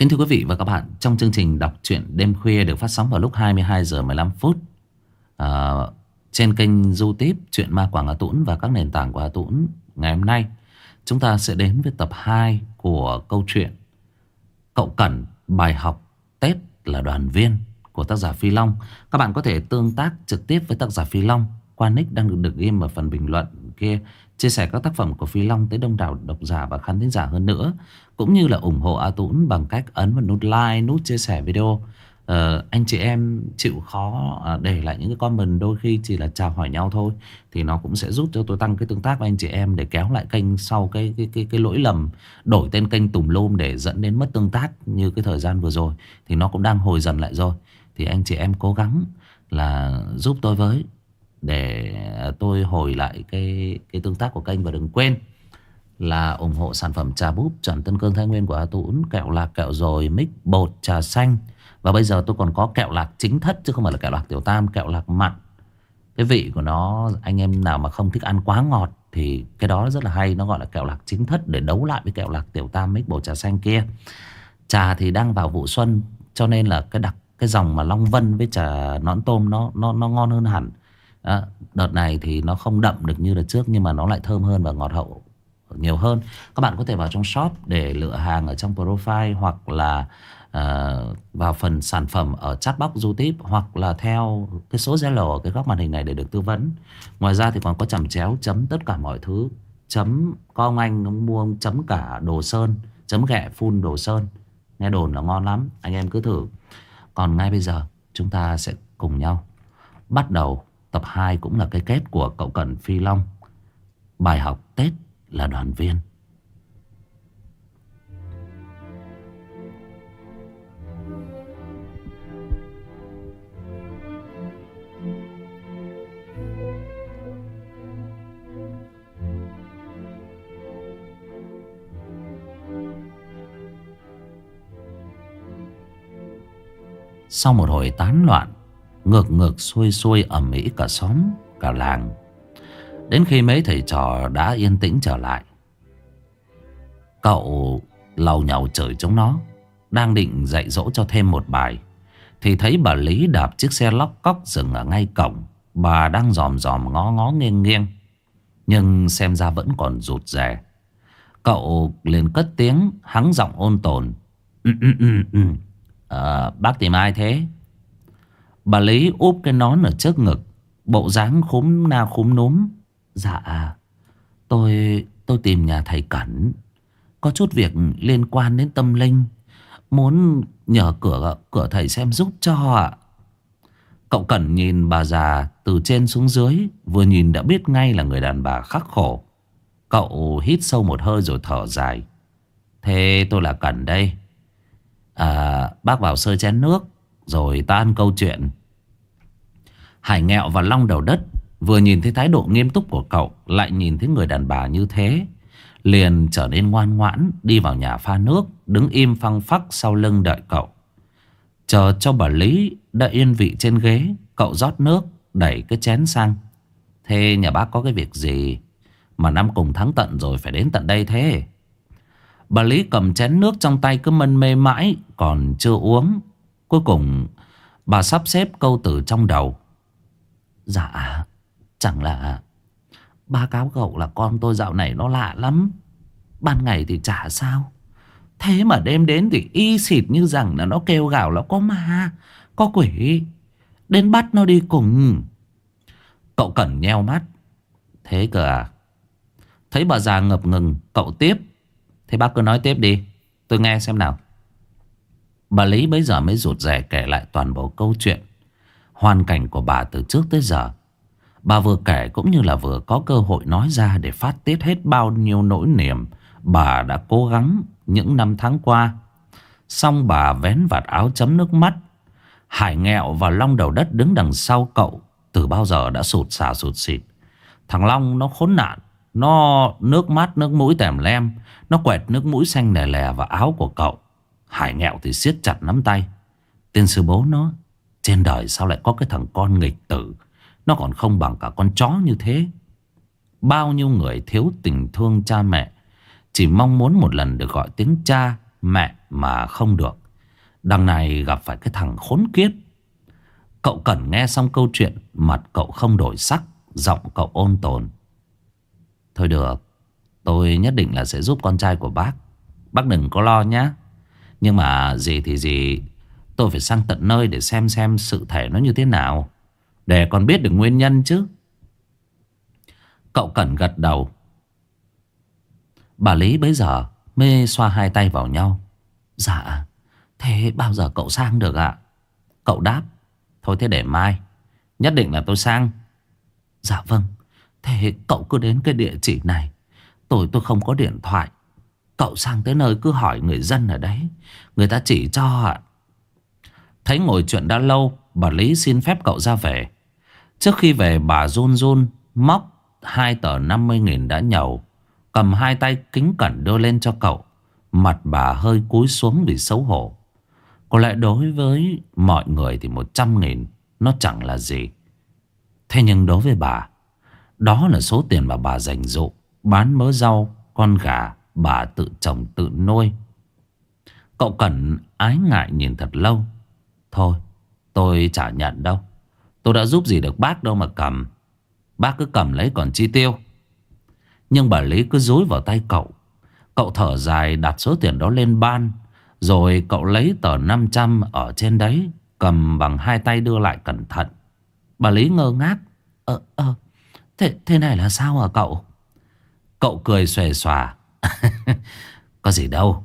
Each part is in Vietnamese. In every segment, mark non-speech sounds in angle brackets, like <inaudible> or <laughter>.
Kính thưa quý vị và các bạn, trong chương trình đọc truyện đêm khuya được phát sóng vào lúc 22 giờ 15 phút à, trên kênh YouTube Truyện Ma Quảng Hà Tũng và các nền tảng của Hà Tũng ngày hôm nay, chúng ta sẽ đến với tập 2 của câu chuyện Cậu Cẩn bài học Tết là đoàn viên của tác giả Phi Long. Các bạn có thể tương tác trực tiếp với tác giả Phi Long qua nick đang được, được ở phần bình luận kia chia sẻ các tác phẩm của Phi Long tới đông đảo độc giả và khán thính giả hơn nữa cũng như là ủng hộ A Tũng bằng cách ấn vào nút like, nút chia sẻ video. Ờ, anh chị em chịu khó à, để lại những cái comment đôi khi chỉ là chào hỏi nhau thôi thì nó cũng sẽ giúp cho tôi tăng cái tương tác với anh chị em để kéo lại kênh sau cái cái cái cái lỗi lầm đổi tên kênh tùm lum để dẫn đến mất tương tác như cái thời gian vừa rồi. Thì nó cũng đang hồi dần lại rồi. Thì anh chị em cố gắng là giúp tôi với để tôi hồi lại cái cái tương tác của kênh và đừng quên là ủng hộ sản phẩm trà búp chuẩn Tân Cương Thái Nguyên của A Tũng, kẹo lạc kẹo rồi, mix bột trà xanh và bây giờ tôi còn có kẹo lạc chính thất chứ không phải là kẹo lạc tiểu tam, kẹo lạc mặn. Cái vị của nó anh em nào mà không thích ăn quá ngọt thì cái đó rất là hay, nó gọi là kẹo lạc chính thất để đấu lại với kẹo lạc tiểu tam mix bột trà xanh kia. Trà thì đang vào vụ xuân cho nên là cái đặc cái dòng mà Long Vân với trà nón tôm nó nó nó ngon hơn hẳn. Đó, đợt này thì nó không đậm được như đợt trước nhưng mà nó lại thơm hơn và ngọt hậu nhiều hơn. Các bạn có thể vào trong shop để lựa hàng ở trong profile hoặc là uh, vào phần sản phẩm ở chatbox YouTube hoặc là theo cái số Zalo ở cái góc màn hình này để được tư vấn. Ngoài ra thì còn có chẩm chéo chấm tất cả mọi thứ chấm con anh ông mua ông chấm cả đồ sơn chấm ghẹ phun đồ sơn nghe đồn là ngon lắm anh em cứ thử còn ngay bây giờ chúng ta sẽ cùng nhau bắt đầu tập 2 cũng là cái kết của cậu Cẩn Phi Long. Bài học Tết là đoàn viên. Sau một hồi tán loạn Ngược ngược xuôi xuôi ở mỹ cả xóm Cả làng. Đến khi mấy thầy trò đã yên tĩnh trở lại Cậu lầu nhầu chửi chúng nó Đang định dạy dỗ cho thêm một bài Thì thấy bà Lý đạp chiếc xe lóc cóc dừng ở ngay cổng. Bà đang dòm dòm ngó ngó nghiêng nghiêng Nhưng xem ra vẫn còn rụt rè. Cậu liền cất tiếng hắng giọng ôn tồn. À, Bác tìm ai thế? Bà lấy úp cái nón ở trước ngực, Bộ dáng khúm na khúm núm. Dạ Tôi tôi tìm nhà thầy Cẩn. Có chút việc liên quan đến tâm linh, Muốn nhờ cửa cửa thầy xem giúp cho ạ. Cậu Cẩn nhìn bà già từ trên xuống dưới, Vừa nhìn đã biết ngay là người đàn bà khắc khổ. Cậu hít sâu một hơi rồi thở dài. Thế tôi là Cẩn đây. À bác vào sơ chén nước, Rồi ta ăn câu chuyện. Hải nghẹo và long đầu đất, Vừa nhìn thấy thái độ nghiêm túc của cậu, Lại nhìn thấy người đàn bà như thế, Liền trở nên ngoan ngoãn, Đi vào nhà pha nước, Đứng im phăng phắc sau lưng đợi cậu. Chờ cho bà Lý đã yên vị trên ghế, Cậu rót nước, Đẩy cái chén sang. Thế nhà bác có cái việc gì? Mà năm cùng tháng tận rồi phải đến tận đây thế. Bà Lý cầm chén nước trong tay cứ mân mê mãi, Còn chưa uống. Cuối cùng, bà sắp xếp câu từ trong đầu. Dạ Chẳng là Ba cáo cậu là con tôi dạo này nó lạ lắm. Ban ngày thì chả sao. Thế mà đêm đến thì y xịt như rằng là nó kêu gào là có ma, Có quỷ. Đến bắt nó đi cùng. Cậu cẩn nheo mắt. Thế cơ à? Thấy bà già ngập ngừng, Cậu tiếp. Thế bác cứ nói tiếp đi, Tôi nghe xem nào. Bà Lý bây giờ mới rụt rè kể lại toàn bộ câu chuyện. Hoàn cảnh của bà từ trước tới giờ. Bà vừa kể cũng như là vừa có cơ hội nói ra Để phát tiết hết bao nhiêu nỗi niềm Bà đã cố gắng những năm tháng qua. Xong bà vén vạt áo chấm nước mắt. Hải nghẹo và Long đầu đất đứng đằng sau cậu Từ bao giờ đã sụt xà sụt xịt. Thằng Long nó khốn nạn, Nó nước mắt nước mũi tèm lem, Nó quẹt nước mũi xanh lè lè vào áo của cậu. Hải nghẹo thì siết chặt nắm tay. Tiên sư bố nó trên đời sao lại có cái thằng con nghịch tử? Nó còn không bằng cả con chó như thế. Bao nhiêu người thiếu tình thương cha mẹ, Chỉ mong muốn một lần được gọi tiếng cha, Mẹ mà không được. Đằng này gặp phải cái thằng khốn kiếp. Cậu cần nghe xong câu chuyện, Mặt cậu không đổi sắc, Giọng cậu ôn tồn. Thôi được, Tôi nhất định là sẽ giúp con trai của bác. Bác đừng có lo nhé Nhưng mà gì thì gì Tôi phải sang tận nơi để xem xem sự thể nó như thế nào. Để còn biết được nguyên nhân chứ. Cậu Cẩn gật đầu. Bà Lý bấy giờ mê xoa hai tay vào nhau. Dạ Thế bao giờ cậu sang được ạ? Cậu đáp. Thôi thế để mai. Nhất định là tôi sang. Dạ vâng. Thế cậu cứ đến cái địa chỉ này. Tôi tôi không có điện thoại. Cậu sang tới nơi cứ hỏi người dân ở đấy. Người ta chỉ cho ạ. Thấy ngồi chuyện đã lâu Bà Lý xin phép cậu ra về. Trước khi về bà run run Móc hai tờ 50.000 đã nhầu Cầm hai tay kính cẩn đưa lên cho cậu. Mặt bà hơi cúi xuống vì xấu hổ. Có lẽ đối với mọi người thì 100.000 Nó chẳng là gì. Thế nhưng đối với bà Đó là số tiền mà bà dành dụ Bán mớ rau, con gà Bà tự trồng tự nuôi. Cậu cẩn ái ngại nhìn thật lâu. Thôi tôi chả nhận đâu. Tôi đã giúp gì được bác đâu mà cầm. Bác cứ cầm lấy còn chi tiêu. Nhưng bà Lý cứ dối vào tay cậu. Cậu thở dài đặt số tiền đó lên ban Rồi cậu lấy tờ 500 ở trên đấy Cầm bằng hai tay đưa lại cẩn thận. Bà Lý ngơ ngác. Ờ, ờ, thế, thế này là sao hả cậu? Cậu cười xòe xòa. <laughs> Có gì đâu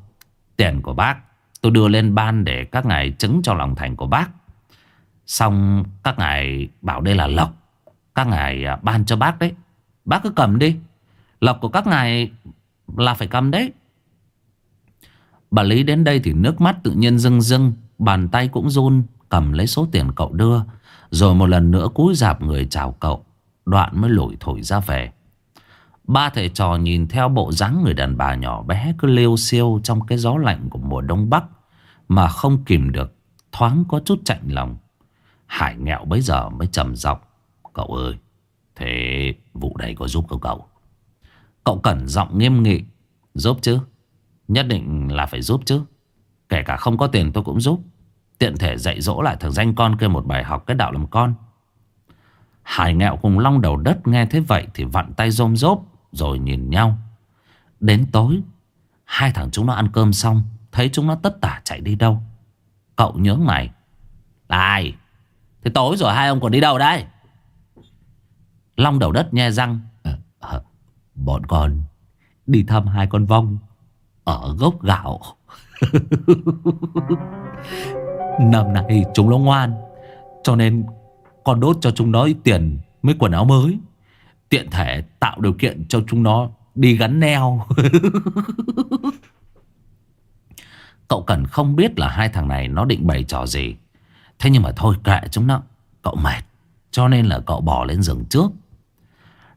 Tiền của bác Tôi đưa lên ban để các ngài chứng cho lòng thành của bác. Xong, các ngài bảo đây là lộc. Các ngài à, ban cho bác đấy. Bác cứ cầm đi. Lộc của các ngài là phải cầm đấy. Bà Lý đến đây thì nước mắt tự nhiên rưng rưng, Bàn tay cũng run, Cầm lấy số tiền cậu đưa, Rồi một lần nữa cúi dạp người chào cậu. Đoạn mới lủi thổi ra về. Ba thầy trò nhìn theo bộ dáng người đàn bà nhỏ bé Cứ lêu siêu trong cái gió lạnh của mùa đông bắc, Mà không kìm được, Thoáng có chút chạnh lòng. Hải nghẹo bấy giờ mới trầm giọng, Cậu ơi, Thế vụ này có giúp cậu cậu? Cậu cẩn giọng nghiêm nghị, Giúp chứ, Nhất định là phải giúp chứ. Kể cả không có tiền tôi cũng giúp. Tiện thể dạy dỗ lại thằng danh con kia một bài học cái đạo làm con. Hải nghẹo cùng long đầu đất nghe thế vậy Thì vặn tay rôm rốp. Rồi nhìn nhau. Đến tối Hai thằng chúng nó ăn cơm xong Thấy chúng nó tất tả chạy đi đâu. Cậu nhớ mày. Này Thế tối rồi hai ông còn đi đâu đây Long đầu đất nhe răng. À, à, Bọn con Đi thăm hai con vong Ở gốc gạo. <laughs> Năm nay chúng nó ngoan Cho nên Con đốt cho chúng nó ít tiền Mới quần áo mới. Tiện thể tạo điều kiện cho chúng nó Đi gắn neo. <laughs> Cậu cần không biết là hai thằng này Nó định bày trò gì. Thế nhưng mà thôi kệ chúng nó, Cậu mệt, Cho nên là cậu bỏ lên giường trước.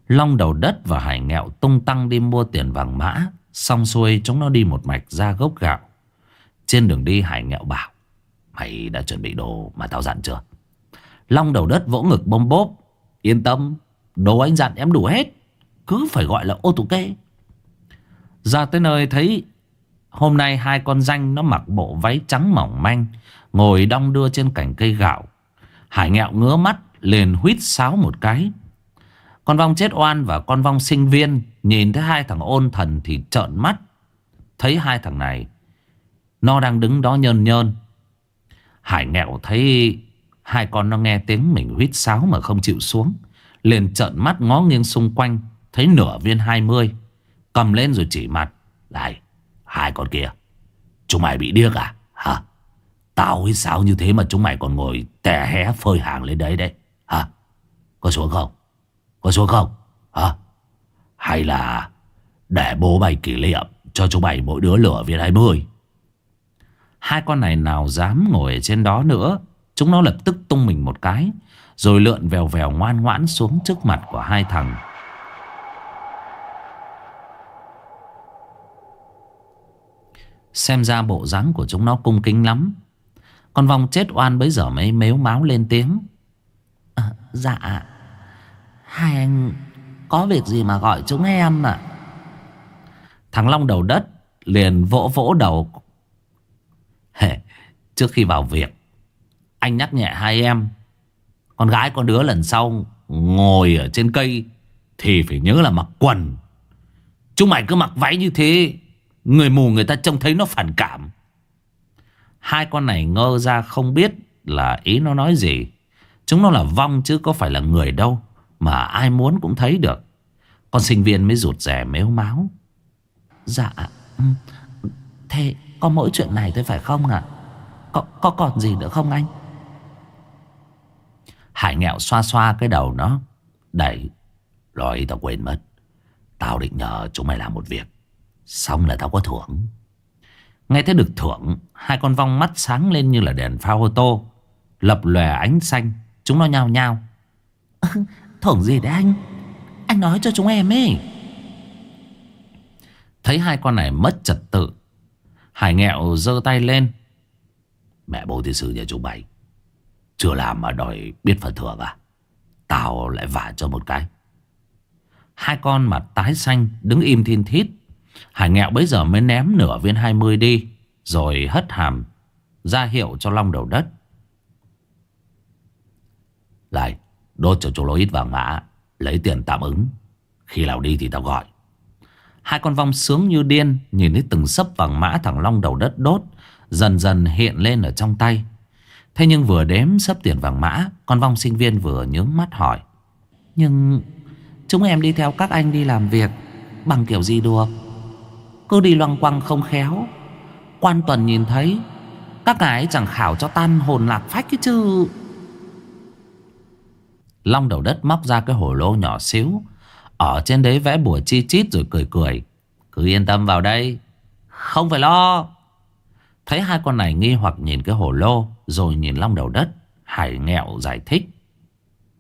Long đầu đất và hải nghẹo tung tăng đi mua tiền vàng mã, Xong xuôi chúng nó đi một mạch ra gốc gạo. Trên đường đi, hải nghẹo bảo, Mày đã chuẩn bị đồ mà tao dặn chưa? Long đầu đất vỗ ngực bông bốp, Yên tâm Đồ anh dặn em đủ hết. Cứ phải gọi là ô tô kê. Ra tới nơi thấy Hôm nay hai con danh nó mặc bộ váy trắng mỏng manh, Ngồi đong đưa trên cành cây gạo. Hải nghẹo ngứa mắt, liền huýt sáo một cái. Con vong chết oan và con vong sinh viên Nhìn thấy hai thằng ôn thần thì trợn mắt. Thấy hai thằng này, Nó đang đứng đó nhơn nhơn. Hải nghẹo thấy Hai con nó nghe tiếng mình huýt sáo mà không chịu xuống. Liền trợn mắt ngó nghiêng xung quanh, Thấy nửa viên hai mươi. Cầm lên rồi chỉ mặt, Này, hai con kia, Chúng mày bị điếc à? Hả? Tao hay sao như thế mà chúng mày còn ngồi tè hé phơi hàng lên đấy đấy? Hả? Có xuống không? Có xuống không? Hả? Hay là Để bố mày kỷ niệm Cho chúng mày mỗi đứa lửa viên 20 Hai con này nào dám ngồi ở trên đó nữa, Chúng nó lập tức tung mình một cái. Rồi lượn vèo vèo ngoan ngoãn xuống trước mặt của hai thằng. Xem ra bộ dáng của chúng nó cung kính lắm. Con vong chết oan bấy giờ mới mếu máu lên tiếng. À, Dạ. Hai anh có việc gì mà gọi chúng em ạ? Thằng Long đầu đất liền vỗ vỗ đầu. Trước khi vào việc Anh nhắc nhẹ hai em. Con gái con đứa lần sau Ngồi ở trên cây Thì phải nhớ là mặc quần. Chúng mày cứ mặc váy như thế Người mù người ta trông thấy nó phản cảm. Hai con này ngơ ra không biết là ý nó nói gì. Chúng nó là vong chứ có phải là người đâu Mà ai muốn cũng thấy được. Con sinh viên mới rụt rè mếu máu. Dạ Thế có mỗi chuyện này thôi phải không ạ? Có, có còn gì nữa không anh? Hải nghẹo xoa xoa cái đầu nó. Đẩy Rồi tao quên mất. Tao định nhờ chúng mày làm một việc. Xong là tao có thưởng. Nghe thấy được thưởng Hai con vong mắt sáng lên như là đèn pha ô tô. Lập lòe ánh xanh Chúng nó nhao nhao. <laughs> Thưởng gì đấy anh? Anh nói cho chúng em ấy. Thấy hai con này mất trật tự Hải nghẹo giơ tay lên. Mẹ bố thiên sư nhà chú bảy chưa làm mà đòi biết phần thưởng à? Tao lại vả cho một cái. Hai con mặt tái xanh Đứng im thiên thít. Hải nghẹo bấy giờ mới ném nửa viên 20 đi, Rồi hất hàm ra hiệu cho long đầu đất. Lại Đốt cho chú lỗ ít vàng mã, Lấy tiền tạm ứng. Khi nào đi thì tao gọi. Hai con vong sướng như điên, Nhìn thấy từng sấp vàng mã thằng long đầu đất đốt, Dần dần hiện lên ở trong tay. Thế nhưng vừa đếm sấp tiền vàng mã, Con vong sinh viên vừa nhướng mắt hỏi. Nhưng Chúng em đi theo các anh đi làm việc, Bằng kiểu gì được Cứ đi loăng quăng không khéo. Quan tuần nhìn thấy, Các ngài chẳng khảo cho tan hồn lạc phách cái chứ. Long đầu đất móc ra cái hồ lô nhỏ xíu, Ở trên đấy vẽ bùa chi chít rồi cười cười. Cứ yên tâm vào đây, Không phải lo. Thấy hai con này nghi hoặc nhìn cái hồ lô, Rồi nhìn long đầu đất Hải nghẹo giải thích.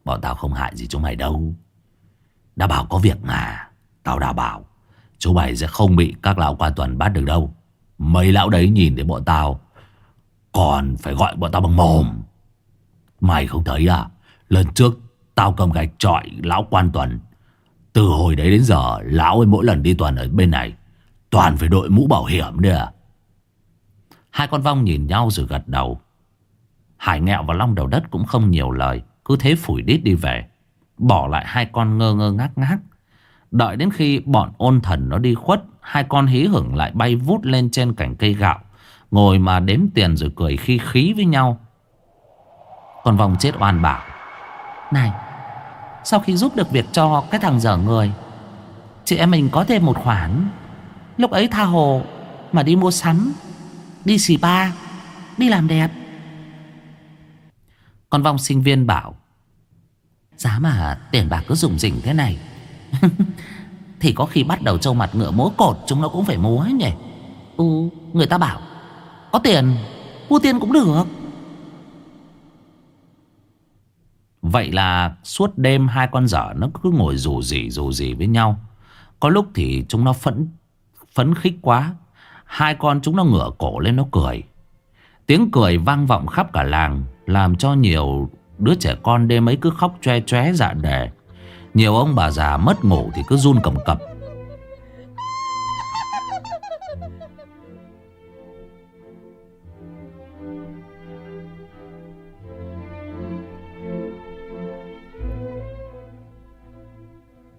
Bọn tao không hại gì chúng mày đâu. Đã bảo có việc à Tao đã bảo, Chú mày sẽ không bị các lão quan tuần bắt được đâu. Mấy lão đấy nhìn thấy bọn tao, Còn phải gọi bọn tao bằng mồm. Mày không thấy à? Lần trước tao cầm gạch trọi lão quan tuần. Từ hồi đấy đến giờ, Lão ấy mỗi lần đi tuần ở bên này, Toàn phải đội mũ bảo hiểm đấy à? Hai con vong nhìn nhau rồi gật đầu. Hải nghẹo và long đầu đất cũng không nhiều lời, Cứ thế phủi đít đi về. Bỏ lại hai con ngơ ngơ ngác ngác. Đợi đến khi bọn ôn thần nó đi khuất, Hai con hí hưởng lại bay vút lên trên cành cây gạo, Ngồi mà đếm tiền rồi cười khi khí với nhau. Con vong chết oan bảo Này, Sau khi giúp được việc cho cái thằng dở người, Chị em mình có thêm một khoản. Lúc ấy tha hồ Mà đi mua sắm. Đi xì ba, Đi làm đẹp. Con vong sinh viên bảo, Giá mà tiền bạc cứ dùng rỉnh thế này. <laughs> Thì có khi bắt đầu trâu mặt ngựa múa cột, Chúng nó cũng phải múa nhỉ? Ừ người ta bảo, Có tiền, Mua tiền cũng được. Vậy là suốt đêm hai con dở nó cứ ngồi rủ rỉ rủ rỉ với nhau. Có lúc thì chúng nó phẫn, phấn khích quá Hai con chúng nó ngửa cổ lên nó cười. Tiếng cười vang vọng khắp cả làng, Làm cho nhiều đứa trẻ con đêm ấy cứ khóc choe choé dạ đề Nhiều ông bà già mất ngủ thì cứ run cầm cập.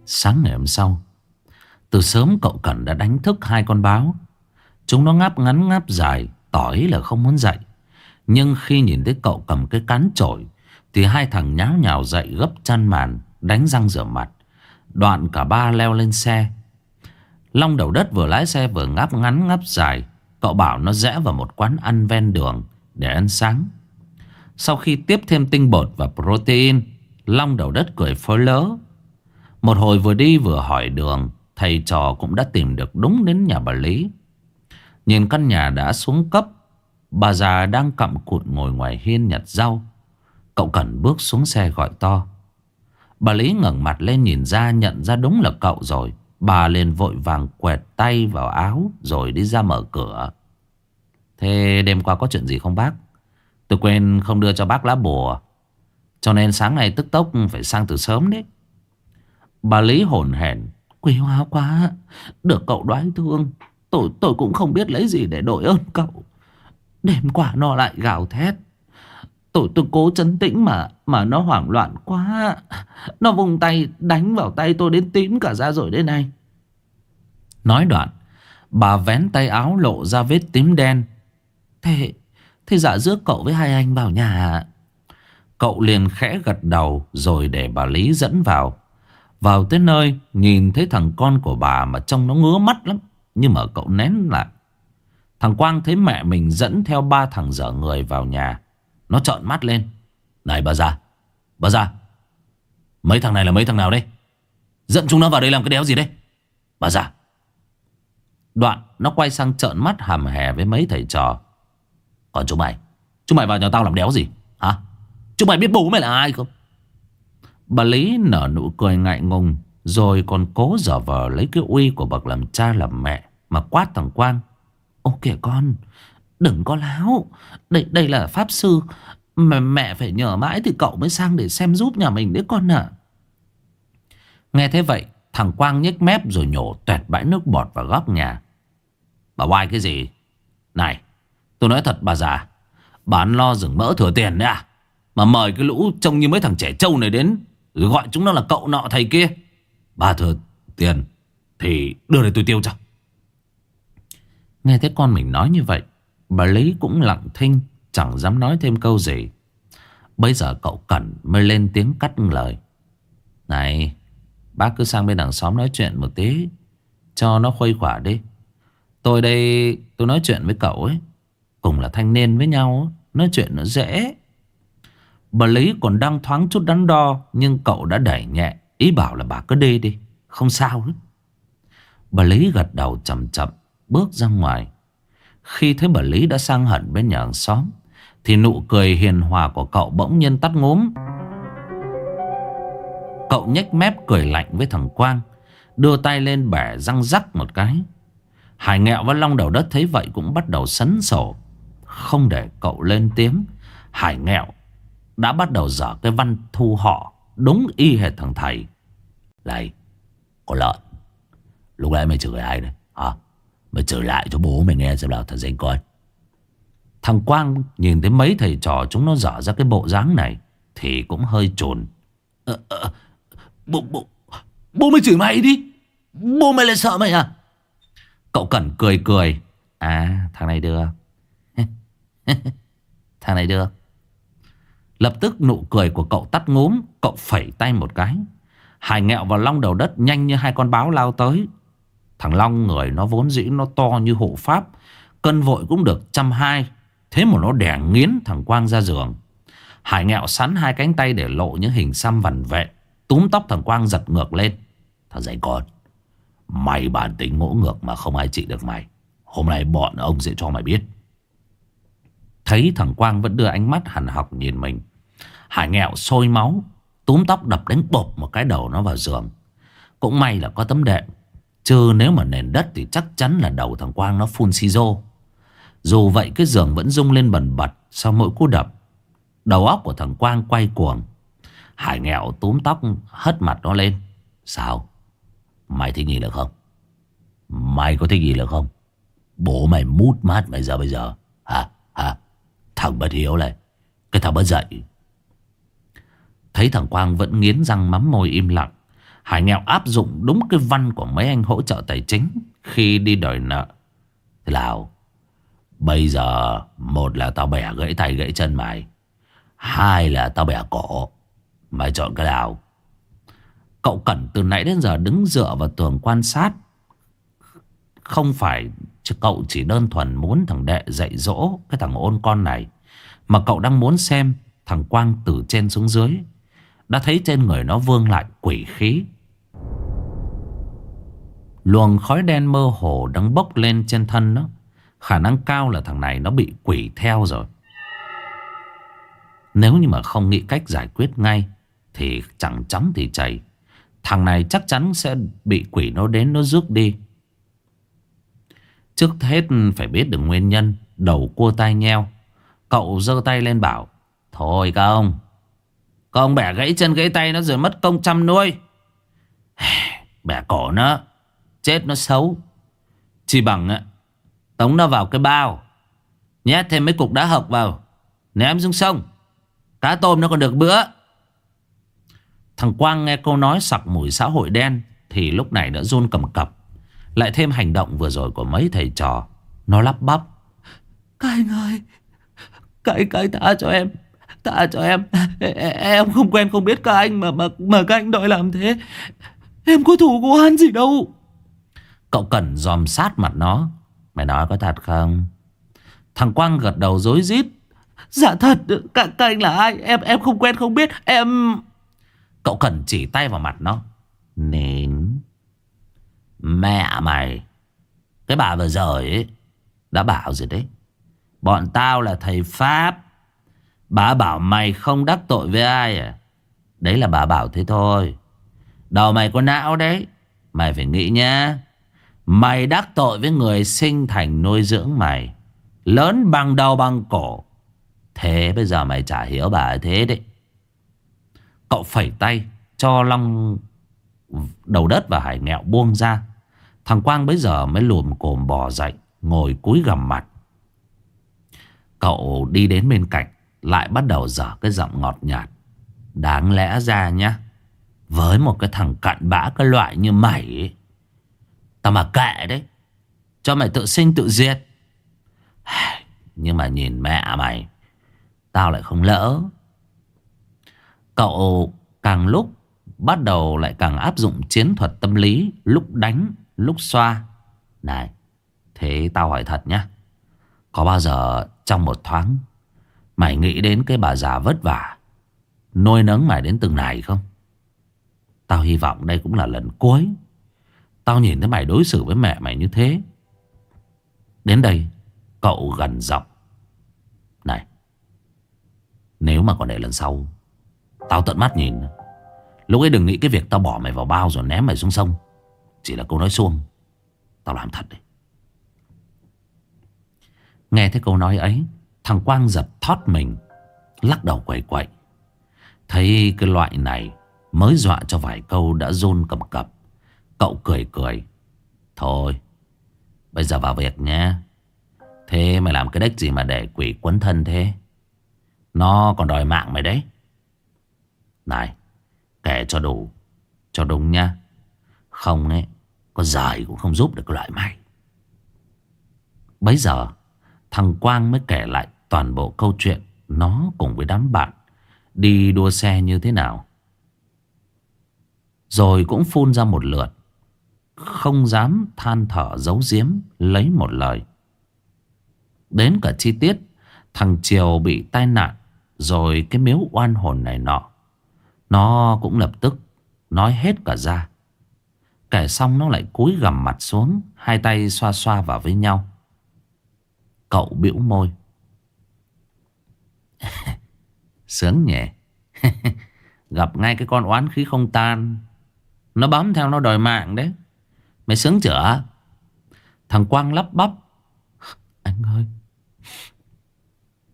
Sáng ngày hôm sau, Từ sớm cậu Cẩn đã đánh thức hai con báo. Chúng nó ngáp ngắn ngáp dài, Tỏ ý là không muốn dậy Nhưng khi nhìn thấy cậu cầm cái cán chổi, Thì hai thằng nháo nhào dậy gấp chăn màn, Đánh răng rửa mặt. Đoạn cả ba leo lên xe. Long đầu đất vừa lái xe vừa ngáp ngắn ngáp dài. Cậu bảo nó rẽ vào một quán ăn ven đường Để ăn sáng. Sau khi tiếp thêm tinh bột và protein, Long đầu đất cười phối lớ. Một hồi vừa đi vừa hỏi đường, Thầy trò cũng đã tìm được đúng đến nhà bà Lý. Nhìn căn nhà đã xuống cấp, Bà già đang cặm cụt ngồi ngoài hiên nhặt rau. Cậu Cẩn bước xuống xe gọi to. Bà Lý ngẩng mặt lên nhìn ra, nhận ra đúng là cậu rồi. Bà liền vội vàng quẹt tay vào áo Rồi đi ra mở cửa. Thế đêm qua có chuyện gì không bác? Tôi quên không đưa cho bác lá bùa. Cho nên sáng nay tức tốc phải sang từ sớm đấy. Bà Lý hồn hển. Quý hóa quá. Được cậu đoái thương. Tôi tôi cũng không biết lấy gì để đổi ơn cậu. Đêm qua nó lại gào thét. Tôi tôi cố chấn tĩnh mà Mà nó hoảng loạn quá. Nó vùng tay, đánh vào tay tôi đến tím cả ra rồi đây này Nói đoạn, Bà vén tay áo lộ ra vết tím đen. Thế Thế dạ rước cậu với hai anh vào nhà Cậu liền khẽ gật đầu Rồi để bà Lý dẫn vào. Vào tới nơi, Nhìn thấy thằng con của bà mà trông nó ngứa mắt lắm. Nhưng mà cậu nén lại. Thằng Quang thấy mẹ mình dẫn theo ba thằng dở người vào nhà. Nó trợn mắt lên. Này bà già Bà già, Mấy thằng này là mấy thằng nào đây Dẫn chúng nó vào đây làm cái đéo gì đây Bà già. Đoạn, nó quay sang trợn mắt hàm hè với mấy thầy trò. Còn chúng mày Chúng mày vào nhà tao làm đéo gì? Hả? Chúng mày biết bố mày là ai không? Bà Lý nở nụ cười ngại ngùng, Rồi còn cố dở vờ lấy cái uy của bậc làm cha làm mẹ. Mà quát thằng Quang Ô kìa con, Đừng có láo. Đây đây là pháp sư, Mà mẹ phải nhờ mãi thì cậu mới sang để xem giúp nhà mình đấy con ạ. Nghe thế vậy, Thằng Quang nhếch mép rồi nhổ tuẹt bãi nước bọt vào góc nhà. Bà oai cái gì? Này, tôi nói thật bà già Bán lo rừng mỡ thừa tiền đấy à? Mà mời cái lũ trông như mấy thằng trẻ trâu này đến, Rồi gọi chúng nó là cậu nọ thầy kia. Bà thừa tiền Thì đưa để tôi tiêu cho. Nghe thấy con mình nói như vậy, Bà Lý cũng lặng thinh, Chẳng dám nói thêm câu gì. Bây giờ cậu Cẩn mới lên tiếng cắt lời. Này, Bác cứ sang bên đằng xóm nói chuyện một tí, Cho nó khuây khỏa đi. Tôi đây, tôi nói chuyện với cậu ấy, Cùng là thanh niên với nhau, Nói chuyện nó dễ. Bà Lý còn đang thoáng chút đắn đo, Nhưng cậu đã đẩy nhẹ, Ý bảo là bà cứ đi đi, Không sao hết Bà Lý gật đầu chậm chậm. Bước ra ngoài. Khi thấy bà Lý đã sang hẳn bên nhà hàng xóm, Thì nụ cười hiền hòa của cậu bỗng nhiên tắt ngốm Cậu nhếch mép cười lạnh với thằng Quang, Đưa tay lên bẻ răng rắc một cái. Hải nghẹo và long đầu đất thấy vậy cũng bắt đầu sấn sổ. Không để cậu lên tiếng, Hải nghẹo đã bắt đầu dở cái văn thu họ Đúng y hệt thằng thầy. Này Có lợn, Lúc nãy mày chửi ai đấy Hả? Mày trở lại cho bố mày nghe xem nào thằng danh coi. Thằng Quang nhìn thấy mấy thầy trò chúng nó dở ra cái bộ dáng này Thì cũng hơi trồn ờ, ờ, Bố, bố, bố mày chửi mày đi. Bố mày lại sợ mày à? Cậu Cẩn cười cười. À thằng này được. <laughs> Thằng này được. Lập tức nụ cười của cậu tắt ngốm Cậu phẩy tay một cái. Hải nghẹo vào long đầu đất nhanh như hai con báo lao tới. Thằng Long người nó vốn dĩ nó to như hộ pháp, Cân vội cũng được trăm hai, Thế mà nó đẻ nghiến thằng Quang ra giường. Hải nghẹo sắn hai cánh tay để lộ những hình xăm vằn vẹn Túm tóc thằng Quang giật ngược lên. Thằng dạy con Mày bản tính ngỗ ngược mà không ai trị được mày. Hôm nay bọn ông sẽ cho mày biết. Thấy thằng Quang vẫn đưa ánh mắt hằn học nhìn mình, Hải nghẹo sôi máu, Túm tóc đập đánh bột một cái đầu nó vào giường. Cũng may là có tấm đệm. Chứ nếu mà nền đất thì chắc chắn là đầu thằng Quang nó phun xi rô Dù vậy, cái giường vẫn rung lên bần bật Sau mỗi cú đập. Đầu óc của thằng Quang quay cuồng. Hải nghẹo túm tóc, hất mặt nó lên. Sao? Mày thích gì được không? Mày có thích gì được không? Bố mày mút mát mày giờ bây giờ. Hả? Hả? Thằng bất hiếu này. Cái thằng bất dậy. Thấy thằng Quang vẫn nghiến răng mắm môi im lặng. Hải nghèo áp dụng đúng cái văn của mấy anh hỗ trợ tài chính Khi đi đòi nợ. Thế nào Bây giờ Một là tao bẻ gãy tay gãy chân mày, Hai là tao bẻ cổ. Mày chọn cái nào? Cậu Cẩn từ nãy đến giờ đứng dựa vào tường quan sát. Không phải Cậu chỉ đơn thuần muốn thằng đệ dạy dỗ Cái thằng ôn con này, Mà cậu đang muốn xem Thằng Quang từ trên xuống dưới. Đã thấy trên người nó vương lại quỷ khí. Luồng khói đen mơ hồ đang bốc lên trên thân nó. Khả năng cao là thằng này nó bị quỷ theo rồi. Nếu như mà không nghĩ cách giải quyết ngay, Thì chẳng chóng thì chảy. Thằng này chắc chắn sẽ bị quỷ nó đến nó rước đi. Trước hết phải biết được nguyên nhân, Đầu cua tai nheo. Cậu giơ tay lên bảo, Thôi các ông các bẻ gãy chân gãy tay nó rồi mất công chăm nuôi. <sighs> Bẻ cổ nó Chết nó xấu. Chỉ bằng Tống nó vào cái bao Nhét thêm mấy cục đá hộc vào Ném xuống sông. Cá tôm nó còn được bữa. Thằng Quang nghe câu nói sặc mùi xã hội đen Thì lúc này đã run cầm cập. Lại thêm hành động vừa rồi của mấy thầy trò. Nó lắp bắp. Các anh ơi Các anh, các anh tha cho em. Tha cho em. <laughs> Em không quen không biết các anh Mà mà mà các anh đòi làm thế. Em có thủ của oan gì đâu. Cậu Cẩn dòm sát mặt nó. Mày nói có thật không? Thằng Quang gật đầu dối rít. Dạ thật các, các anh là ai? Em em không quen không biết. Em Cậu Cẩn chỉ tay vào mặt nó. Nín Mẹ mày. Cái bà vừa rồi ấy Đã bảo rồi đấy. Bọn tao là thầy Pháp Bà bảo mày không đắc tội với ai à? Đấy là bà bảo thế thôi. Đầu mày có não đấy. Mày phải nghĩ nhá. Mày đắc tội với người sinh thành nuôi dưỡng mày. Lớn bằng đầu bằng cổ. Thế bây giờ mày chả hiểu bà thế đấy. Cậu phẩy tay Cho Long Đầu đất và hải nghẹo buông ra. Thằng Quang bây giờ mới lùm cồm bò dậy, Ngồi cúi gầm mặt. Cậu đi đến bên cạnh. Lại bắt đầu dở cái giọng ngọt nhạt. Đáng lẽ ra nhá Với một cái thằng cặn bã cái loại như mày ấy, Tao mà kệ đấy Cho mày tự sinh tự diệt. Nhưng mà nhìn mẹ mày Tao lại không lỡ. Cậu càng lúc Bắt đầu lại càng áp dụng chiến thuật tâm lý Lúc đánh Lúc xoa. Này Thế tao hỏi thật nhá Có bao giờ trong một thoáng Mày nghĩ đến cái bà già vất vả Nuôi nấng mày đến từng này không? Tao hy vọng đây cũng là lần cuối Tao nhìn thấy mày đối xử với mẹ mày như thế. Đến đây, Cậu gần giọng. Này, Nếu mà còn để lần sau, Tao tận mắt nhìn. Lúc ấy đừng nghĩ cái việc tao bỏ mày vào bao rồi ném mày xuống sông. Chỉ là câu nói xuông. Tao làm thật đấy. Nghe thấy câu nói ấy Thằng Quang giật thót mình, Lắc đầu quậy quậy. Thấy cái loại này Mới dọa cho vài câu đã rôn cầm cập. Cậu cười cười. Thôi, Bây giờ vào việc nhé. Thế mày làm cái đếch gì mà để quỷ quấn thân thế? Nó còn đòi mạng mày đấy. Này, Kể cho đủ, Cho đúng nha. Không ấy, Có giải cũng không giúp được loại mày. Bấy giờ, Thằng Quang mới kể lại toàn bộ câu chuyện Nó cùng với đám bạn Đi đua xe như thế nào. Rồi cũng phun ra một lượt, Không dám than thở giấu giếm, Lấy một lời. Đến cả chi tiết, Thằng Triều bị tai nạn, Rồi cái miếu oan hồn này nọ, Nó cũng lập tức Nói hết cả ra. Kể xong nó lại cúi gằm mặt xuống, Hai tay xoa xoa vào với nhau. Cậu biểu môi. <laughs> Sướng nhỉ. <laughs> Gặp ngay cái con oán khí không tan. Nó bám theo nó đòi mạng đấy. Mày sướng chở Thằng Quang lắp bắp. <laughs> Anh ơi.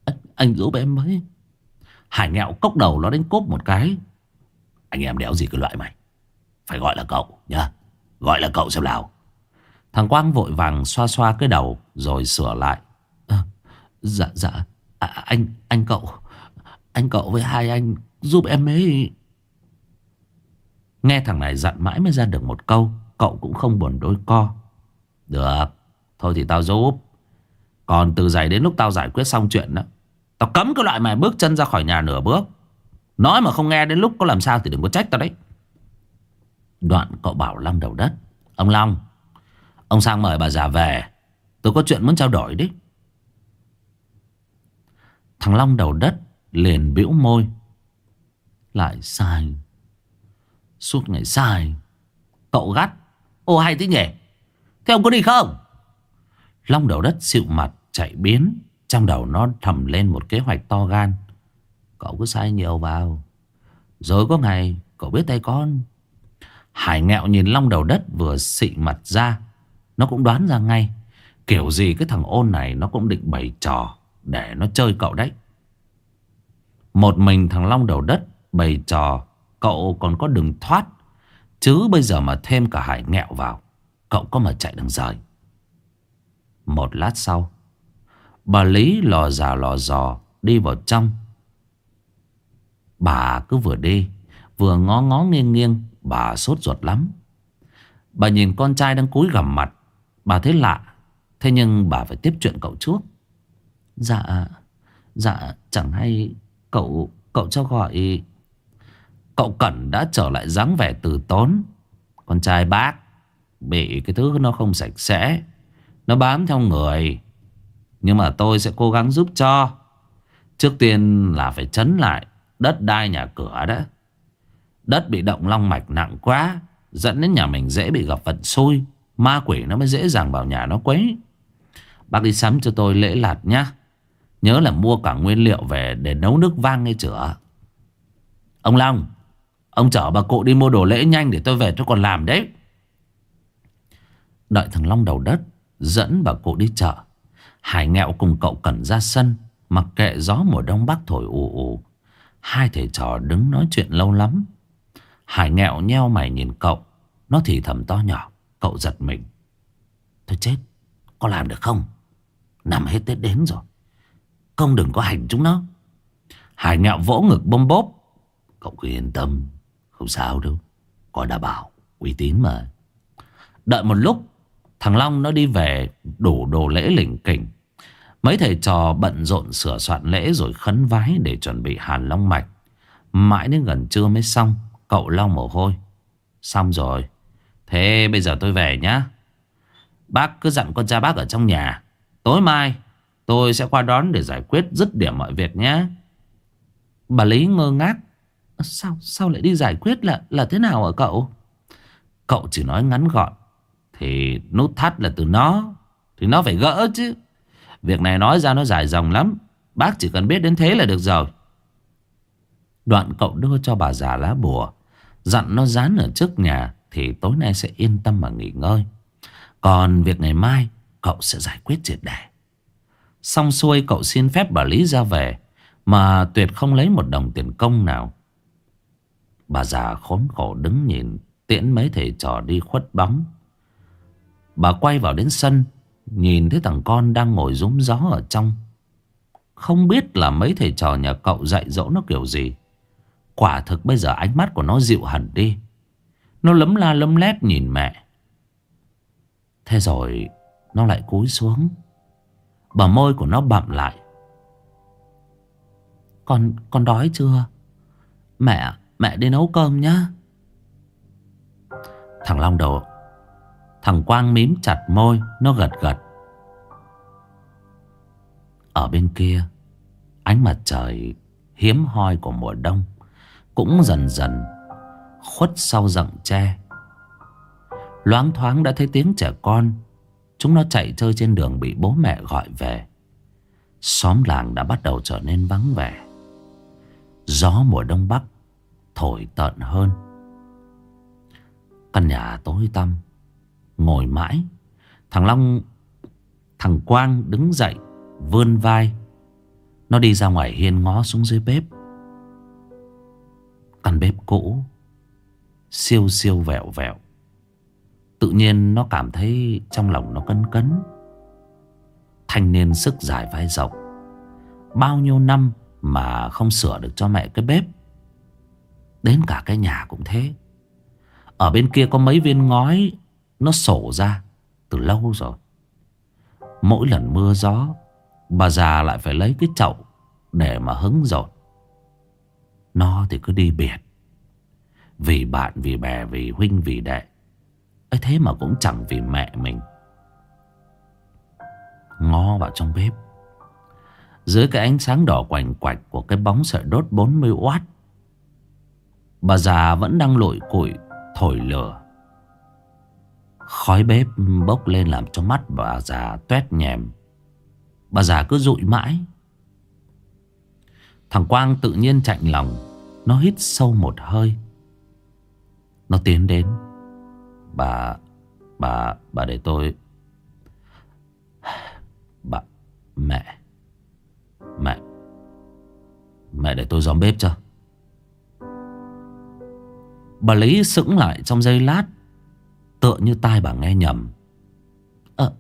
Anh, anh giúp em với. Hải nghẹo cốc đầu nó đánh cốp một cái. Anh em đéo gì cái loại mày. Phải gọi là cậu nhá. Gọi là cậu xem nào. Thằng Quang vội vàng xoa xoa cái đầu Rồi sửa lại. À, Dạ dạ à, Anh anh cậu Anh cậu với hai anh giúp em ấy. Nghe thằng này dặn mãi mới ra được một câu Cậu cũng không buồn đôi co. Được Thôi thì tao giúp. Còn từ giày đến lúc tao giải quyết xong chuyện đó Tao cấm cái loại mày bước chân ra khỏi nhà nửa bước. Nói mà không nghe đến lúc có làm sao thì đừng có trách tao đấy. Đoạn cậu bảo Long đầu đất. Ông Long Ông sang mời bà già về. Tôi có chuyện muốn trao đổi đấy. Thằng Long đầu đất liền bĩu môi. Lại sai. Suốt ngày sai. Cậu gắt. Ô, hay thế nhỉ? Thế ông có đi không? Long đầu đất xịu mặt, chạy biến. Trong đầu nó thầm lên một kế hoạch to gan. Cậu cứ sai nhiều vào. Rồi có ngày, Cậu biết tay con. Hải nghẹo nhìn long đầu đất vừa xị mặt ra. Nó cũng đoán ra ngay. Kiểu gì cái thằng ôn này Nó cũng định bày trò. Để nó chơi cậu đấy Một mình thằng long đầu đất Bày trò Cậu còn có đường thoát Chứ bây giờ mà thêm cả hải nghẹo vào Cậu có mà chạy đằng rời Một lát sau Bà Lý lò già lò dò đi vào trong. Bà cứ vừa đi, vừa ngó ngó nghiêng nghiêng, bà sốt ruột lắm. Bà nhìn con trai đang cúi gằm mặt, bà thấy lạ. Thế nhưng bà phải tiếp chuyện cậu trước. Dạ, dạ chẳng hay cậu, cậu cho gọi... Cậu Cẩn đã trở lại dáng vẻ từ tốn. Con trai bác bị cái thứ nó không sạch sẽ. Nó bám theo người. Nhưng mà tôi sẽ cố gắng giúp cho. Trước tiên là phải chấn lại đất đai nhà cửa đó. Đất bị động long mạch nặng quá. Dẫn đến nhà mình dễ bị gặp vận xui. Ma quỷ nó mới dễ dàng vào nhà nó quấy. Bác đi sắm cho tôi lễ lạt nhá. Nhớ là mua cả nguyên liệu về để nấu nước vang nghe chữa. Ông Long, ông chở bà cụ đi mua đồ lễ nhanh để tôi về tôi còn làm đấy. Đợi thằng Long đầu đất dẫn bà cụ đi chợ. Hải nghẹo cùng cậu Cẩn ra sân Mặc kệ gió mùa đông bắc thổi ù ù Hai thầy trò đứng nói chuyện lâu lắm Hải nghẹo nheo mày nhìn cậu Nó thì thầm to nhỏ Cậu giật mình Thôi chết Có làm được không Nằm hết Tết đến rồi Công đừng có hành chúng nó Hải nghẹo vỗ ngực bôm bốp Cậu cứ yên tâm Không sao đâu Có đã bảo uy tín mà Đợi một lúc Thằng Long nó đi về đủ đồ lễ lỉnh kỉnh Mấy thầy trò bận rộn sửa soạn lễ rồi khấn vái để chuẩn bị hàn long mạch. Mãi đến gần trưa mới xong, cậu long mồ hôi. Xong rồi. Thế bây giờ tôi về nhá. Bác cứ dặn con cha bác ở trong nhà. Tối mai tôi sẽ qua đón để giải quyết dứt điểm mọi việc nhé. Bà Lý ngơ ngác. Sao sao lại đi giải quyết là là thế nào ở cậu? Cậu chỉ nói ngắn gọn. Thì nút thắt là từ nó. Thì nó phải gỡ chứ. Việc này nói ra nó dài dòng lắm Bác chỉ cần biết đến thế là được rồi Đoạn cậu đưa cho bà già lá bùa Dặn nó dán ở trước nhà, Thì tối nay sẽ yên tâm mà nghỉ ngơi Còn việc ngày mai, Cậu sẽ giải quyết triệt đề Xong xuôi cậu xin phép bà Lý ra về, Mà tuyệt không lấy một đồng tiền công nào. Bà già khốn khổ đứng nhìn, Tiễn mấy thầy trò đi khuất bóng. Bà quay vào đến sân, Nhìn thấy thằng con đang ngồi rúm gió ở trong. Không biết là mấy thầy trò nhà cậu dạy dỗ nó kiểu gì. Quả thực bây giờ ánh mắt của nó dịu hẳn đi. Nó lấm la lấm lét nhìn mẹ. Thế rồi, nó lại cúi xuống. Bờ môi của nó bặm lại. Con, con đói chưa? Mẹ, mẹ đi nấu cơm nhá. Thằng Long đầu Thằng Quang mím chặt môi Nó gật gật. Ở bên kia Ánh mặt trời hiếm hoi của mùa đông Cũng dần dần Khuất sau rặng tre. Loáng thoáng đã thấy tiếng trẻ con Chúng nó chạy chơi trên đường Bị bố mẹ gọi về. Xóm làng đã bắt đầu trở nên vắng vẻ. Gió mùa đông bắc Thổi tận hơn. Căn nhà tối tăm, Ngồi mãi. Thằng Long, Thằng Quang đứng dậy, Vươn vai. Nó đi ra ngoài hiên ngó xuống dưới bếp. Căn bếp cũ, Siêu siêu vẹo vẹo. Tự nhiên nó cảm thấy Trong lòng nó cấn cấn. Thanh niên sức dài vai rộng. Bao nhiêu năm Mà không sửa được cho mẹ cái bếp. Đến cả cái nhà cũng thế. Ở bên kia có mấy viên ngói nó sổ ra từ lâu rồi. Mỗi lần mưa gió Bà già lại phải lấy cái chậu Để mà hứng dột Nó thì cứ đi biệt. Vì bạn, vì bè, vì huynh, vì đệ ấy thế mà cũng chẳng vì mẹ mình Ngó vào trong bếp Dưới cái ánh sáng đỏ quành quạch Của cái bóng sợi đốt 40W Bà già vẫn đang lội củi Thổi lửa Khói bếp bốc lên làm cho mắt bà già tuét nhèm. Bà già cứ dụi mãi. Thằng Quang tự nhiên chạnh lòng. Nó hít sâu một hơi. Nó tiến đến. Bà, bà, bà để tôi... Bà, mẹ, mẹ, mẹ để tôi dọn bếp cho. Bà lấy sững lại trong giây lát Tựa như tai bà nghe nhầm. Ờ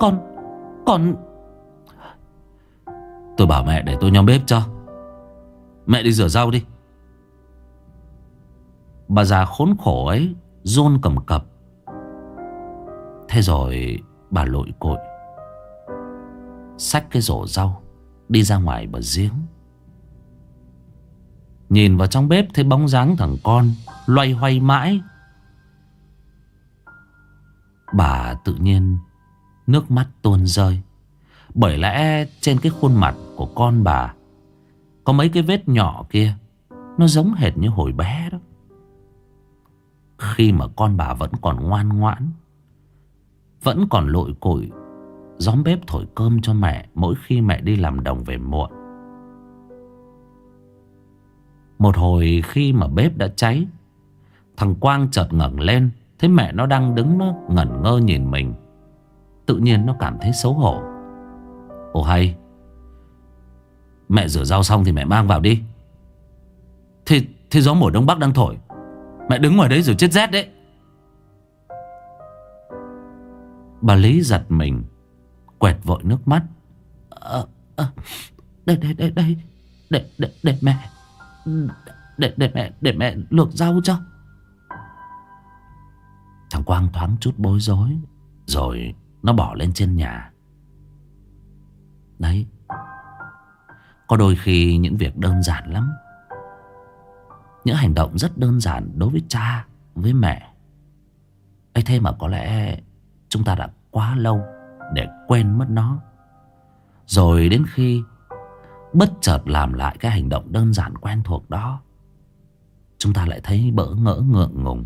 Con Con. Tôi bảo mẹ để tôi nhóm bếp cho. Mẹ đi rửa rau đi. Bà già khốn khổ ấy run cầm cập. Thế rồi bà lội cội, Xách cái rổ rau, Đi ra ngoài bờ giếng. Nhìn vào trong bếp thấy bóng dáng thằng con, Loay hoay mãi. Bà tự nhiên Nước mắt tuôn rơi. Bởi lẽ trên cái khuôn mặt của con bà Có mấy cái vết nhỏ kia, Nó giống hệt như hồi bé đó. Khi mà con bà vẫn còn ngoan ngoãn Vẫn còn lội cội Gióm bếp thổi cơm cho mẹ Mỗi khi mẹ đi làm đồng về muộn. Một hồi khi mà bếp đã cháy Thằng Quang chợt ngẩng lên Thấy mẹ nó đang đứng nó ngẩn ngơ nhìn mình. Tự nhiên nó cảm thấy xấu hổ. Ồ hay Mẹ rửa rau xong thì mẹ mang vào đi. Thế, thế gió mùa đông bắc đang thổi. Mẹ đứng ngoài đấy rồi chết rét đấy. Bà Lý giật mình Quẹt vội nước mắt. Ờ, ờ, à, à, Đây đây đây đây Để, để, để mẹ để, để mẹ để mẹ luộc rau cho. Thằng Quang thoáng chút bối rối Rồi nó bỏ lên trên nhà. Đấy Có đôi khi những việc đơn giản lắm những hành động rất đơn giản đối với cha, Với mẹ. Ấy thế mà có lẽ Chúng ta đã quá lâu Để quên mất nó. Rồi đến khi Bất chợt làm lại cái hành động đơn giản quen thuộc đó, Chúng ta lại thấy bỡ ngỡ ngượng ngùng.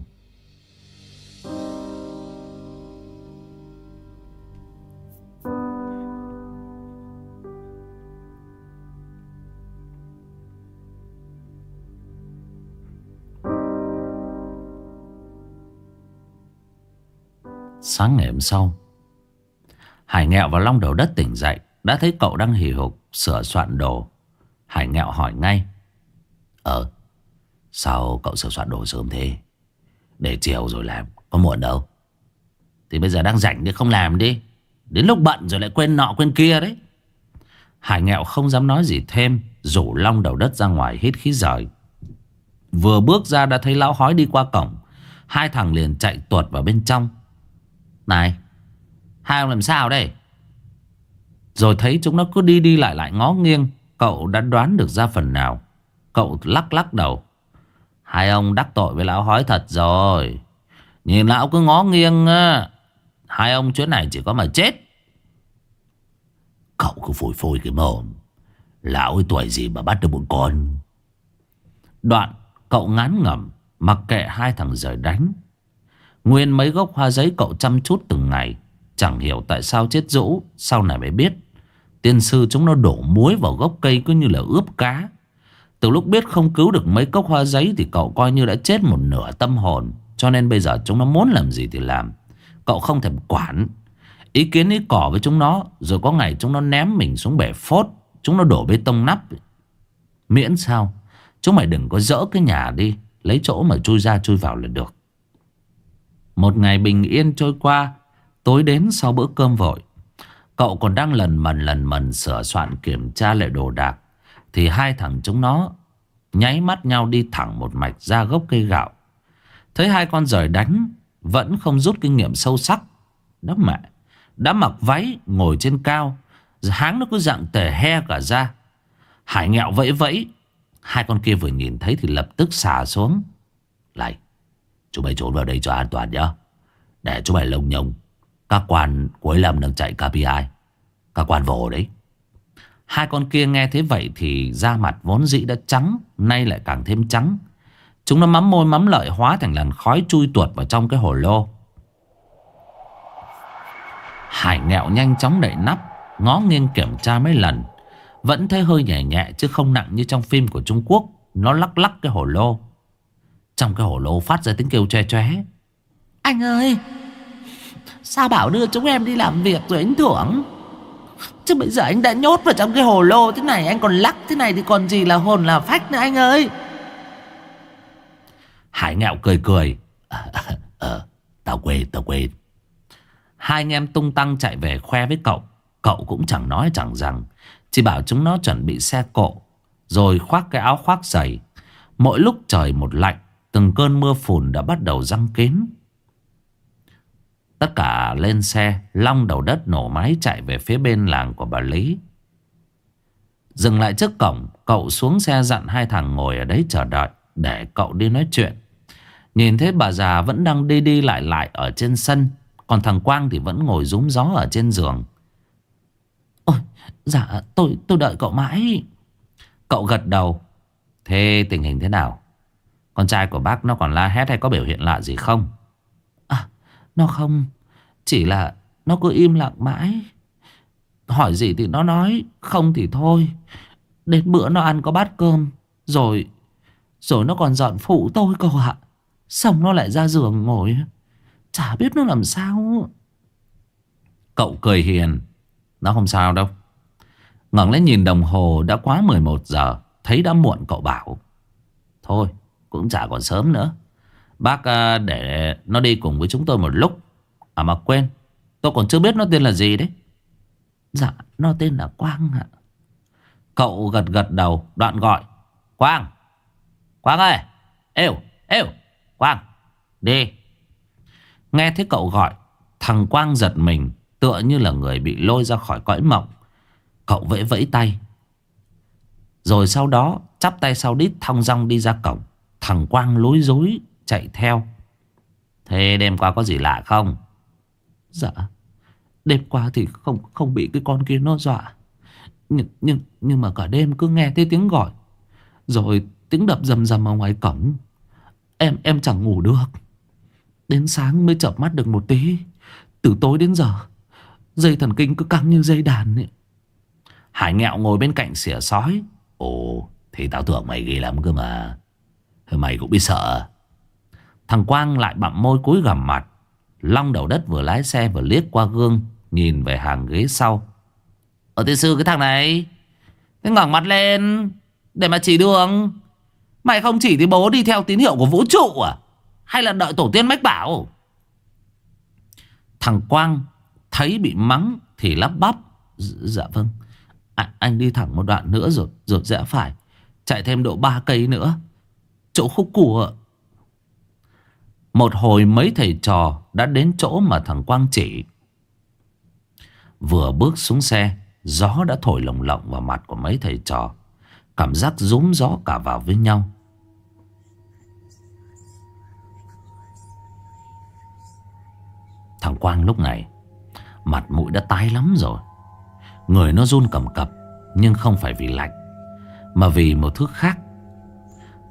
Sáng ngày hôm sau, Hải nghẹo và Long đầu đất tỉnh dậy, Đã thấy cậu đang hì hục, sửa soạn đồ. Hải nghẹo hỏi ngay Ờ Sao cậu sửa soạn đồ sớm thế? Để chiều rồi làm, Có muộn đâu. Thì bây giờ đang rảnh thì không làm đi, Đến lúc bận rồi lại quên nọ quên kia đấy. Hải nghẹo không dám nói gì thêm, Rủ Long đầu đất ra ngoài hít khí rời. Vừa bước ra đã thấy lão hói đi qua cổng, Hai thằng liền chạy tuột vào bên trong này, Hai ông làm sao đây? Rồi thấy chúng nó cứ đi đi lại lại ngó nghiêng, Cậu đã đoán được ra phần nào. Cậu lắc lắc đầu. Hai ông đắc tội với lão hói thật rồi. Nhìn lão cứ ngó nghiêng á. Hai ông chuyến này chỉ có mà chết. Cậu cứ phổi phôi cái mồm. Lão ấy tuổi gì mà bắt được một con? Đoạn, cậu ngán ngẩm, Mặc kệ hai thằng rời đánh. Nguyên mấy gốc hoa giấy cậu chăm chút từng ngày. Chẳng hiểu tại sao chết rũ, Sau này mới biết. Tiên sư chúng nó đổ muối vào gốc cây cứ như là ướp cá. Từ lúc biết không cứu được mấy cốc hoa giấy Thì cậu coi như đã chết một nửa tâm hồn. Cho nên bây giờ chúng nó muốn làm gì thì làm. Cậu không thèm quản. Ý kiến ý cỏ với chúng nó, Rồi có ngày chúng nó ném mình xuống bể phốt, Chúng nó đổ bê tông nắp. Miễn sao, Chúng mày đừng có dỡ cái nhà đi, Lấy chỗ mà chui ra chui vào là được một ngày bình yên trôi qua, Tối đến sau bữa cơm vội. Cậu còn đang lần mần lần mần sửa soạn kiểm tra lại đồ đạc, Thì hai thằng chúng nó Nháy mắt nhau đi thẳng một mạch ra gốc cây gạo. Thấy hai con rời đánh, Vẫn không rút kinh nghiệm sâu sắc. Đó mẹ, Đã mặc váy, ngồi trên cao, Háng nó cứ dạng tề he cả ra. Hải nghẹo vẫy vẫy, Hai con kia vừa nhìn thấy thì lập tức xả xuống. Lại Chúng mày trốn vào đây cho an toàn nhá. Để chúng mày lông nhông. Các quan cuối năm đang chạy KPI Các quan vồ đấy. Hai con kia nghe thế vậy thì da mặt vốn dĩ đã trắng, Nay lại càng thêm trắng. Chúng nó mắm môi mắm lợi hóa thành làn khói chui tuột vào trong cái hồ lô. Hải nghẹo nhanh chóng đậy nắp, Ngó nghiêng kiểm tra mấy lần. Vẫn thấy hơi nhẹ nhẹ chứ không nặng như trong phim của Trung Quốc. Nó lắc lắc cái hồ lô trong cái hổ lô phát ra tiếng kêu tre tre. Anh ơi, Sao bảo đưa chúng em đi làm việc rồi anh thưởng? Chứ bây giờ anh đã nhốt vào trong cái hồ lô thế này, Anh còn lắc thế này thì còn gì là hồn là phách nữa anh ơi. Hải nghẹo cười cười. <laughs> Ờ Tao quên tao quên Hai anh em tung tăng chạy về khoe với cậu. Cậu cũng chẳng nói chẳng rằng. Chỉ bảo chúng nó chuẩn bị xe cộ, Rồi khoác cái áo khoác dày Mỗi lúc trời một lạnh Từng cơn mưa phùn đã bắt đầu răng kín. Tất cả lên xe, Long đầu đất nổ máy chạy về phía bên làng của bà Lý. Dừng lại trước cổng, Cậu xuống xe dặn hai thằng ngồi ở đấy chờ đợi Để cậu đi nói chuyện. Nhìn thấy bà già vẫn đang đi đi lại lại ở trên sân, Còn thằng Quang thì vẫn ngồi rúm gió ở trên giường. Ôi dạ tôi tôi đợi cậu mãi. Cậu gật đầu. Thế tình hình thế nào? Con trai của bác nó còn la hét hay có biểu hiện lạ gì không? À nó không. Chỉ là nó cứ im lặng mãi. Hỏi gì thì nó nói Không thì thôi. Đến bữa nó ăn có bát cơm Rồi Rồi nó còn dọn phụ tôi cậu ạ. Xong nó lại ra giường ngồi. Chả biết nó làm sao. Cậu cười hiền. Nó không sao đâu. Ngẩng lên nhìn đồng hồ đã quá 11 giờ. Thấy đã muộn cậu bảo. Thôi cũng chả còn sớm nữa. Bác à, để nó đi cùng với chúng tôi một lúc. À mà quên, Tôi còn chưa biết nó tên là gì đấy. Dạ nó tên là Quang ạ. Cậu gật gật đầu, Đoạn gọi. Quang Quang ơi, Êu Êu, Quang, Đi. Nghe thấy cậu gọi, Thằng Quang giật mình, Tựa như là người bị lôi ra khỏi cõi mộng. Cậu vẫy vẫy tay. Rồi sau đó, Chắp tay sau đít thong dong đi ra cổng. Thằng Quang lối rối chạy theo. Thế đêm qua có gì lạ không? Dạ Đêm qua thì không không bị cái con kia nó dọa. Nhưng, nhưng, nhưng mà cả đêm cứ nghe thấy tiếng gọi. Rồi tiếng đập rầm rầm ở ngoài cổng. Em em chẳng ngủ được. Đến sáng mới chợp mắt được một tí. Từ tối đến giờ Dây thần kinh cứ căng như dây đàn ấy. Hải nghẹo ngồi bên cạnh xỉa sói. Ồ thì tao tưởng mày ghê lắm cơ mà. Mày cũng biết sợ. Thằng Quang lại bặm môi cúi gằm mặt Long đầu đất vừa lái xe vừa liếc qua gương Nhìn về hàng ghế sau. Ở tiên sư cái thằng này Cái ngẩng mặt lên Để mà chỉ đường. Mày không chỉ thì bố đi theo tín hiệu của vũ trụ à? Hay là đợi tổ tiên mách bảo? Thằng Quang Thấy bị mắng Thì lắp bắp Dạ, dạ vâng. À, Anh đi thẳng một đoạn nữa rồi Rồi rẽ phải. Chạy thêm độ 3 cây nữa. Chỗ khúc của Một hồi mấy thầy trò Đã đến chỗ mà thằng Quang chỉ. Vừa bước xuống xe, Gió đã thổi lồng lộng vào mặt của mấy thầy trò. Cảm giác rúm gió cả vào với nhau. Thằng Quang lúc này, Mặt mũi đã tái lắm rồi. Người nó run cầm cập, Nhưng không phải vì lạnh, Mà vì một thứ khác.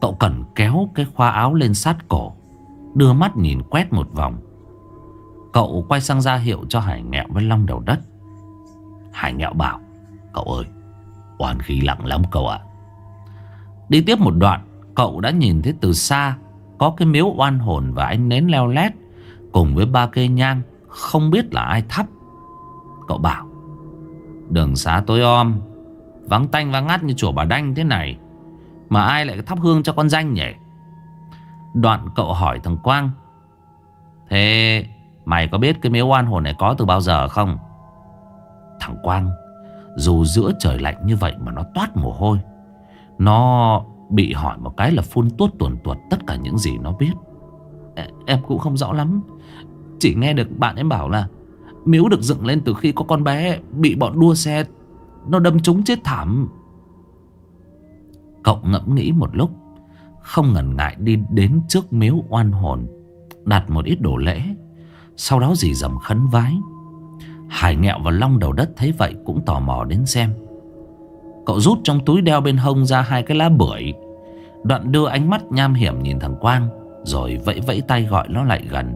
Cậu cần kéo cái khoa áo lên sát cổ, Đưa mắt nhìn quét một vòng. Cậu quay sang ra hiệu cho Hải nghẹo với Long đầu đất. Hải nghẹo bảo, Cậu ơi, Oan khí lặng lắm cậu ạ. Đi tiếp một đoạn, Cậu đã nhìn thấy từ xa Có cái miếu oan hồn và anh nến leo lét Cùng với ba cây nhang Không biết là ai thắp. Cậu bảo, Đường xá tối om, Vắng tanh vắng ngắt như chùa bà đanh thế này mà ai lại thắp hương cho con danh nhỉ? Đoạn cậu hỏi thằng Quang. Thế mày có biết cái miếu oan hồn này có từ bao giờ không? Thằng Quang, Dù giữa trời lạnh như vậy mà nó toát mồ hôi. Nó bị hỏi một cái là phun tuốt tuần tuột tất cả những gì nó biết. Em cũng không rõ lắm. Chỉ nghe được bạn em bảo là Miếu được dựng lên từ khi có con bé Bị bọn đua xe, Nó đâm trúng chết thảm. Cậu ngẫm nghĩ một lúc, Không ngần ngại đi đến trước miếu oan hồn, Đặt một ít đồ lễ, Sau đó dì dầm khấn vái. Hải nghẹo và long đầu đất thấy vậy Cũng tò mò đến xem. Cậu rút trong túi đeo bên hông ra hai cái lá bưởi, Đoạn đưa ánh mắt nham hiểm nhìn thằng Quang, Rồi vẫy vẫy tay gọi nó lại gần.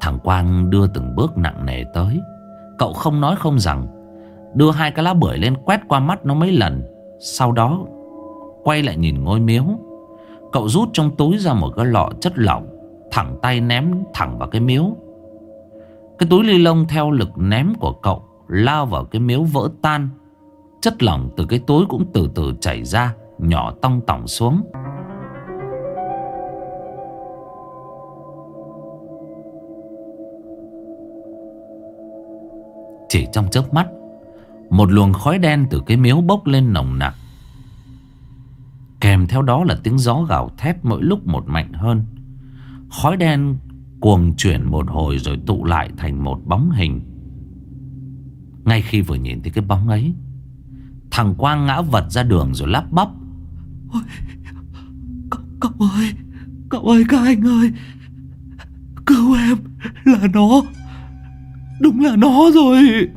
Thằng Quang đưa từng bước nặng nề tới. Cậu không nói không rằng Đưa hai cái lá bưởi lên quét qua mắt nó mấy lần, Sau đó Quay lại nhìn ngôi miếu. Cậu rút trong túi ra một cái lọ chất lỏng, Thẳng tay ném thẳng vào cái miếu. Cái túi ly lông theo lực ném của cậu Lao vào cái miếu vỡ tan. Chất lỏng từ cái túi cũng từ từ chảy ra, Nhỏ tong tỏng xuống. Chỉ trong chớp mắt một luồng khói đen từ cái miếu bốc lên nồng nặc. Kèm theo đó là tiếng gió gào thét mỗi lúc một mạnh hơn. Khói đen cuồng chuyển một hồi rồi tụ lại thành một bóng hình. Ngay khi vừa nhìn thấy cái bóng ấy Thằng Quang ngã vật ra đường rồi lắp bắp. Ôi, cậu, cậu ơi Cậu ơi các anh ơi. Cứu em Là nó. Đúng là nó rồi.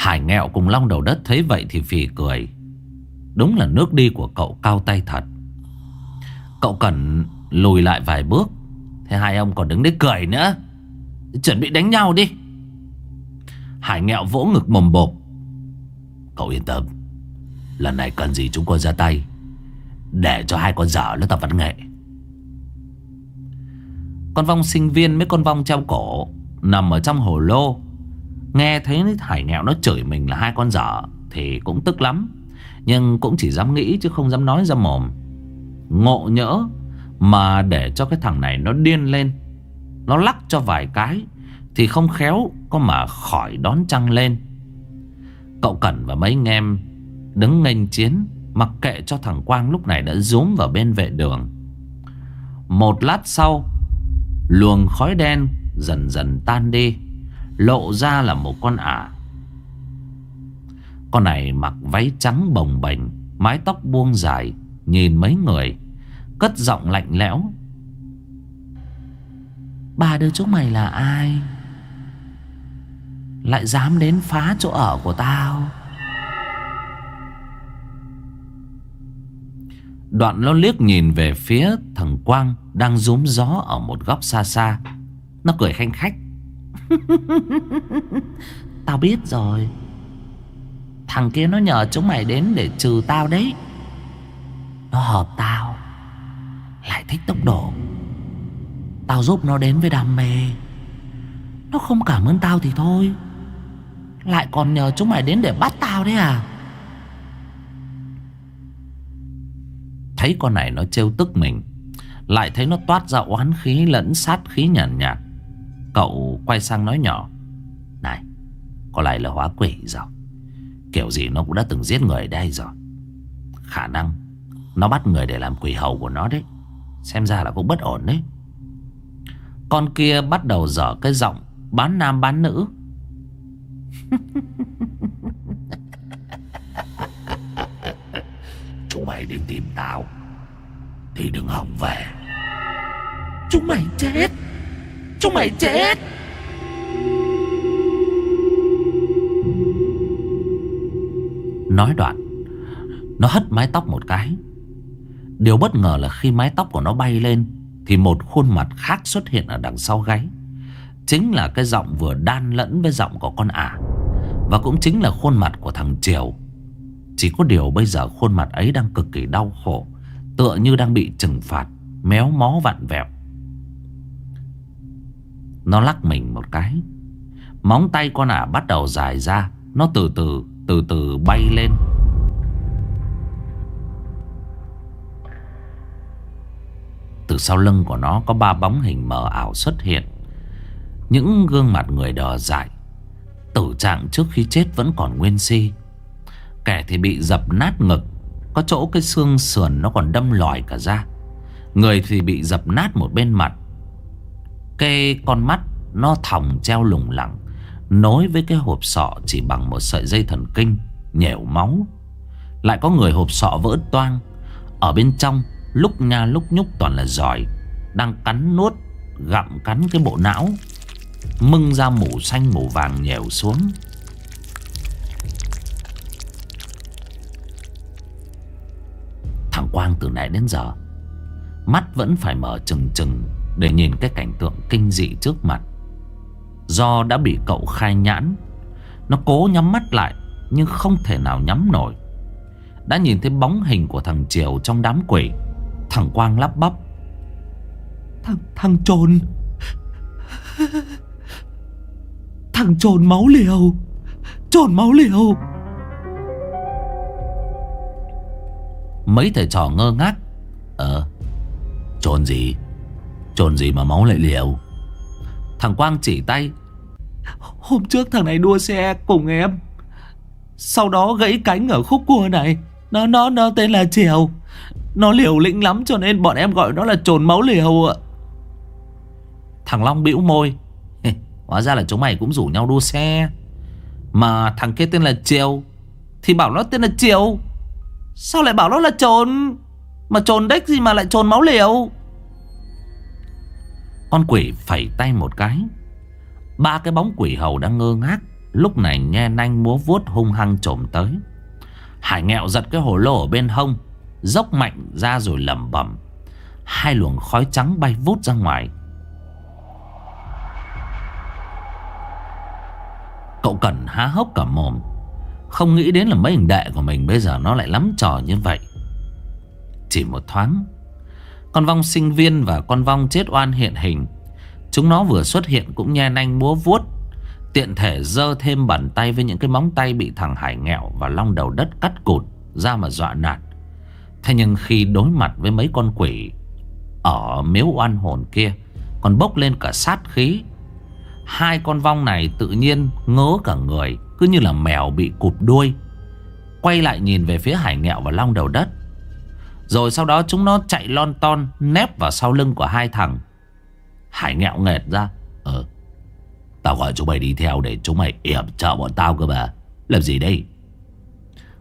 Hải nghẹo cùng long đầu đất thấy vậy thì phì cười. Đúng là nước đi của cậu cao tay thật. Cậu cần lùi lại vài bước. Thế hai ông còn đứng đấy cười nữa. Chuẩn bị đánh nhau đi. Hải nghẹo vỗ ngực mồm bộp. Cậu yên tâm. Lần này cần gì chúng con ra tay. Để cho hai con dở nó tập văn nghệ. Con vong sinh viên mấy con vong treo cổ Nằm ở trong hồ lô. Nghe thấy Hải nghẹo nó chửi mình là hai con dở, Thì cũng tức lắm. Nhưng cũng chỉ dám nghĩ chứ không dám nói ra mồm. Ngộ nhỡ Mà để cho cái thằng này nó điên lên, Nó lắc cho vài cái, Thì không khéo Có mà khỏi đón trăng lên. Cậu Cẩn và mấy anh em Đứng nghênh chiến, Mặc kệ cho thằng Quang lúc này đã rúm vào bên vệ đường. Một lát sau, Luồng khói đen dần dần tan đi. Lộ ra là một con ả. Con này mặc váy trắng bồng bềnh, Mái tóc buông dài, Nhìn mấy người, Cất giọng lạnh lẽo. Ba đứa chúng mày là ai? Lại dám đến phá chỗ ở của tao? Đoạn nó liếc nhìn về phía thằng Quang Đang rúm gió ở một góc xa xa. Nó cười khanh khách. <laughs> Tao biết rồi. Thằng kia nó nhờ chúng mày đến để trừ tao đấy. Nó hợp tao Lại thích tốc độ. Tao giúp nó đến với đam mê. Nó không cảm ơn tao thì thôi. Lại còn nhờ chúng mày đến để bắt tao đấy à? Thấy con này nó trêu tức mình Lại thấy nó toát ra oán khí lẫn sát khí nhàn nhạt, nhạt Cậu quay sang nói nhỏ. Này, Có lại là hóa quỷ rồi. Kiểu gì nó cũng đã từng giết người đây rồi. Khả năng Nó bắt người để làm quỷ hầu của nó đấy. Xem ra là cũng bất ổn đấy. Con kia bắt đầu dở cái giọng Bán nam bán nữ. <laughs> Chúng mày đi tìm tao. Thì đừng hỏng về. Chúng mày chết. Chúng mày chết. Nói đoạn, Nó hất mái tóc một cái. Điều bất ngờ là khi mái tóc của nó bay lên, Thì một khuôn mặt khác xuất hiện ở đằng sau gáy. Chính là cái giọng vừa đan lẫn với giọng của con ả. Và cũng chính là khuôn mặt của thằng Triều. Chỉ có điều bây giờ khuôn mặt ấy đang cực kỳ đau khổ, Tựa như đang bị trừng phạt, Méo mó vặn vẹo. Nó lắc mình một cái. Móng tay con ả bắt đầu dài ra. Nó từ từ từ từ bay lên. Từ sau lưng của nó có ba bóng hình mờ ảo xuất hiện. Những gương mặt người đờ dại. Tử trạng trước khi chết vẫn còn nguyên si. Kẻ thì bị dập nát ngực. Có chỗ cái xương sườn nó còn đâm lòi cả ra. Người thì bị dập nát một bên mặt. Cái con mắt nó thòng treo lủng lẳng. Nối với cái hộp sọ chỉ bằng một sợi dây thần kinh, Nhẻo máu. Lại có người hộp sọ vỡ toang. Ở bên trong, lúc nha lúc nhúc toàn là giỏi, Đang cắn nuốt, Gặm cắn cái bộ não. Mưng ra mủ xanh mủ vàng nhèo xuống. Thằng Quang từ nãy đến giờ, Mắt vẫn phải mở trừng trừng. Để nhìn cái cảnh tượng kinh dị trước mặt. Do đã bị cậu khai nhãn Nó cố nhắm mắt lại Nhưng không thể nào nhắm nổi. Đã nhìn thấy bóng hình của thằng Triều trong đám quỷ Thằng Quang lắp bắp. Thằng, thằng trồn. Thằng trồn máu liều. Trồn máu liều. Mấy thầy trò ngơ ngác. Ờ Trồn gì Trồn gì mà máu lại liều. Thằng Quang chỉ tay. Hôm trước thằng này đua xe cùng em. Sau đó gãy cánh ở khúc cua này. Nó nó nó tên là Triều. Nó liều lĩnh lắm cho nên bọn em gọi nó là trồn máu liều ạ. Thằng Long bĩu môi. Hóa ra là chúng mày cũng rủ nhau đua xe. Mà thằng kia tên là Triều Thì bảo nó tên là Triều. Sao lại bảo nó là trồn Mà trồn đếch gì mà lại trồn máu liều? Con quỷ phẩy tay một cái. Ba cái bóng quỷ hầu đang ngơ ngác, Lúc này nghe nanh múa vuốt hung hăng trồm tới. Hải nghẹo giật cái hồ lô ở bên hông, Dốc mạnh ra rồi lầm bẩm. Hai luồng khói trắng bay vút ra ngoài. Cậu Cẩn há hốc cả mồm. Không nghĩ đến là mấy hình đệ của mình Bây giờ nó lại lắm trò như vậy. Chỉ một thoáng con vong sinh viên và con vong chết oan hiện hình Chúng nó vừa xuất hiện cũng nhe nanh múa vuốt, Tiện thể dơ thêm bàn tay với những cái móng tay bị thằng Hải nghẹo và long đầu đất cắt cụt, ra mà dọa nạt. Thế nhưng khi đối mặt với mấy con quỷ ở miếu oan hồn kia, còn bốc lên cả sát khí. Hai con vong này tự nhiên ngớ cả người, cứ như là mèo bị cụp đuôi. Quay lại nhìn về phía Hải nghẹo và long đầu đất. Rồi sau đó chúng nó chạy lon ton nép vào sau lưng của hai thằng. Hải nghẹo nghẹt ra. Ờ Tao gọi chúng mày đi theo để chúng mày yểm trợ bọn tao cơ mà. Làm gì đây?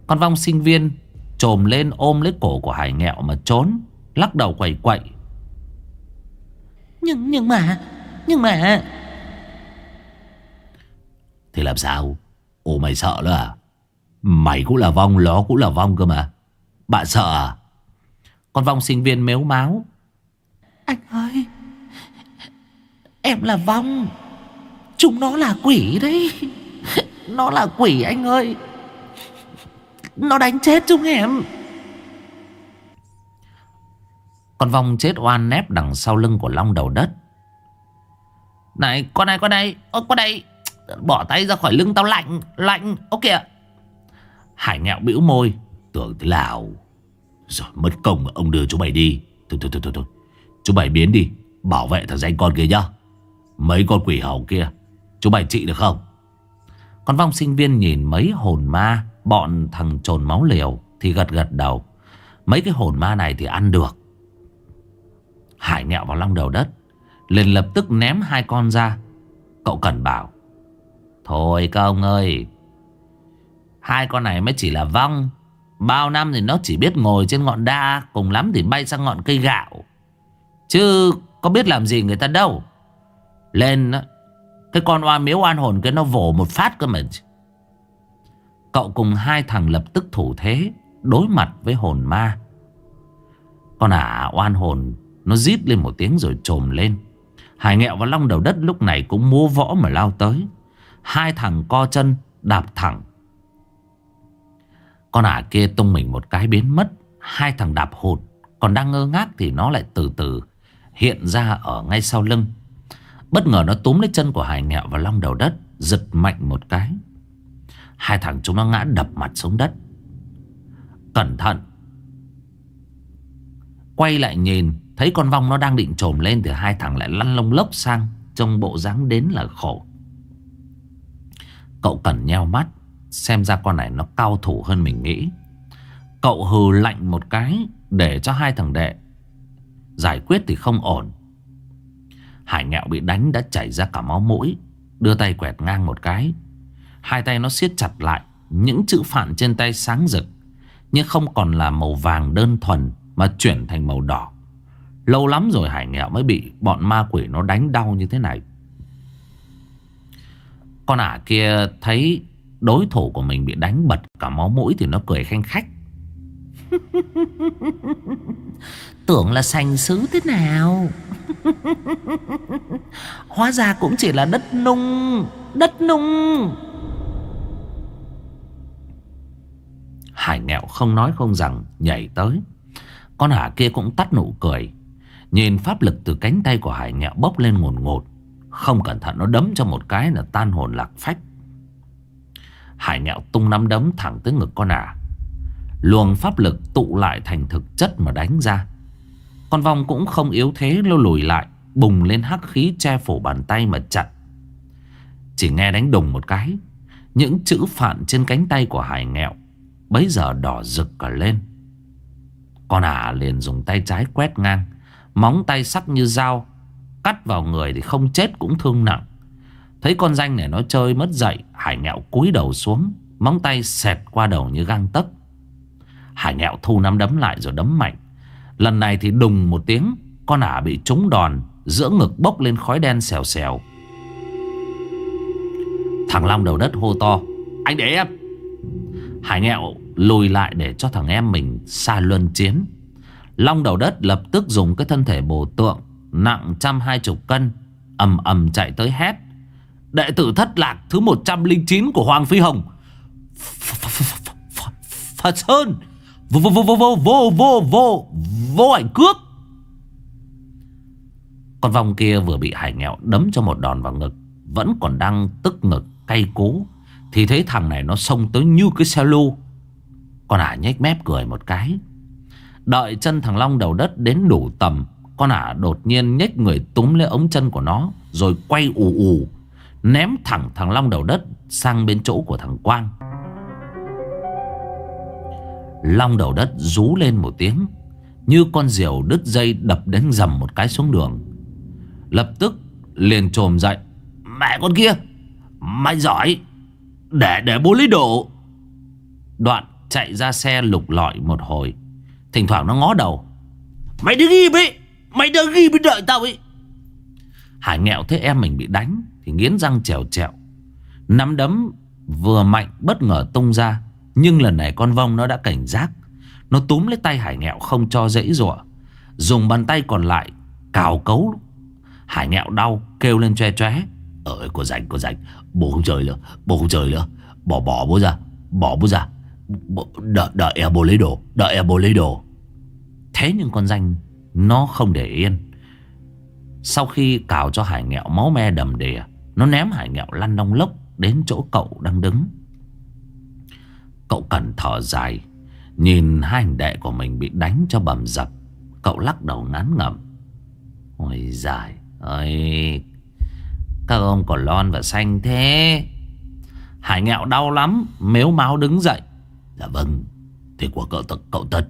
Con vong sinh viên Trồm lên ôm lấy cổ của Hải nghẹo mà trốn Lắc đầu quậy quậy. Nhưng nhưng mà Nhưng mà. Thì làm sao? Ồ mày sợ nữa à? Mày cũng là vong Nó cũng là vong cơ mà. Bạn sợ à Con vong sinh viên mếu máu. Anh ơi Em là vong. Chúng nó là quỷ đấy. Nó là quỷ anh ơi. Nó đánh chết chúng em. Con vong chết oan nép đằng sau lưng của Long đầu đất. Này con này con này. Ơ con này. Bỏ tay ra khỏi lưng tao lạnh Lạnh. Ơ kìa Hải nghẹo bĩu môi Tưởng thế nào rồi mất công ông đưa chú mày đi. Thôi thôi thôi thôi chú mày biến đi, Bảo vệ thằng danh con kia nhá. Mấy con quỷ hầu kia, Chú mày trị được không? Con vong sinh viên nhìn mấy hồn ma, Bọn thằng trồn máu liều Thì gật gật đầu. Mấy cái hồn ma này thì ăn được. Hải nghẹo vào long đầu đất, liền lập tức ném hai con ra. Cậu cần bảo, Thôi các ông ơi, Hai con này mới chỉ là vong Bao năm thì nó chỉ biết ngồi trên ngọn đa, Cùng lắm thì bay sang ngọn cây gạo. Chứ có biết làm gì người ta đâu. Lên Cái con oa miếu oan hồn kia nó vồ một phát cơ mà. Cậu cùng hai thằng lập tức thủ thế, Đối mặt với hồn ma. Con ả oan hồn, Nó rít lên một tiếng rồi trồm lên. Hải nghẹo và long đầu đất lúc này cũng múa võ mà lao tới. Hai thằng co chân, đạp thẳng. Con ả kia tung mình một cái biến mất, Hai thằng đạp hụt. Còn đang ngơ ngác thì nó lại từ từ Hiện ra ở ngay sau lưng. Bất ngờ nó túm lấy chân của Hải nghẹo và long đầu đất, Giật mạnh một cái. Hai thằng chúng nó ngã đập mặt xuống đất. Cẩn thận! Quay lại nhìn, Thấy con vong nó đang định trồm lên Thì hai thằng lại lăn lông lốc sang, Trông bộ dáng đến là khổ. Cậu cần nheo mắt. Xem ra con này nó cao thủ hơn mình nghĩ. Cậu hừ lạnh một cái Để cho hai thằng đệ Giải quyết thì không ổn. Hải nghẹo bị đánh đã chảy ra cả máu mũi, Đưa tay quẹt ngang một cái. Hai tay nó siết chặt lại, Những chữ phản trên tay sáng rực, Nhưng không còn là màu vàng đơn thuần Mà chuyển thành màu đỏ. Lâu lắm rồi Hải nghẹo mới bị Bọn ma quỷ nó đánh đau như thế này. Con ả kia thấy Đối thủ của mình bị đánh bật cả máu mũi Thì nó cười khanh khách. <laughs> Tưởng là sành sứ thế nào? <laughs> Hóa ra cũng chỉ là đất nung Đất nung. Hải nghẹo không nói không rằng Nhảy tới. Con hả kia cũng tắt nụ cười. Nhìn pháp lực từ cánh tay của Hải nghẹo bốc lên ngột ngột. Không cẩn thận nó đấm cho một cái là tan hồn lạc phách Hải nhạo tung nắm đấm thẳng tới ngực con ả. Luồng pháp lực tụ lại thành thực chất mà đánh ra. Con vong cũng không yếu thế lô lùi lại, Bùng lên hắc khí che phủ bàn tay mà chặn. Chỉ nghe đánh đùng một cái, Những chữ phạn trên cánh tay của Hải nghẹo Bấy giờ đỏ rực cả lên. Con ả liền dùng tay trái quét ngang, Móng tay sắc như dao, Cắt vào người thì không chết cũng thương nặng. Thấy con danh này nó chơi mất dậy Hải nghẹo cúi đầu xuống, Móng tay xẹt qua đầu như găng tấc. Hải nghẹo thu nắm đấm lại rồi đấm mạnh. Lần này thì đùng một tiếng, Con ả bị trúng đòn, Giữa ngực bốc lên khói đen xèo xèo. Thằng Long đầu đất hô to, Anh để em. Hải nghẹo lùi lại để cho thằng em mình xa luân chiến. Long đầu đất lập tức dùng cái thân thể bồ tượng, Nặng trăm hai chục cân, ầm ầm chạy tới hét. Đệ tử thất lạc thứ 109 của Hoàng Phi Hồng Phật Sơn Vô vô vô vô vô vô vô vô Vô ảnh cướp Con vòng kia vừa bị hải nghèo đấm cho một đòn vào ngực Vẫn còn đang tức ngực cay cố Thì thấy thằng này nó xông tới như cái xe lô Con ả nhếch mép cười một cái Đợi chân thằng Long đầu đất đến đủ tầm Con ả đột nhiên nhếch người túm lấy ống chân của nó Rồi quay ù ù Ném thẳng thằng Long đầu đất sang bên chỗ của thằng Quang. Long đầu đất rú lên một tiếng, Như con diều đứt dây đập đến dầm một cái xuống đường. Lập tức liền trồm dậy, Mẹ con kia, Mày giỏi, Để để bố lấy đồ. Đoạn chạy ra xe lục lọi một hồi, Thỉnh thoảng nó ngó đầu. Mày đứng im ấy Mày đứng im mới đợi tao ấy. Hải nghẹo thế em mình bị đánh thì nghiến răng trèo trèo Nắm đấm vừa mạnh bất ngờ tung ra Nhưng lần này con vong nó đã cảnh giác. Nó túm lấy tay Hải nghẹo không cho dễ dụa. Dùng bàn tay còn lại Cào cấu. Hải nghẹo đau kêu lên tre tre. Ơi cô rảnh cô rảnh. Bố không chơi nữa Bố không chơi nữa. Bỏ bỏ bố ra Bỏ bố ra. Bố, Đợi, đợi em bố lấy đồ Đợi em bố lấy đồ. Thế nhưng con danh Nó không để yên. Sau khi cào cho hải nghẹo máu me đầm đìa nó ném hải nghẹo lăn đông lốc Đến chỗ cậu đang đứng. Cậu cần thở dài, Nhìn hai anh đệ của mình bị đánh cho bầm dập. Cậu lắc đầu ngán ngẩm. Ôi dài ơi, Các ông còn lon và xanh thế. Hải nghẹo đau lắm, Mếu máu đứng dậy. Dạ vâng Thì của cậu tật cậu tật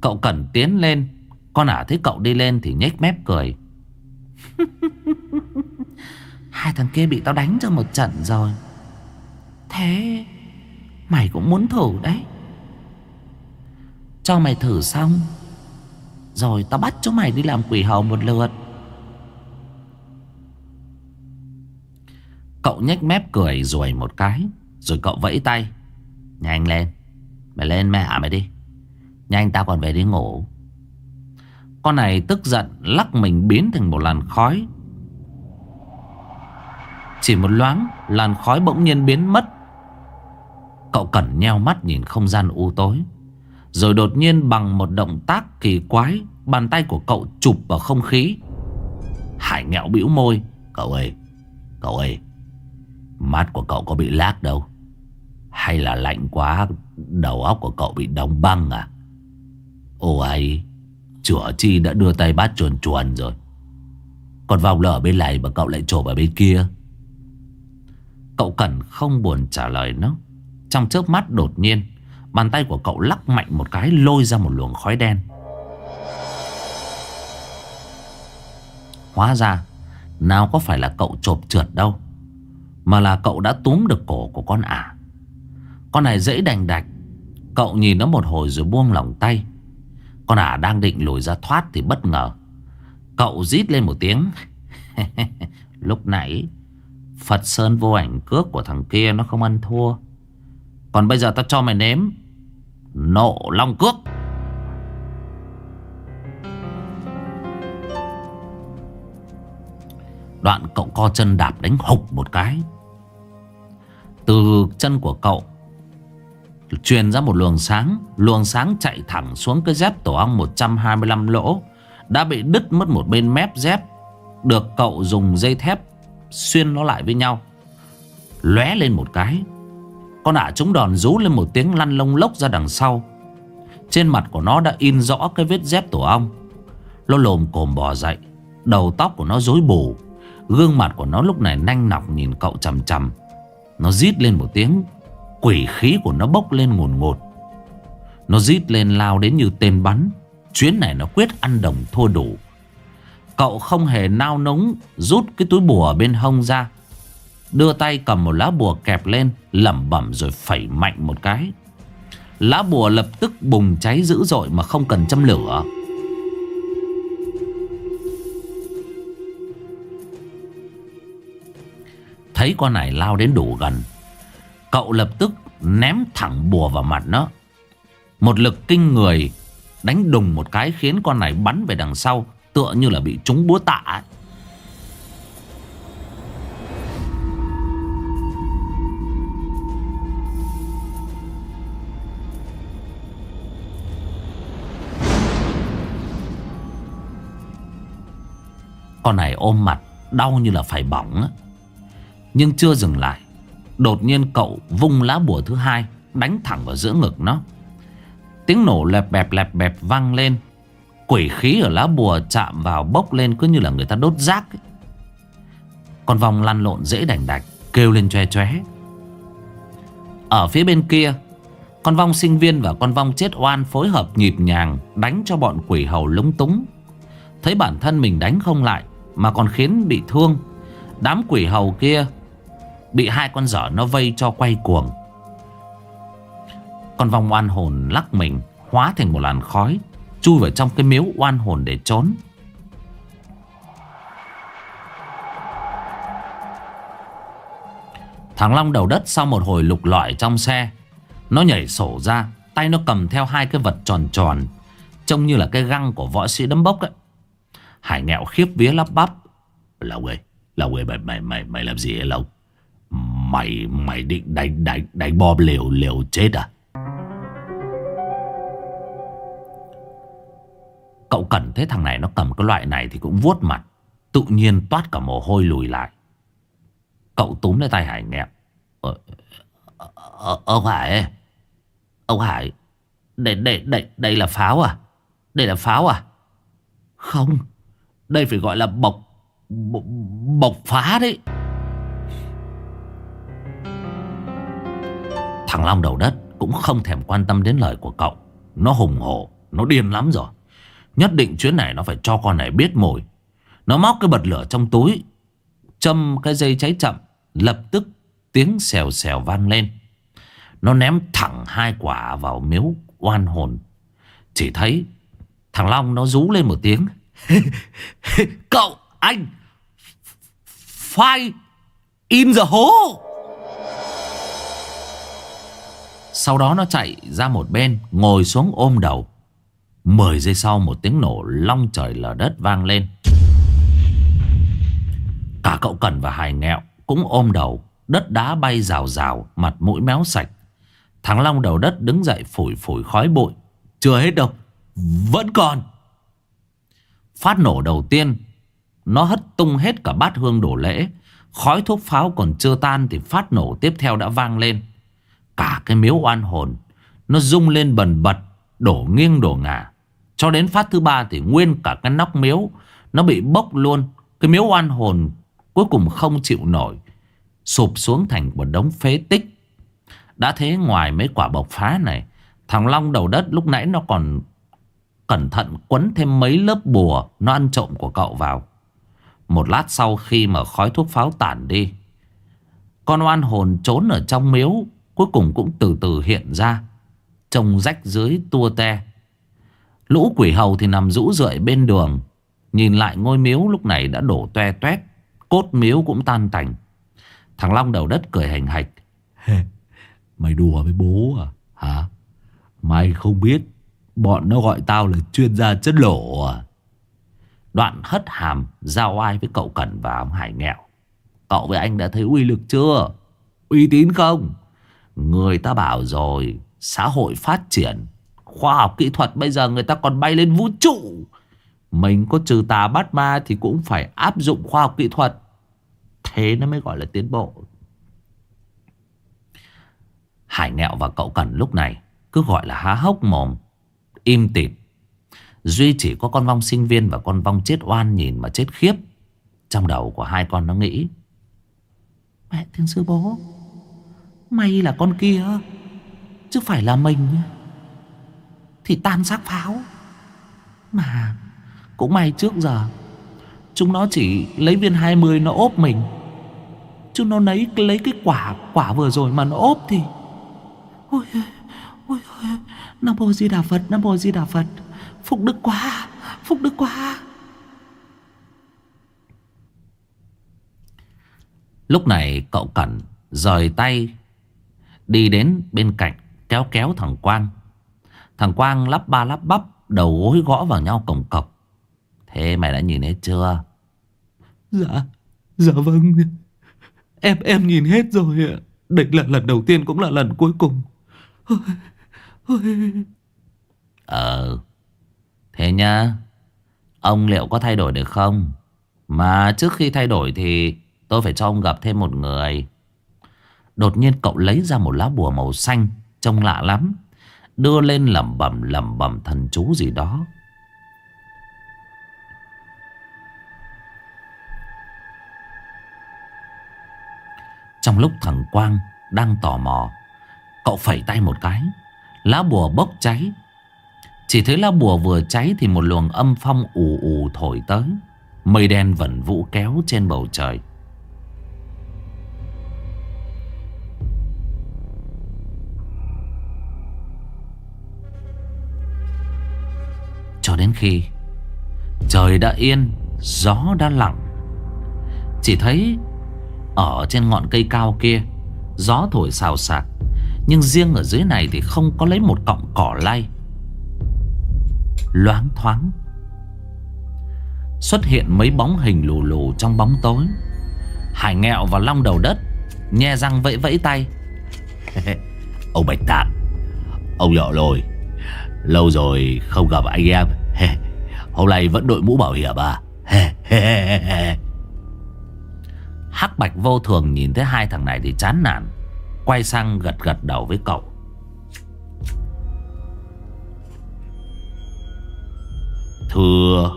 Cậu cần tiến lên. Con ả thấy cậu đi lên thì nhếch mép cười. <laughs> Hai thằng kia bị tao đánh cho một trận rồi. Thế, Mày cũng muốn thử đấy. Cho mày thử xong, Rồi tao bắt chúng mày đi làm quỷ hầu một lượt. Cậu nhếch mép cười rồi một cái, Rồi cậu vẫy tay. Nhanh lên, Mày lên mẹ mày đi. Nhanh, tao còn về đi ngủ. Con này tức giận, Lắc mình biến thành một làn khói chỉ một loáng, Làn khói bỗng nhiên biến mất. Cậu cẩn nheo mắt nhìn không gian u tối, Rồi đột nhiên bằng một động tác kỳ quái, Bàn tay của cậu chụp vào không khí. Hải nghẹo bĩu môi, Cậu ơi Cậu ơi, Mắt của cậu có bị lác đâu? Hay là lạnh quá, Đầu óc của cậu bị đóng băng à? Ô ấy Chữa chi đã đưa tay bắt chuồn chuồn rồi. Còn vòng lở bên này Mà cậu lại trộm ở bên kia. Cậu Cẩn không buồn trả lời nó. Trong chớp mắt đột nhiên, Bàn tay của cậu lắc mạnh một cái, Lôi ra một luồng khói đen. Hóa ra, Nào có phải là cậu chộp trượt đâu, Mà là cậu đã túm được cổ của con ả. Con này dễ đành đạch. Cậu nhìn nó một hồi rồi buông lỏng tay. Con ả đang định lùi ra thoát thì bất ngờ, Cậu rít lên một tiếng. <laughs> Lúc nãy Phật Sơn vô ảnh cước của thằng kia nó không ăn thua. Còn bây giờ tao cho mày nếm. Nộ long cước. Đoạn cậu co chân đạp đánh hục một cái. Từ chân của cậu Truyền ra một luồng sáng. Luồng sáng chạy thẳng xuống cái dép tổ ong 125 lỗ. Đã bị đứt mất một bên mép dép. Được cậu dùng dây thép Xuyên nó lại với nhau. Lóe lên một cái, Con ả trúng đòn rú lên một tiếng lăn lông lốc ra đằng sau. Trên mặt của nó đã in rõ cái vết dép tổ ong. Nó lồm cồm bò dậy, Đầu tóc của nó rối bù, Gương mặt của nó lúc này nanh nọc nhìn cậu chầm chầm Nó rít lên một tiếng, Quỷ khí của nó bốc lên ngùn ngột Nó rít lên lao đến như tên bắn, Chuyến này nó quyết ăn đồng thua đủ. Cậu không hề nao núng, Rút cái túi bùa bên hông ra. Đưa tay cầm một lá bùa kẹp lên, lẩm bẩm rồi phẩy mạnh một cái. Lá bùa lập tức bùng cháy dữ dội Mà không cần châm lửa. Thấy con này lao đến đủ gần, Cậu lập tức ném thẳng bùa vào mặt nó. Một lực kinh người Đánh đùng một cái khiến con này bắn về đằng sau. Tựa như là bị trúng búa tạ ấy. Con này ôm mặt, Đau như là phải bỏng Nhưng chưa dừng lại, Đột nhiên cậu vung lá bùa thứ hai Đánh thẳng vào giữa ngực nó Tiếng nổ lẹp bẹp lẹp bẹp vang lên Quỷ khí ở lá bùa chạm vào bốc lên cứ như là người ta đốt rác ấy. Con vòng lăn lộn dễ đành đạch, Kêu lên choe choe Ở phía bên kia, Con vong sinh viên và con vong chết oan phối hợp nhịp nhàng Đánh cho bọn quỷ hầu lúng túng. Thấy bản thân mình đánh không lại Mà còn khiến bị thương, Đám quỷ hầu kia Bị hai con dở nó vây cho quay cuồng. Con vong oan hồn lắc mình, Hóa thành một làn khói. Chui vào trong cái miếu oan hồn để trốn. Thằng Long đầu đất sau một hồi lục lọi trong xe Nó nhảy sổ ra Tay nó cầm theo hai cái vật tròn tròn Trông như là cái găng của võ sĩ đấm bốc ấy. Hải nghẹo khiếp vía lắp bắp. Lão ơi lão ơi mày, mày, mày, mày làm gì ấy Long Mày mày định đánh đánh đánh bom liều liều chết à? Cậu Cẩn thấy thằng này nó cầm cái loại này thì cũng vuốt mặt Tự nhiên toát cả mồ hôi lùi lại. Cậu túm lấy tay Hải nghẹo ờ, ờ, ờ, Ông Hải Ông Hải đây, đây, đây, đây là pháo à? Đây là pháo à? Không Đây phải gọi là bộc Bộc, bộc phá đấy. Thằng Long đầu đất cũng không thèm quan tâm đến lời của cậu. Nó hùng hổ Nó điên lắm rồi. Nhất định chuyến này nó phải cho con này biết mồi. Nó móc cái bật lửa trong túi, Châm cái dây cháy chậm, Lập tức tiếng xèo xèo vang lên. Nó ném thẳng hai quả vào miếu oan hồn. Chỉ thấy Thằng Long nó rú lên một tiếng. <laughs> Cậu, anh Fire in the hole. Sau đó nó chạy ra một bên, Ngồi xuống ôm đầu. Mười giây sau một tiếng nổ long trời lở đất vang lên. Cả cậu Cần và Hải Nghẹo cũng ôm đầu, Đất đá bay rào rào, Mặt mũi méo sạch. Thằng Long đầu đất đứng dậy phủi phủi khói bụi. Chưa hết đâu, Vẫn còn. Phát nổ đầu tiên, Nó hất tung hết cả bát hương đổ lễ. Khói thuốc pháo còn chưa tan Thì phát nổ tiếp theo đã vang lên. Cả cái miếu oan hồn, Nó rung lên bần bật. Đổ nghiêng đổ ngả. Cho đến phát thứ ba thì nguyên cả cái nóc miếu, Nó bị bốc luôn. Cái miếu oan hồn cuối cùng không chịu nổi, Sụp xuống thành một đống phế tích. Đã thế ngoài mấy quả bộc phá này, Thằng Long đầu đất lúc nãy nó còn Cẩn thận quấn thêm mấy lớp bùa Nó ăn trộm của cậu vào. Một lát sau khi mà khói thuốc pháo tản đi, Con oan hồn trốn ở trong miếu Cuối cùng cũng từ từ hiện ra. Trông rách dưới tua te. Lũ quỷ hầu thì nằm rũ rượi bên đường. Nhìn lại ngôi miếu lúc này đã đổ toe toét Cốt miếu cũng tan tành. Thằng Long đầu đất cười hành hạch. Mày đùa với bố à? Hả? Mày không biết Bọn nó gọi tao là chuyên gia chất lộ à? Đoạn hất hàm Giao ai với cậu Cẩn và ông Hải nghèo Cậu với anh đã thấy uy lực chưa? Uy tín không? Người ta bảo rồi Xã hội phát triển, Khoa học kỹ thuật, bây giờ người ta còn bay lên vũ trụ. Mình có trừ tà bắt ma Thì cũng phải áp dụng khoa học kỹ thuật. Thế nó mới gọi là tiến bộ. Hải nghẹo và cậu Cẩn lúc này Cứ gọi là há hốc mồm, Im tịt. Duy chỉ có con vong sinh viên và con vong chết oan nhìn mà chết khiếp. Trong đầu của hai con nó nghĩ, Mẹ, thiên sư bố, May là con kia. Chứ phải là mình Thì tan xác pháo. Mà Cũng may trước giờ Chúng nó chỉ lấy viên 20 nó ốp mình. Chứ nó lấy, lấy cái quả Quả vừa rồi mà nó ốp thì Ôi Ôi ôi Nam Mô Di Đà Phật Nam Mô Di Đà Phật. Phúc đức quá Phúc đức quá. Lúc này cậu Cẩn rời tay Đi đến bên cạnh. Kéo kéo thằng Quang. Thằng Quang lắp ba lắp bắp Đầu gối gõ vào nhau cổng cọc. Thế mày đã nhìn hết chưa? Dạ Dạ vâng. Em em nhìn hết rồi ạ. Đây là lần đầu tiên cũng là lần cuối cùng. Ôi, ôi. Ờ Thế nhá. Ông liệu có thay đổi được không? Mà trước khi thay đổi thì Tôi phải cho ông gặp thêm một người. Đột nhiên cậu lấy ra một lá bùa màu xanh Trông lạ lắm. Đưa lên lẩm bẩm lẩm bẩm thần chú gì đó. Trong lúc thằng Quang đang tò mò, Cậu phẩy tay một cái. Lá bùa bốc cháy. Chỉ thấy lá bùa vừa cháy Thì một luồng âm phong ù ù thổi tới. Mây đen vẩn vũ kéo trên bầu trời. Cho đến khi Trời đã yên, Gió đã lặng. Chỉ thấy Ở trên ngọn cây cao kia, Gió thổi xào xạc, Nhưng riêng ở dưới này thì không có lấy một cọng cỏ lay. Loáng thoáng, Xuất hiện mấy bóng hình lù lù trong bóng tối. Hải nghẹo và long đầu đất, Nhe răng vẫy vẫy tay. <laughs> Ông Bạch Tạng, Ông nhỏ lồi Lâu rồi không gặp anh em. <laughs> Hôm nay vẫn đội mũ bảo hiểm à? <laughs> Hắc Bạch vô thường nhìn thấy hai thằng này thì chán nản Quay sang gật gật đầu với cậu. Thưa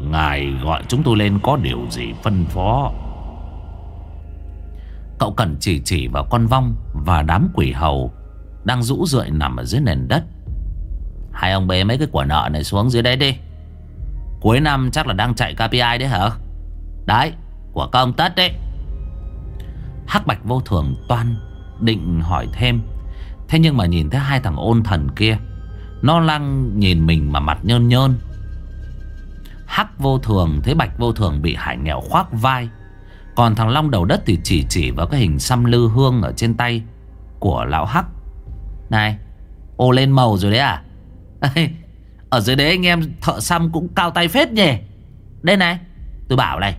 Ngài gọi chúng tôi lên có điều gì phân phó? Cậu cần chỉ chỉ vào con vong Và đám quỷ hầu Đang rũ rượi nằm ở dưới nền đất Hai ông bê mấy cái quả nợ này xuống dưới đấy đi. Cuối năm chắc là đang chạy KPI đấy hả? Đấy, Của các ông Tất đấy. Hắc Bạch vô thường toan Định hỏi thêm. Thế nhưng mà nhìn thấy hai thằng ôn thần kia, Nó lăng nhìn mình mà mặt nhơn nhơn. Hắc vô thường thấy Bạch vô thường bị hải nghèo khoác vai, Còn thằng Long đầu đất thì chỉ chỉ vào cái hình xăm lư hương ở trên tay Của lão Hắc. Này, Ô lên màu rồi đấy à? Ở dưới đấy anh em thợ xăm cũng cao tay phết nhỉ? Đây này Tôi bảo này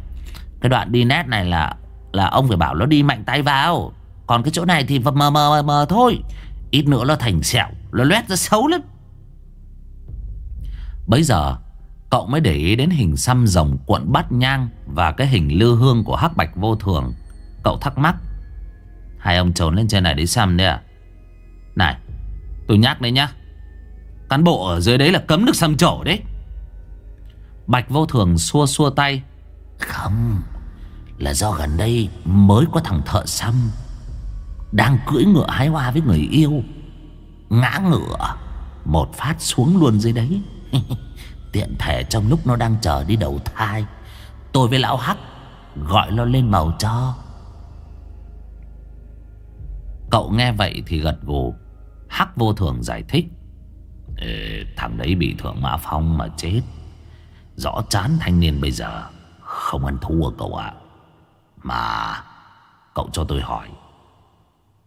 Cái đoạn đi nét này là Là ông phải bảo nó đi mạnh tay vào. Còn cái chỗ này thì mờ mờ mờ, mờ thôi. Ít nữa nó thành sẹo Nó loét ra xấu lắm. Bây giờ Cậu mới để ý đến hình xăm rồng cuộn bát nhang Và cái hình lư hương của hắc bạch vô thường. Cậu thắc mắc Hai ông trốn lên trên này để xăm đấy à? Này Tôi nhắc đấy nhá. Cán bộ ở dưới đấy là cấm được xăm trổ đấy. Bạch vô thường xua xua tay. Không Là do gần đây mới có thằng thợ xăm Đang cưỡi ngựa hái hoa với người yêu Ngã ngựa Một phát xuống luôn dưới đấy. <laughs> Tiện thể trong lúc nó đang chờ đi đầu thai Tôi với lão Hắc Gọi nó lên màu cho. Cậu nghe vậy thì gật gù. Hắc vô thường giải thích Thằng đấy bị thượng mã phong mà chết. Rõ chán thanh niên bây giờ, Không ăn thua cậu ạ. Mà, Cậu cho tôi hỏi,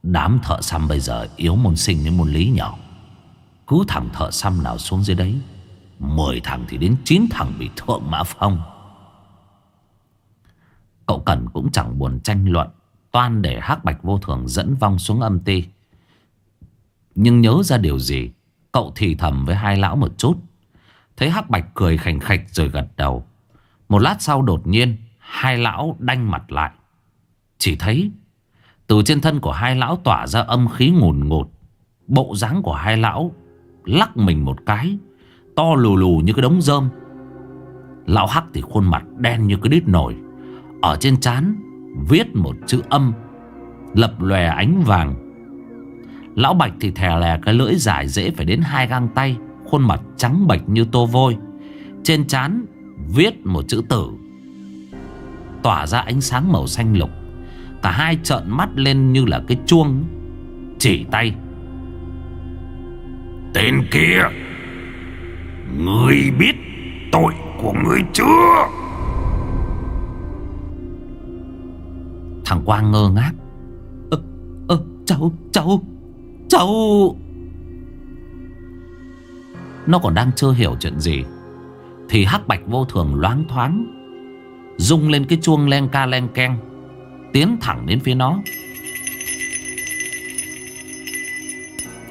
Đám thợ xăm bây giờ yếu môn sinh như môn lý nhỏ Cứ thằng thợ xăm nào xuống dưới đấy, Mười thằng thì đến chín thằng bị thượng mã phong. Cậu Cần cũng chẳng buồn tranh luận, Toan để hắc bạch vô thường dẫn vong xuống âm ti. Nhưng nhớ ra điều gì Cậu thì thầm với hai lão một chút. Thấy hắc bạch cười khành khạch rồi gật đầu. Một lát sau đột nhiên, Hai lão đanh mặt lại. Chỉ thấy, Từ trên thân của hai lão tỏa ra âm khí ngùn ngụt. Bộ dáng của hai lão Lắc mình một cái, To lù lù như cái đống rơm. Lão hắc thì khuôn mặt đen như cái đít nổi Ở trên trán Viết một chữ âm, Lập lòe ánh vàng. Lão Bạch thì thè lè cái lưỡi dài dễ phải đến hai găng tay Khuôn mặt trắng bệch như tô vôi. Trên trán viết một chữ tử. Tỏa ra ánh sáng màu xanh lục. Cả hai trợn mắt lên như là cái chuông. Chỉ tay. Tên kia Người biết tội của người chưa? Thằng Quang ngơ ngác. Ơ, ơ, cháu, cháu, cháu! Nó còn đang chưa hiểu chuyện gì, Thì hắc bạch vô thường loáng thoáng, Rung lên cái chuông len ca len keng, Tiến thẳng đến phía nó.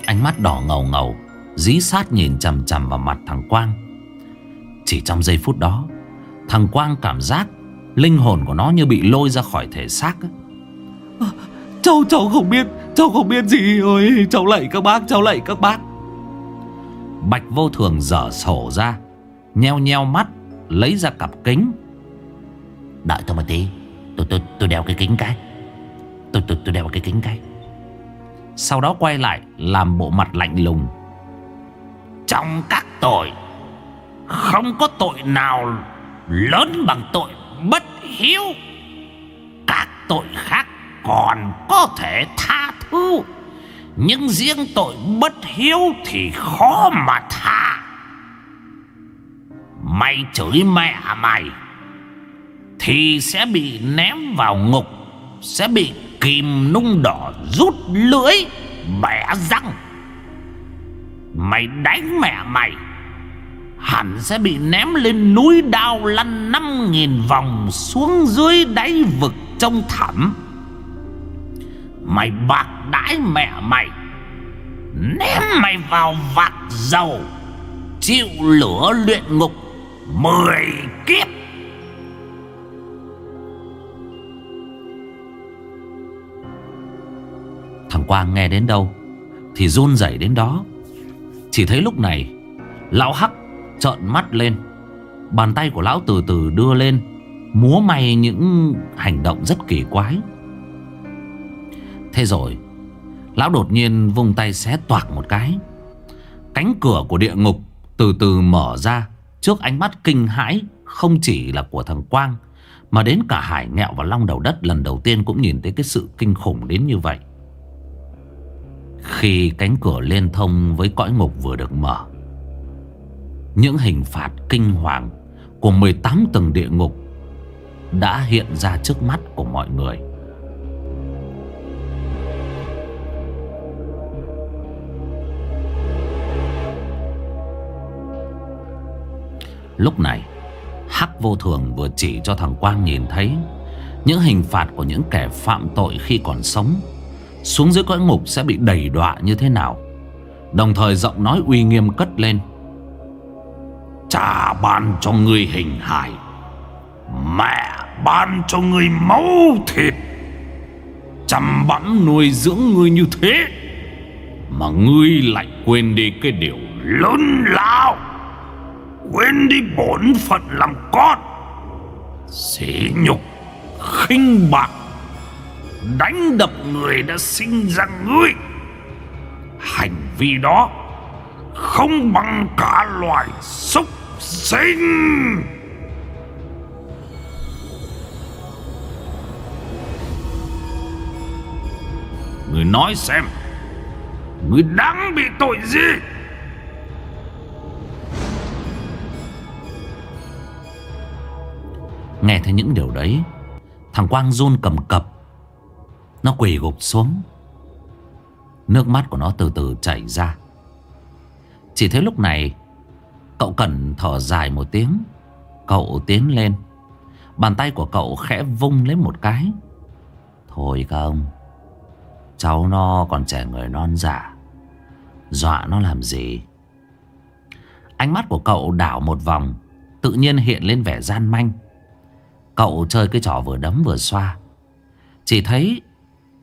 Ánh mắt đỏ ngầu ngầu, Dí sát nhìn chầm chầm vào mặt thằng Quang. Chỉ trong giây phút đó, Thằng Quang cảm giác Linh hồn của nó như bị lôi ra khỏi thể xác ấy. Cháu cháu không biết Cháu không biết gì ơi. Cháu lạy các bác Cháu lạy các bác. Bạch vô thường dở sổ ra Nheo nheo mắt Lấy ra cặp kính. Đợi tôi một tí Tôi tôi tôi đeo cái kính cái. Tôi tôi tôi đeo cái kính cái. Sau đó quay lại Làm bộ mặt lạnh lùng. Trong các tội Không có tội nào Lớn bằng tội bất hiếu. Các tội khác còn có thể tha thứ. Nhưng riêng tội bất hiếu thì khó mà tha. Mày chửi mẹ mày? Thì sẽ bị ném vào ngục, Sẽ bị kìm nung đỏ rút lưỡi, Bẻ răng. Mày đánh mẹ mày, Hẳn sẽ bị ném lên núi đao lăn năm nghìn vòng xuống dưới đáy vực trong thẳm. Mày bạc đãi mẹ mày. Ném mày vào vạc dầu. Chịu lửa luyện ngục. Mười kiếp. Thằng Quang nghe đến đâu Thì run rẩy đến đó. Chỉ thấy lúc này, Lão Hắc trợn mắt lên. Bàn tay của lão từ từ đưa lên, Múa may những hành động rất kỳ quái. Thế rồi, Lão đột nhiên vung tay xé toạc một cái. Cánh cửa của địa ngục từ từ mở ra Trước ánh mắt kinh hãi, Không chỉ là của thằng Quang, Mà đến cả Hải Nghẹo và Long Đầu Đất Lần đầu tiên cũng nhìn thấy cái sự kinh khủng đến như vậy. Khi cánh cửa liên thông với cõi ngục vừa được mở, Những hình phạt kinh hoàng Của 18 tầng địa ngục Đã hiện ra trước mắt của mọi người. Lúc này, Hắc vô thường vừa chỉ cho thằng Quang nhìn thấy Những hình phạt của những kẻ phạm tội khi còn sống. Xuống dưới cõi ngục sẽ bị đẩy đọa như thế nào? Đồng thời giọng nói uy nghiêm cất lên. Cha ban cho người hình hài, Mẹ ban cho người máu thịt. Chăm bẵm nuôi dưỡng ngươi như thế Mà ngươi lại quên đi cái điều lớn lao. Quên đi bổn phận làm con. Sỉ nhục, khinh bạc, Đánh đập người đã sinh ra ngươi. Hành vi đó Không bằng cả loài súc sinh. Người nói xem, Người đáng bị tội gì? Nghe thấy những điều đấy, Thằng Quang run cầm cập. Nó quỳ gục xuống. Nước mắt của nó từ từ chảy ra. Chỉ thấy lúc này, Cậu Cẩn thở dài một tiếng. Cậu tiến lên. Bàn tay của cậu khẽ vung lấy một cái. Thôi không, Cháu nó còn trẻ người non giả Dọa nó làm gì? Ánh mắt của cậu đảo một vòng, Tự nhiên hiện lên vẻ gian manh. Cậu chơi cái trò vừa đấm vừa xoa. Chỉ thấy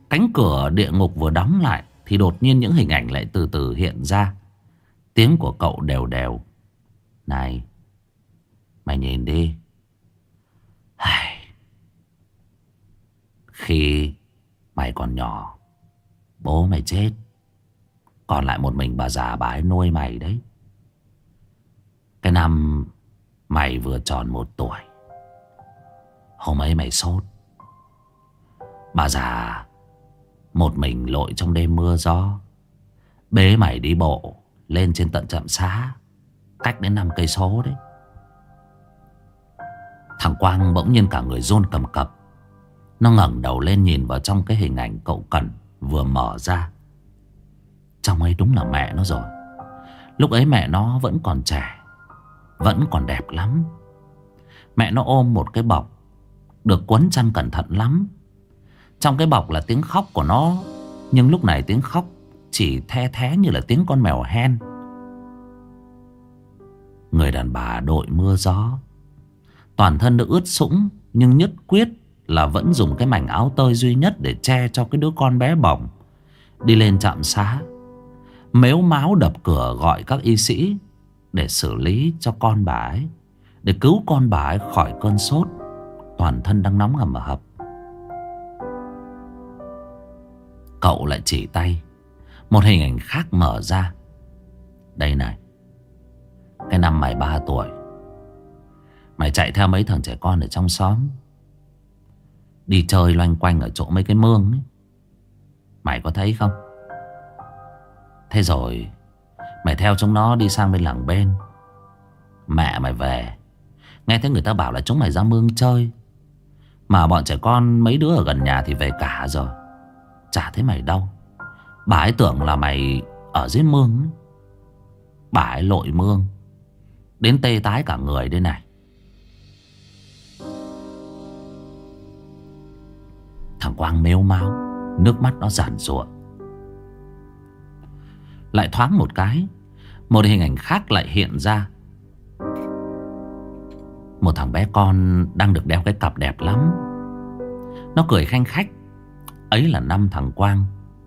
Cánh cửa địa ngục vừa đóng lại Thì đột nhiên những hình ảnh lại từ từ hiện ra. Tiếng của cậu đều đều. Này Mày nhìn đi. Ai, Khi mày còn nhỏ Bố mày chết Còn lại một mình bà già bà ấy nuôi mày đấy. Cái năm Mày vừa tròn một tuổi Hôm ấy mày sốt. Bà già, Một mình lội trong đêm mưa gió, Bế mày đi bộ Lên trên tận trạm xá, Cách đến 5 cây số đấy. Thằng Quang bỗng nhiên cả người run cầm cập. Nó ngẩng đầu lên nhìn vào trong cái hình ảnh cậu Cẩn vừa mở ra. Trong ấy đúng là mẹ nó rồi. Lúc ấy mẹ nó vẫn còn trẻ, Vẫn còn đẹp lắm. Mẹ nó ôm một cái bọc được quấn chăn cẩn thận lắm. Trong cái bọc là tiếng khóc của nó, Nhưng lúc này tiếng khóc Chỉ the thé như là tiếng con mèo hen. Người đàn bà đội mưa gió. Toàn thân đã ướt sũng, Nhưng nhất quyết là vẫn dùng cái mảnh áo tơi duy nhất Để che cho cái đứa con bé bỏng. Đi lên trạm xá, Mếu máu đập cửa gọi các y sĩ Để xử lý cho con bà ấy, Để cứu con bà ấy khỏi cơn sốt. Toàn thân đang nóng hầm hập Cậu lại chỉ tay, Một hình ảnh khác mở ra. Đây này, Cái năm mày 3 tuổi. Mày chạy theo mấy thằng trẻ con ở trong xóm. Đi chơi loanh quanh ở chỗ mấy cái mương ấy. Mày có thấy không? Thế rồi, Mày theo chúng nó đi sang bên làng bên. Mẹ mày về. Nghe thấy người ta bảo là chúng mày ra mương chơi. Mà bọn trẻ con mấy đứa ở gần nhà thì về cả rồi. Chả thấy mày đâu Bà ấy tưởng là mày ở dưới mương ấy. Bà ấy lội mương. Đến tê tái cả người đây này. Thằng Quang mếu máu Nước mắt nó giản rụa Lại thoáng một cái, Một hình ảnh khác lại hiện ra. Một thằng bé con Đang được đeo cái cặp đẹp lắm. Nó cười khanh khách. Ấy là năm thằng Quang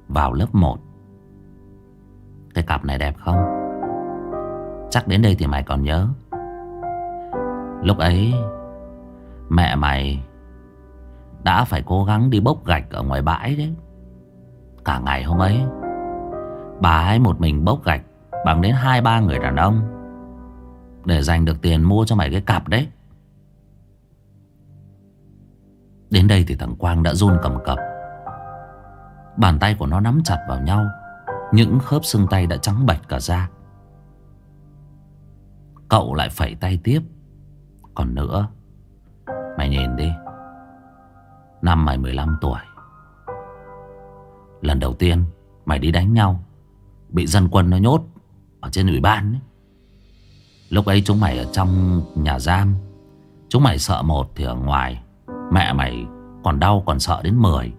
Vào lớp 1 Cái cặp này đẹp không? Chắc đến đây thì mày còn nhớ. Lúc ấy, Mẹ mày đã phải cố gắng đi bốc gạch ở ngoài bãi đấy. Cả ngày hôm ấy, Bà ấy một mình bốc gạch Bằng đến hai ba người đàn ông Để dành được tiền mua cho mày cái cặp đấy. Đến đây thì thằng Quang đã run cầm cập. Bàn tay của nó nắm chặt vào nhau, Những khớp xương tay đã trắng bạch cả da. Cậu lại phẩy tay tiếp. Còn nữa, Mày nhìn đi. Năm mày 15 tuổi. Lần đầu tiên Mày đi đánh nhau, Bị dân quân nó nhốt Ở trên ủy ban ấy. Lúc ấy chúng mày ở trong nhà giam, Chúng mày sợ một thì ở ngoài. Mẹ mày còn đau, còn sợ đến 10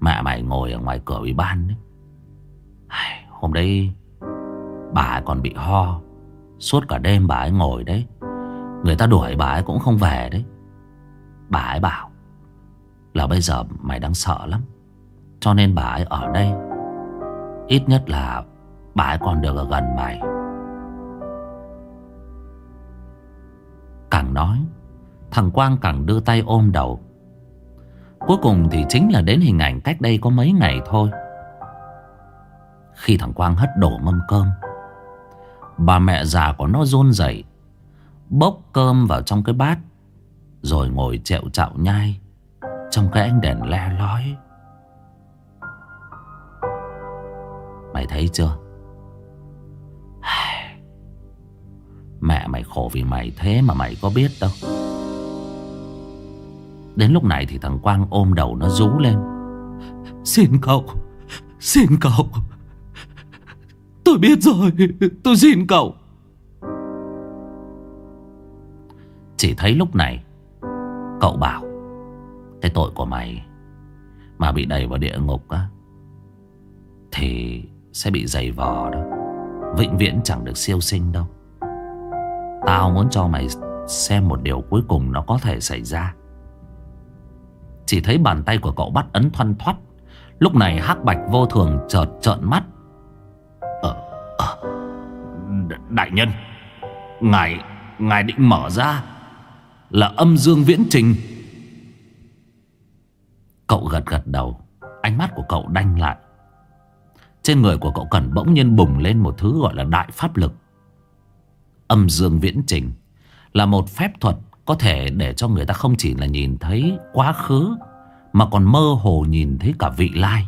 Mẹ mày ngồi ở ngoài cửa ủy ban ấy. Hôm đấy Bà ấy còn bị ho. Suốt cả đêm bà ấy ngồi đấy. Người ta đuổi bà ấy cũng không về đấy. Bà ấy bảo là bây giờ mày đang sợ lắm. Cho nên bà ấy ở đây. Ít nhất là bà ấy còn được ở gần mày. Càng nói Thằng Quang càng đưa tay ôm đầu. Cuối cùng thì chính là đến hình ảnh cách đây có mấy ngày thôi. Khi thằng Quang hất đổ mâm cơm, Bà mẹ già của nó run rẩy, Bốc cơm vào trong cái bát, Rồi ngồi chẹo chạo nhai trong cái ánh đèn le lói. Mày thấy chưa? <sighs> Mẹ mày khổ vì mày, thế mà mày có biết đâu. Đến lúc này thì thằng Quang ôm đầu nó rú lên. Xin cậu Xin cậu. Tôi biết rồi, Tôi xin cậu. Chỉ thấy lúc này, Cậu bảo, cái tội của mày Mà bị đẩy vào địa ngục á, Thì sẽ bị dày vò đó. Vĩnh viễn chẳng được siêu sinh đâu. Tao muốn cho mày xem một điều cuối cùng nó có thể xảy ra. Chỉ thấy bàn tay của cậu bắt ấn thoăn thoắt. Lúc này hắc bạch vô thường chợt trợn mắt. Ờ, ờ Đại nhân Ngài, ngài định mở ra Là âm dương viễn trình. Cậu gật gật đầu Ánh mắt của cậu đanh lại. Trên người của cậu Cần bỗng nhiên bùng lên một thứ gọi là đại pháp lực. Âm dương viễn trình Là một phép thuật có thể để cho người ta không chỉ là nhìn thấy quá khứ, Mà còn mơ hồ nhìn thấy cả vị lai.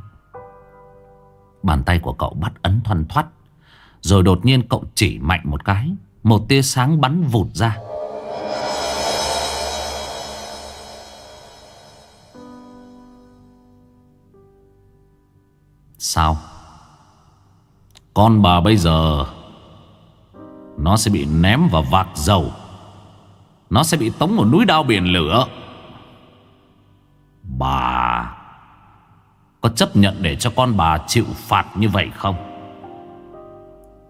Bàn tay của cậu bắt ấn thoăn thoắt, Rồi đột nhiên cậu chỉ mạnh một cái, Một tia sáng bắn vụt ra. Sao? Con bà bây giờ, Nó sẽ bị ném vào vạc dầu. Nó sẽ bị tống vào núi đao biển lửa. Bà, Có chấp nhận để cho con bà chịu phạt như vậy không?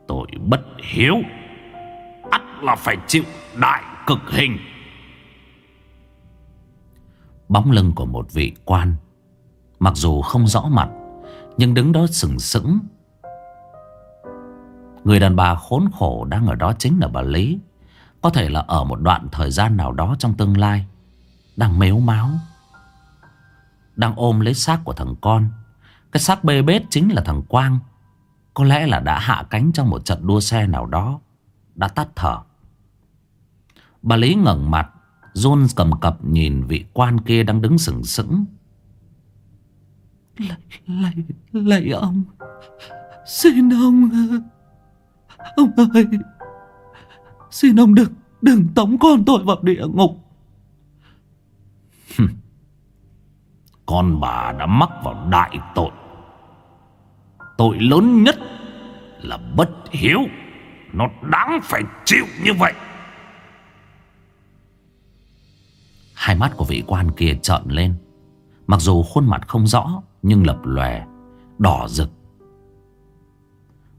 Tội bất hiếu, ắt là phải chịu đại cực hình. Bóng lưng của một vị quan, Mặc dù không rõ mặt, Nhưng đứng đó sừng sững. Người đàn bà khốn khổ đang ở đó chính là bà Lý. Có thể là ở một đoạn thời gian nào đó trong tương lai Đang mếu máu Đang ôm lấy xác của thằng con. Cái xác bê bết chính là thằng Quang. Có lẽ là đã hạ cánh trong một trận đua xe nào đó Đã tắt thở. Bà Lý ngẩng mặt run cầm cập nhìn vị quan kia đang đứng sừng sững. Lạy, lạy, lạy ông. Xin ông Ông ơi. Xin ông đừng Đừng tống con tôi vào địa ngục. Con bà đã mắc vào đại tội. Tội lớn nhất là bất hiếu. Nó đáng phải chịu như vậy. Hai mắt của vị quan kia trợn lên. Mặc dù khuôn mặt không rõ, Nhưng lập lòe, Đỏ rực.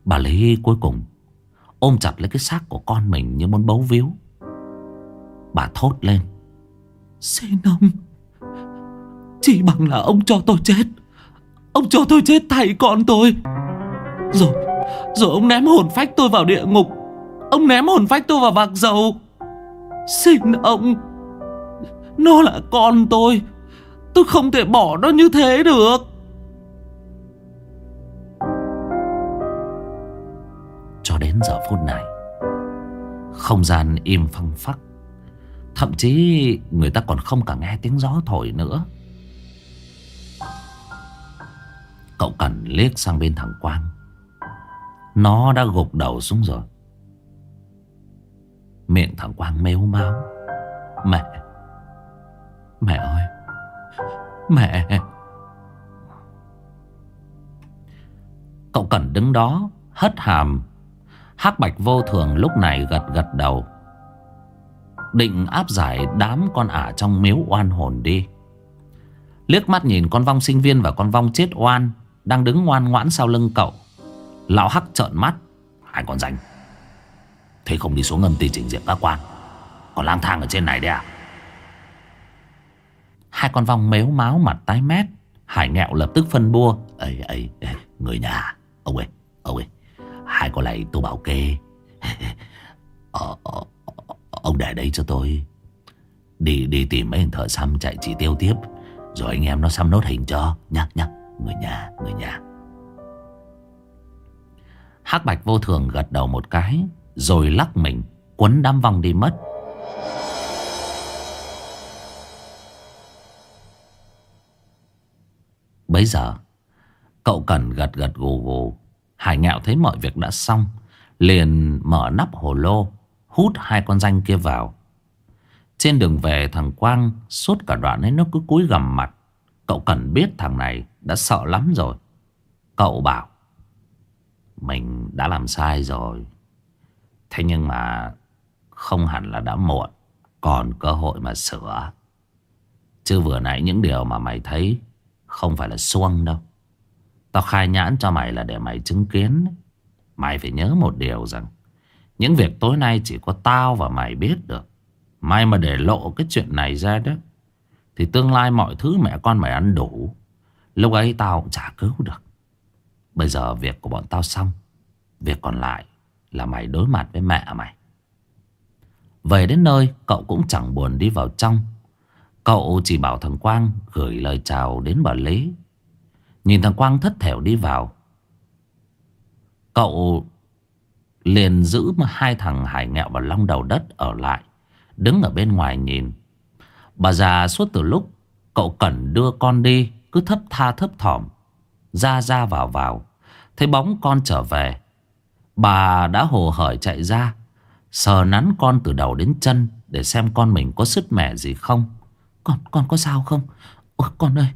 Bà Lý cuối cùng Ôm chặt lấy cái xác của con mình như muốn bấu víu. Bà thốt lên. Xin ông. Chỉ bằng là ông cho tôi chết. Ông cho tôi chết thay con tôi. Rồi Rồi ông ném hồn phách tôi vào địa ngục. Ông ném hồn phách tôi vào vạc dầu. Xin ông. Nó là con tôi. Tôi không thể bỏ nó như thế được. Cho đến giờ phút này. Không gian im phăng phắc. Thậm chí người ta còn không cả nghe tiếng gió thổi nữa. Cậu cần liếc sang bên thằng Quang. Nó đã gục đầu xuống rồi. Miệng thằng Quang mếu máu. Mẹ. Mẹ ơi. Mẹ. Cậu cần đứng đó, Hất hàm hắc bạch vô thường lúc này gật gật đầu. Định áp giải đám con ả trong miếu oan hồn đi. Liếc mắt nhìn con vong sinh viên và con vong chết oan Đang đứng ngoan ngoãn sau lưng cậu. Lão hắc trợn mắt. Hai con rảnh? Thế không đi xuống ngâm tì trình diện các quan. Còn lang thang ở trên này đấy à? Hai con vong mếu máu mặt tái mét. Hải nghẹo lập tức phân bua. Ấy ấy người nhà. Ông ơi, ông ơi. Hai con này tôi bảo kê. Ờ, ờ, ờ Ông để đây cho tôi. Đi đi tìm mấy thợ xăm chạy chỉ tiêu tiếp. Rồi anh em nó xăm nốt hình cho. Nhắc nhắc Người nhà người nhà. Hắc bạch vô thường gật đầu một cái Rồi lắc mình Quấn đám vong đi mất. Bấy giờ Cậu cần gật gật gù gù. Hải ngạo thấy mọi việc đã xong, Liền mở nắp hồ lô, Hút hai con danh kia vào. Trên đường về, thằng Quang Suốt cả đoạn ấy nó cứ cúi gằm mặt. Cậu cần biết thằng này Đã sợ lắm rồi. Cậu bảo, Mình đã làm sai rồi. Thế nhưng mà Không hẳn là đã muộn, Còn cơ hội mà sửa. Chứ vừa nãy những điều mà mày thấy Không phải là xuông đâu. Tao khai nhãn cho mày là để mày chứng kiến Mày phải nhớ một điều rằng, Những việc tối nay chỉ có tao và mày biết được. Mày mà để lộ cái chuyện này ra đó, Thì tương lai mọi thứ mẹ con mày ăn đủ. Lúc ấy tao cũng chả cứu được. Bây giờ việc của bọn tao xong, Việc còn lại là mày đối mặt với mẹ mày. Về đến nơi, cậu cũng chẳng buồn đi vào trong. Cậu chỉ bảo thằng Quang gửi lời chào đến bà Lý. Nhìn thằng Quang thất thểu đi vào. Cậu liền giữ mà hai thằng hải nghẹo và long đầu đất ở lại. Đứng ở bên ngoài nhìn. Bà già suốt từ lúc cậu cần đưa con đi cứ thấp tha thấp thỏm. Ra ra vào vào. Thấy bóng con trở về. Bà đã hồ hởi chạy ra. Sờ nắn con từ đầu đến chân để xem con mình có sứt mẻ gì không. Con, con có sao không? Ôi, con ơi,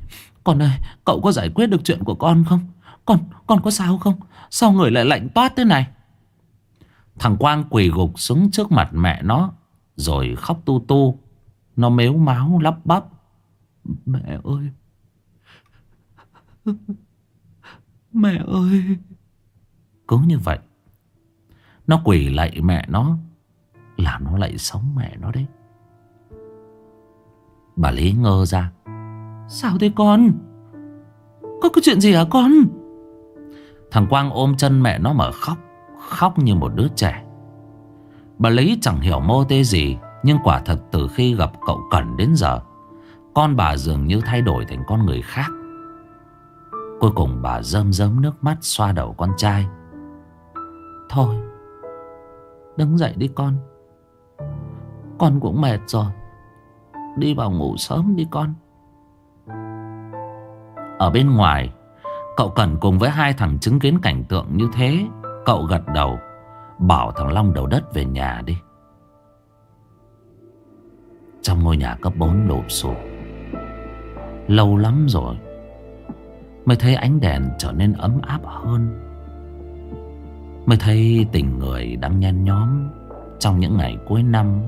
con ơi, cậu có giải quyết được chuyện của con không? Con, con có sao không? Sao người lại lạnh toát thế này? Thằng Quang quỳ gục xuống trước mặt mẹ nó Rồi khóc tu tu Nó mếu máu lắp bắp Mẹ ơi Mẹ ơi Cứ như vậy Nó quỳ lạy mẹ nó Là nó lại sống mẹ nó đấy Bà Lý ngơ ra Sao thế con? Có cái chuyện gì hả con? Thằng Quang ôm chân mẹ nó mà khóc Khóc như một đứa trẻ. Bà Lý chẳng hiểu mô tê gì, Nhưng quả thật từ khi gặp cậu Cẩn đến giờ, Con bà dường như thay đổi thành con người khác. Cuối cùng bà rơm rớm nước mắt xoa đầu con trai. Thôi, Đứng dậy đi con. Con cũng mệt rồi. Đi vào ngủ sớm đi con. Ở bên ngoài. Cậu cần cùng với hai thằng chứng kiến cảnh tượng như thế, Cậu gật đầu, Bảo thằng Long đầu đất về nhà đi. Trong ngôi nhà cấp 4 lộp sụp. Lâu lắm rồi Mới thấy ánh đèn trở nên ấm áp hơn. Mới thấy tình người đang nhen nhóm Trong những ngày cuối năm.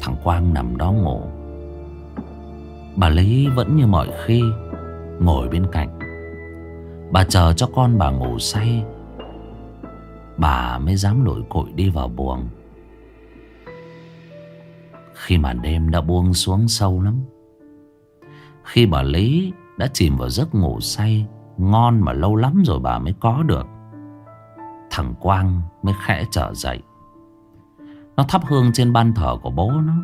Thằng Quang nằm đó ngủ. Bà Lý vẫn như mọi khi Ngồi bên cạnh. Bà chờ cho con bà ngủ say. Bà mới dám nổi cội đi vào buồng. Khi màn đêm đã buông xuống sâu lắm, Khi bà Lý đã chìm vào giấc ngủ say Ngon mà lâu lắm rồi bà mới có được, Thằng Quang mới khẽ trở dậy. Nó thắp hương trên ban thờ của bố nó.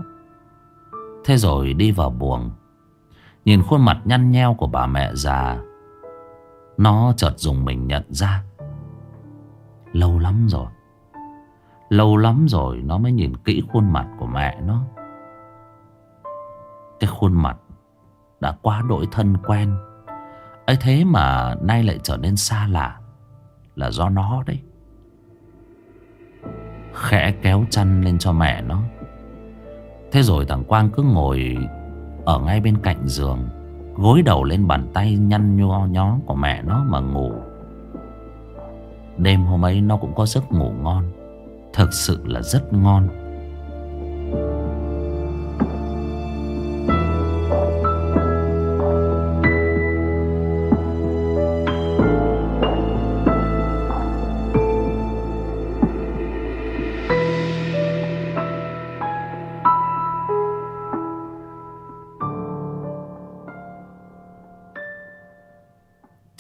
Thế rồi đi vào buồng. Nhìn khuôn mặt nhăn nheo của bà mẹ già, Nó chợt dùng mình nhận ra. Lâu lắm rồi. Lâu lắm rồi nó mới nhìn kỹ khuôn mặt của mẹ nó. Cái khuôn mặt đã quá đổi thân quen. Ấy thế mà nay lại trở nên xa lạ Là do nó đấy. Khẽ kéo chăn lên cho mẹ nó. Thế rồi thằng Quang cứ ngồi ở ngay bên cạnh giường, Gối đầu lên bàn tay nhăn nho nhó của mẹ nó mà ngủ. Đêm hôm ấy nó cũng có giấc ngủ ngon, Thực sự là rất ngon.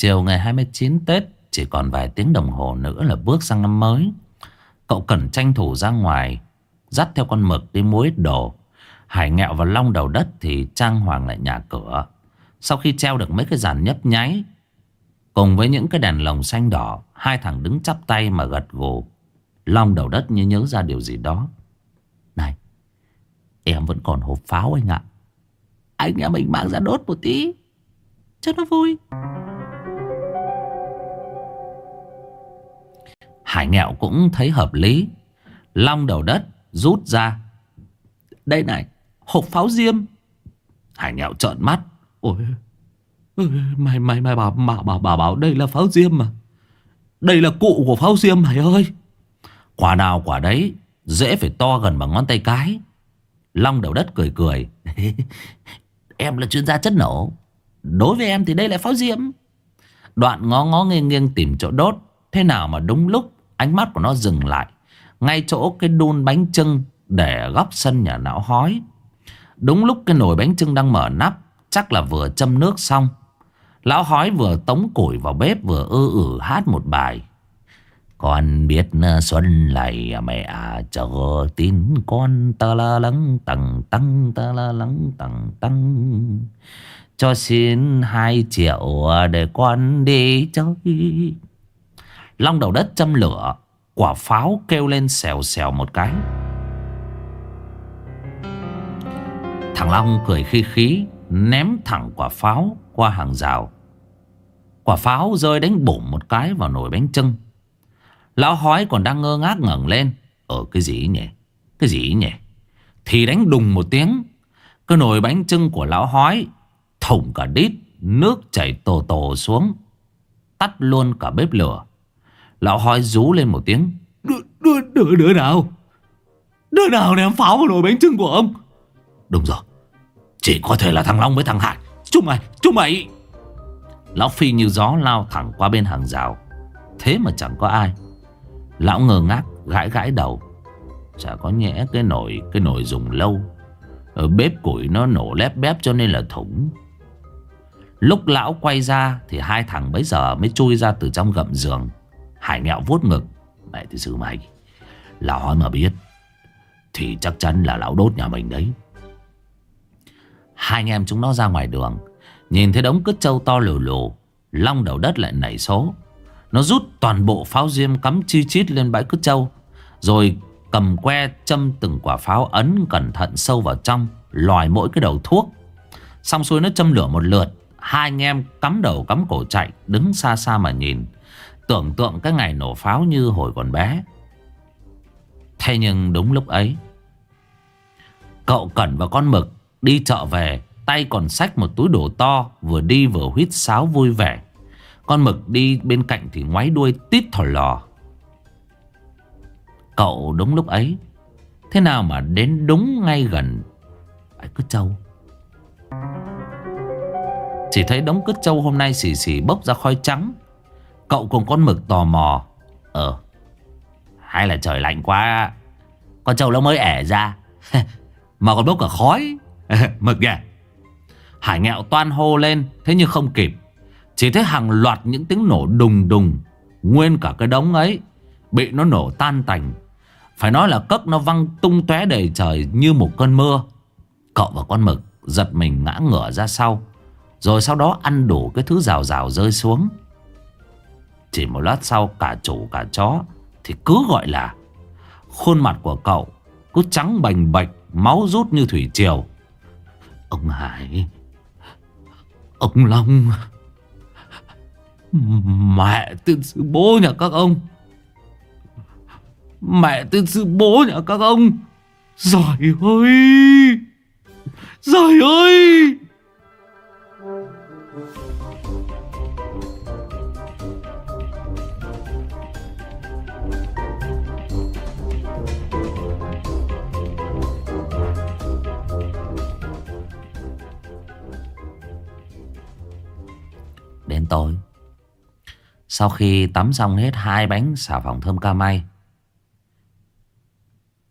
Chiều ngày 29 Tết, Chỉ còn vài tiếng đồng hồ nữa là bước sang năm mới. Cậu cần tranh thủ ra ngoài, Dắt theo con mực đi mua ít đồ. Hải nghẹo và long đầu đất Thì trang hoàng lại nhà cửa. Sau khi treo được mấy cái giàn nhấp nháy, Cùng với những cái đèn lồng xanh đỏ, Hai thằng đứng chắp tay mà gật gù. Long đầu đất như nhớ ra điều gì đó. Này, Em vẫn còn hộp pháo anh ạ. Anh em mình mang ra đốt một tí, Cho nó vui. Hải nghẹo cũng thấy hợp lý. Long đầu đất rút ra. Đây này Hộp pháo diêm. Hải nghẹo trợn mắt. Ôi Mày mày mày bảo bảo bảo bảo, bảo đây là pháo diêm mà. Đây là cụ của pháo diêm mày ơi. Quả nào quả đấy Dễ phải to gần bằng ngón tay cái. Long đầu đất cười cười. <laughs> Em là chuyên gia chất nổ. Đối với em thì đây là pháo diêm. Đoạn ngó ngó nghiêng nghiêng tìm chỗ đốt. Thế nào mà đúng lúc Ánh mắt của nó dừng lại. Ngay chỗ cái đun bánh trưng Để góc sân nhà não hói. Đúng lúc cái nồi bánh trưng đang mở nắp, Chắc là vừa châm nước xong. Lão hói vừa tống củi vào bếp, Vừa ư ử hát một bài. Con biết ờ, xuân này mẹ chờ tin con ta la lắng tầng tăng ta la lắng tầng tăng. Cho xin hai triệu để con đi chơi. Long đầu đất châm lửa, Quả pháo kêu lên xèo xèo một cái. Thằng Long cười khi khí, Ném thẳng quả pháo qua hàng rào. Quả pháo rơi đánh bụng một cái vào nồi bánh trưng Lão hói còn đang ngơ ngác ngẩng lên. Ở cái gì nhỉ? Cái gì nhỉ? Thì đánh đùng một tiếng, Cái nồi bánh trưng của lão hói Thủng cả đít, Nước chảy tổ tổ xuống, Tắt luôn cả bếp lửa. Lão hói rú lên một tiếng. Đứa, đứa, đứa, đứa nào? Đứa nào ném pháo vào nồi bánh trưng của ông? Đúng rồi. Chỉ có thể là thằng Long với thằng Hải. Chúng mày, chúng mày! Lão Phi như gió lao thẳng qua bên hàng rào. Thế mà chẳng có ai. Lão ngơ ngác gãi gãi đầu. Chả có nhẽ cái nồi Cái nồi dùng lâu. Ở bếp củi nó nổ lép bép cho nên là thủng. Lúc lão quay ra Thì hai thằng bấy giờ mới chui ra từ trong gầm giường Hải nghẹo vuốt ngực. Mẹ thì sư mày. Lão hỏi mà biết, Thì chắc chắn là lão đốt nhà mình đấy. Hai anh em chúng nó ra ngoài đường, Nhìn thấy đống cứt trâu to lù lù, Long đầu đất lại nảy số. Nó rút toàn bộ pháo diêm cắm chi chít lên bãi cứt trâu, Rồi cầm que châm từng quả pháo ấn cẩn thận sâu vào trong, Lòi mỗi cái đầu thuốc. Xong xuôi nó châm lửa một lượt, Hai anh em cắm đầu cắm cổ chạy, Đứng xa xa mà nhìn. Tưởng tượng cái ngày nổ pháo như hồi còn bé. Thế nhưng đúng lúc ấy, Cậu Cẩn và con Mực đi chợ về, Tay còn xách một túi đồ to Vừa đi vừa huýt sáo vui vẻ. Con Mực đi bên cạnh thì ngoái đuôi tít thỏ lò. Cậu đúng lúc ấy, Thế nào mà đến đúng ngay gần? Bãi cứ trâu. Chỉ thấy đống cứt trâu hôm nay xì xì bốc ra khói trắng. Cậu cùng con mực tò mò. Ờ Hay là trời lạnh quá. Con trâu nó mới ẻ ra. <laughs> Mà còn bốc cả khói. <laughs> Mực kìa. Hải nghẹo toan hô lên, Thế nhưng không kịp. Chỉ thấy hàng loạt những tiếng nổ đùng đùng, Nguyên cả cái đống ấy, Bị nó nổ tan tành. Phải nói là cất nó văng tung tóe đầy trời Như một cơn mưa. Cậu và con mực giật mình ngã ngửa ra sau, Rồi sau đó ăn đủ cái thứ rào rào rơi xuống chỉ một lát sau cả chủ cả chó Thì cứ gọi là, Khuôn mặt của cậu Cứ trắng bành bạch, Máu rút như thủy triều. Ông Hải, Ông Long, Mẹ tiên sư bố nhà các ông, Mẹ tiên sư bố nhà các ông, Giỏi ơi Giỏi ơi. Tối Sau khi tắm xong hết hai bánh xà phòng thơm ca may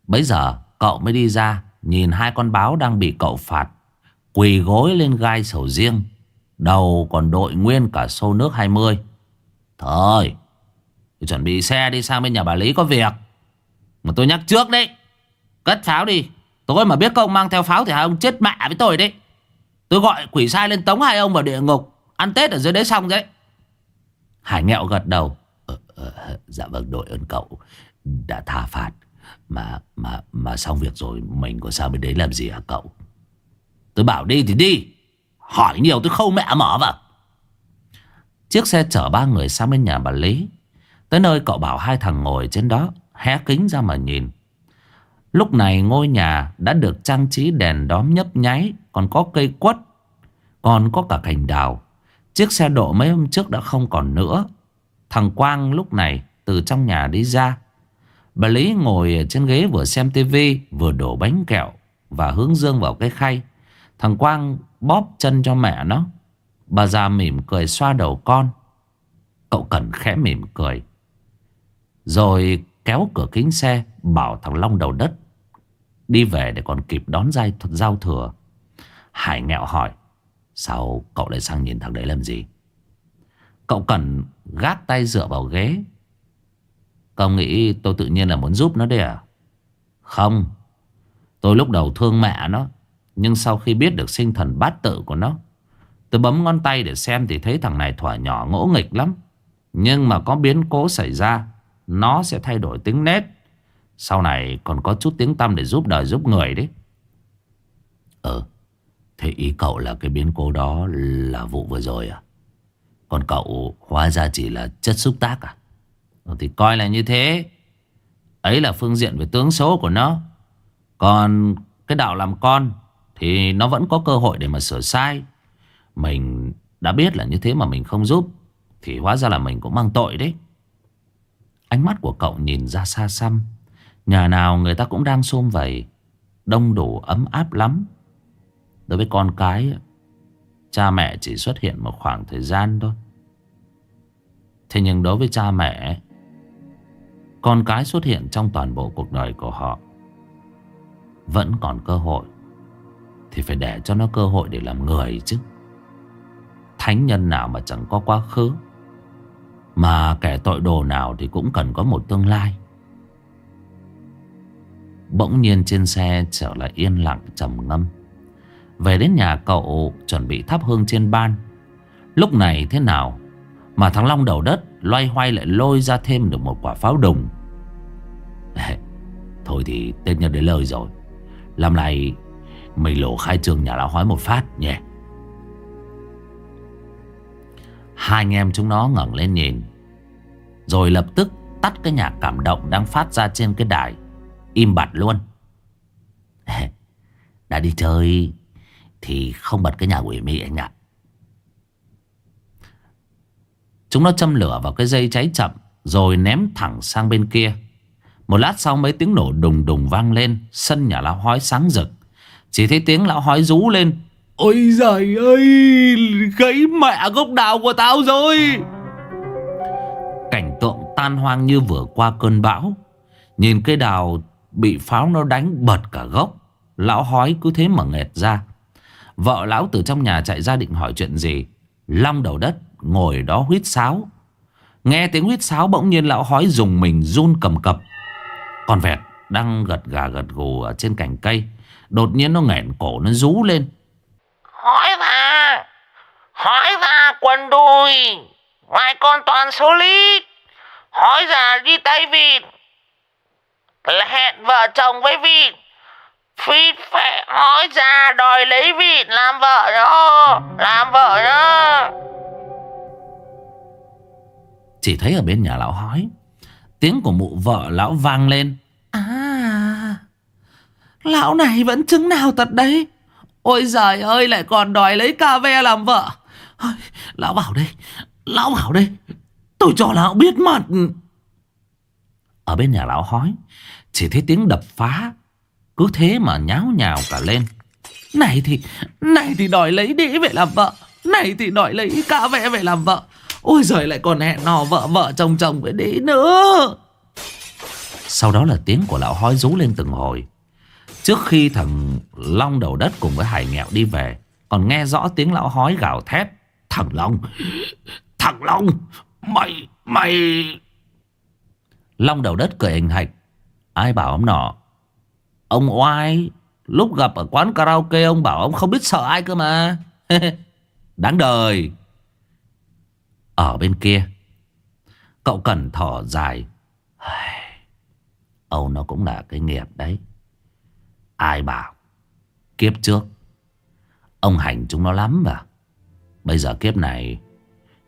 Bấy giờ cậu mới đi ra, Nhìn hai con báo đang bị cậu phạt, Quỳ gối lên gai sầu riêng, Đầu còn đội nguyên cả xô nước 20 Thôi Chuẩn bị xe đi sang bên nhà bà Lý có việc. Mà tôi nhắc trước đấy, Cất pháo đi. Tôi mà biết các ông mang theo pháo thì hai ông chết mẹ với tôi đấy. Tôi gọi quỷ sai lên tống hai ông vào địa ngục. Ăn Tết ở dưới đấy xong đấy. Hải nghẹo gật đầu. Ờ, ờ, Dạ vâng đội ơn cậu Đã tha phạt. Mà mà mà xong việc rồi Mình có sao bên đấy làm gì hả cậu? Tôi bảo đi thì đi. Hỏi nhiều tôi khâu mẹ mở vào. Chiếc xe chở ba người sang bên nhà bà Lý. Tới nơi cậu bảo hai thằng ngồi trên đó Hé kính ra mà nhìn. Lúc này ngôi nhà đã được trang trí đèn đóm nhấp nháy Còn có cây quất Còn có cả cành đào. Chiếc xe độ mấy hôm trước đã không còn nữa. Thằng Quang lúc này từ trong nhà đi ra. Bà Lý ngồi trên ghế vừa xem tivi, Vừa đổ bánh kẹo Và hướng dương vào cái khay. Thằng Quang bóp chân cho mẹ nó. Bà già mỉm cười xoa đầu con. Cậu cần khẽ mỉm cười. Rồi kéo cửa kính xe, Bảo thằng Long đầu đất, Đi về để còn kịp đón giao thừa. Hải nghẹo hỏi Sao cậu lại sang nhìn thằng đấy làm gì? Cậu cần gác tay dựa vào ghế. Cậu nghĩ tôi tự nhiên là muốn giúp nó đấy à? Không. Tôi lúc đầu thương mẹ nó, Nhưng sau khi biết được sinh thần bát tự của nó, Tôi bấm ngón tay để xem Thì thấy thằng này thỏa nhỏ ngỗ nghịch lắm. Nhưng mà có biến cố xảy ra, Nó sẽ thay đổi tính nét. Sau này còn có chút tiếng tâm để giúp đời giúp người đấy. Ừ Thế ý cậu là cái biến cố đó là vụ vừa rồi à? Còn cậu hóa ra chỉ là chất xúc tác à? Thì coi là như thế. Ấy là phương diện về tướng số của nó. Còn cái đạo làm con Thì nó vẫn có cơ hội để mà sửa sai. Mình đã biết là như thế mà mình không giúp, Thì hóa ra là mình cũng mang tội đấy. Ánh mắt của cậu nhìn ra xa xăm. Nhà nào người ta cũng đang xôm vầy, Đông đủ ấm áp lắm. Đối với con cái, Cha mẹ chỉ xuất hiện một khoảng thời gian thôi. Thế nhưng đối với cha mẹ, Con cái xuất hiện trong toàn bộ cuộc đời của họ, Vẫn còn cơ hội. Thì phải để cho nó cơ hội để làm người chứ. Thánh nhân nào mà chẳng có quá khứ, Mà kẻ tội đồ nào thì cũng cần có một tương lai. Bỗng nhiên trên xe trở lại yên lặng trầm ngâm về đến nhà cậu chuẩn bị thắp hương trên ban. Lúc này thế nào Mà thằng Long đầu đất Loay hoay lại lôi ra thêm được một quả pháo đùng. <laughs> Thôi thì tên nhân đến lời rồi. Làm này, Mình lộ khai trường nhà lão hói một phát nhé Hai anh em chúng nó ngẩng lên nhìn, Rồi lập tức tắt cái nhạc cảm động đang phát ra trên cái đài, Im bặt luôn. <laughs> Đã đi chơi thì không bật cái nhà quỷ mị anh ạ. Chúng nó châm lửa vào cái dây cháy chậm, Rồi ném thẳng sang bên kia. Một lát sau mấy tiếng nổ đùng đùng vang lên, Sân nhà lão hói sáng rực. Chỉ thấy tiếng lão hói rú lên, Ôi giời ơi, Gãy mẹ gốc đào của tao rồi! Cảnh tượng tan hoang như vừa qua cơn bão. Nhìn cây đào bị pháo nó đánh bật cả gốc, Lão hói cứ thế mà nghẹt ra. Vợ lão từ trong nhà chạy ra định hỏi chuyện gì? Long đầu đất, ngồi đó huyết sáo. Nghe tiếng huyết sáo bỗng nhiên lão hói dùng mình run cầm cập. Con vẹt đang gật gà gật gù ở trên cành cây, Đột nhiên nó nghẹn cổ nó rú lên. Hói ra! Hói ra, quần đùi! Ngoài con toàn số lít! Hói ra đi tay vịt! Hẹn vợ chồng với vịt! Phít phẹ hỏi ra đòi lấy vịt làm vợ đó Làm vợ đó Chỉ thấy ở bên nhà lão hói Tiếng của mụ vợ lão vang lên. À Lão này vẫn chứng nào tật đấy? Ôi giời ơi lại còn đòi lấy cà ve làm vợ. Lão bảo đây Lão bảo đây Tôi cho lão biết mặt Ở bên nhà lão hói Chỉ thấy tiếng đập phá cứ thế mà nháo nhào cả lên. Này thì Này thì đòi lấy đĩ về làm vợ. Này thì đòi lấy cả vẽ về làm vợ. Ôi giời, lại còn hẹn nò vợ vợ chồng chồng với đĩ nữa. Sau đó là tiếng của lão hói rú lên từng hồi. Trước khi thằng Long đầu đất cùng với Hải nghẹo đi về, Còn nghe rõ tiếng lão hói gào thét. Thằng Long Thằng Long, Mày Mày. Long đầu đất cười hình hạch. Ai bảo ông nọ Ông oai, Lúc gặp ở quán karaoke, ông bảo ông không biết sợ ai cơ mà. <laughs> Đáng đời. Ở bên kia, Cậu cần thở dài. <sighs> Âu nó cũng là cái nghiệp đấy. Ai bảo? Kiếp trước. Ông hành chúng nó lắm mà. Bây giờ kiếp này,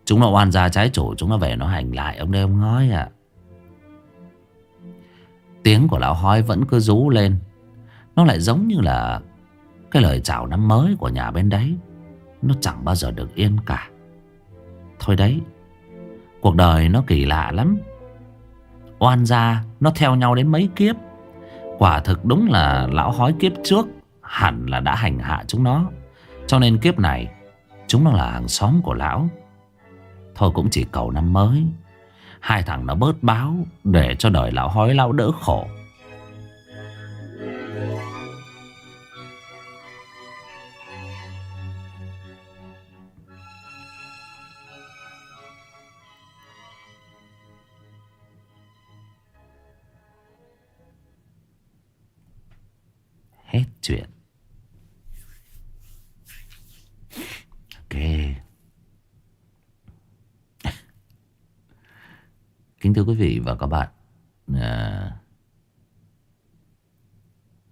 Chúng nó oan ra trái chủ, Chúng nó về nó hành lại. Ông đây ông nói à Tiếng của lão hói vẫn cứ rú lên. Nó lại giống như là Cái lời chào năm mới của nhà bên đấy. Nó chẳng bao giờ được yên cả. Thôi đấy, Cuộc đời nó kỳ lạ lắm. Oan gia, Nó theo nhau đến mấy kiếp. Quả thực đúng là lão hói kiếp trước Hẳn là đã hành hạ chúng nó. Cho nên kiếp này, Chúng nó là hàng xóm của lão. Thôi cũng chỉ cầu năm mới. Hai thằng nó bớt báo Để cho đời lão hói lão đỡ khổ. Hết chuyện Ok <laughs> Kính thưa quý vị và các bạn à...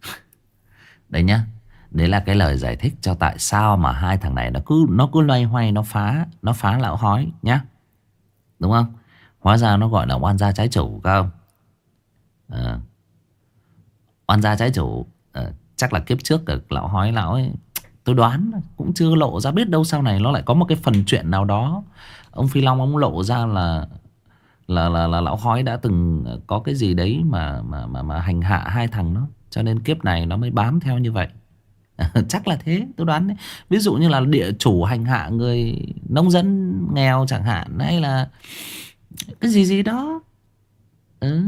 <laughs> Đấy nhá Đấy là cái lời giải thích cho tại sao mà hai thằng này nó cứ nó cứ loay hoay nó phá nó phá lão hói nhá. Đúng không? Hóa ra nó gọi là oan gia trái chủ không? À, oan gia trái chủ à, chắc là kiếp trước được lão hói lão ấy tôi đoán cũng chưa lộ ra biết đâu sau này nó lại có một cái phần chuyện nào đó. Ông phi long ông lộ ra là là là, là lão hói đã từng có cái gì đấy mà mà mà mà hành hạ hai thằng nó cho nên kiếp này nó mới bám theo như vậy. <laughs> Chắc là thế tôi đoán đấy. Ví dụ như là địa chủ hành hạ người nông dân nghèo chẳng hạn hay là cái gì gì đó. Ừ.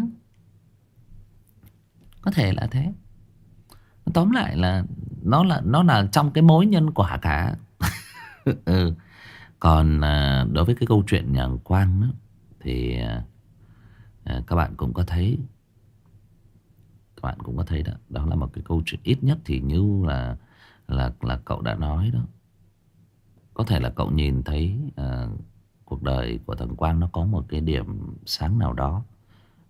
Có thể là thế tóm lại là nó là nó là trong cái mối nhân quả cả. <laughs> Ừ. còn à, đối với cái câu chuyện nhà quang đó, thì à, à, các bạn cũng có thấy các bạn cũng có thấy đó đó là một cái câu chuyện ít nhất thì như là là là cậu đã nói đó. Có thể là cậu nhìn thấy à, cuộc đời của thằng Quang nó có một cái điểm sáng nào đó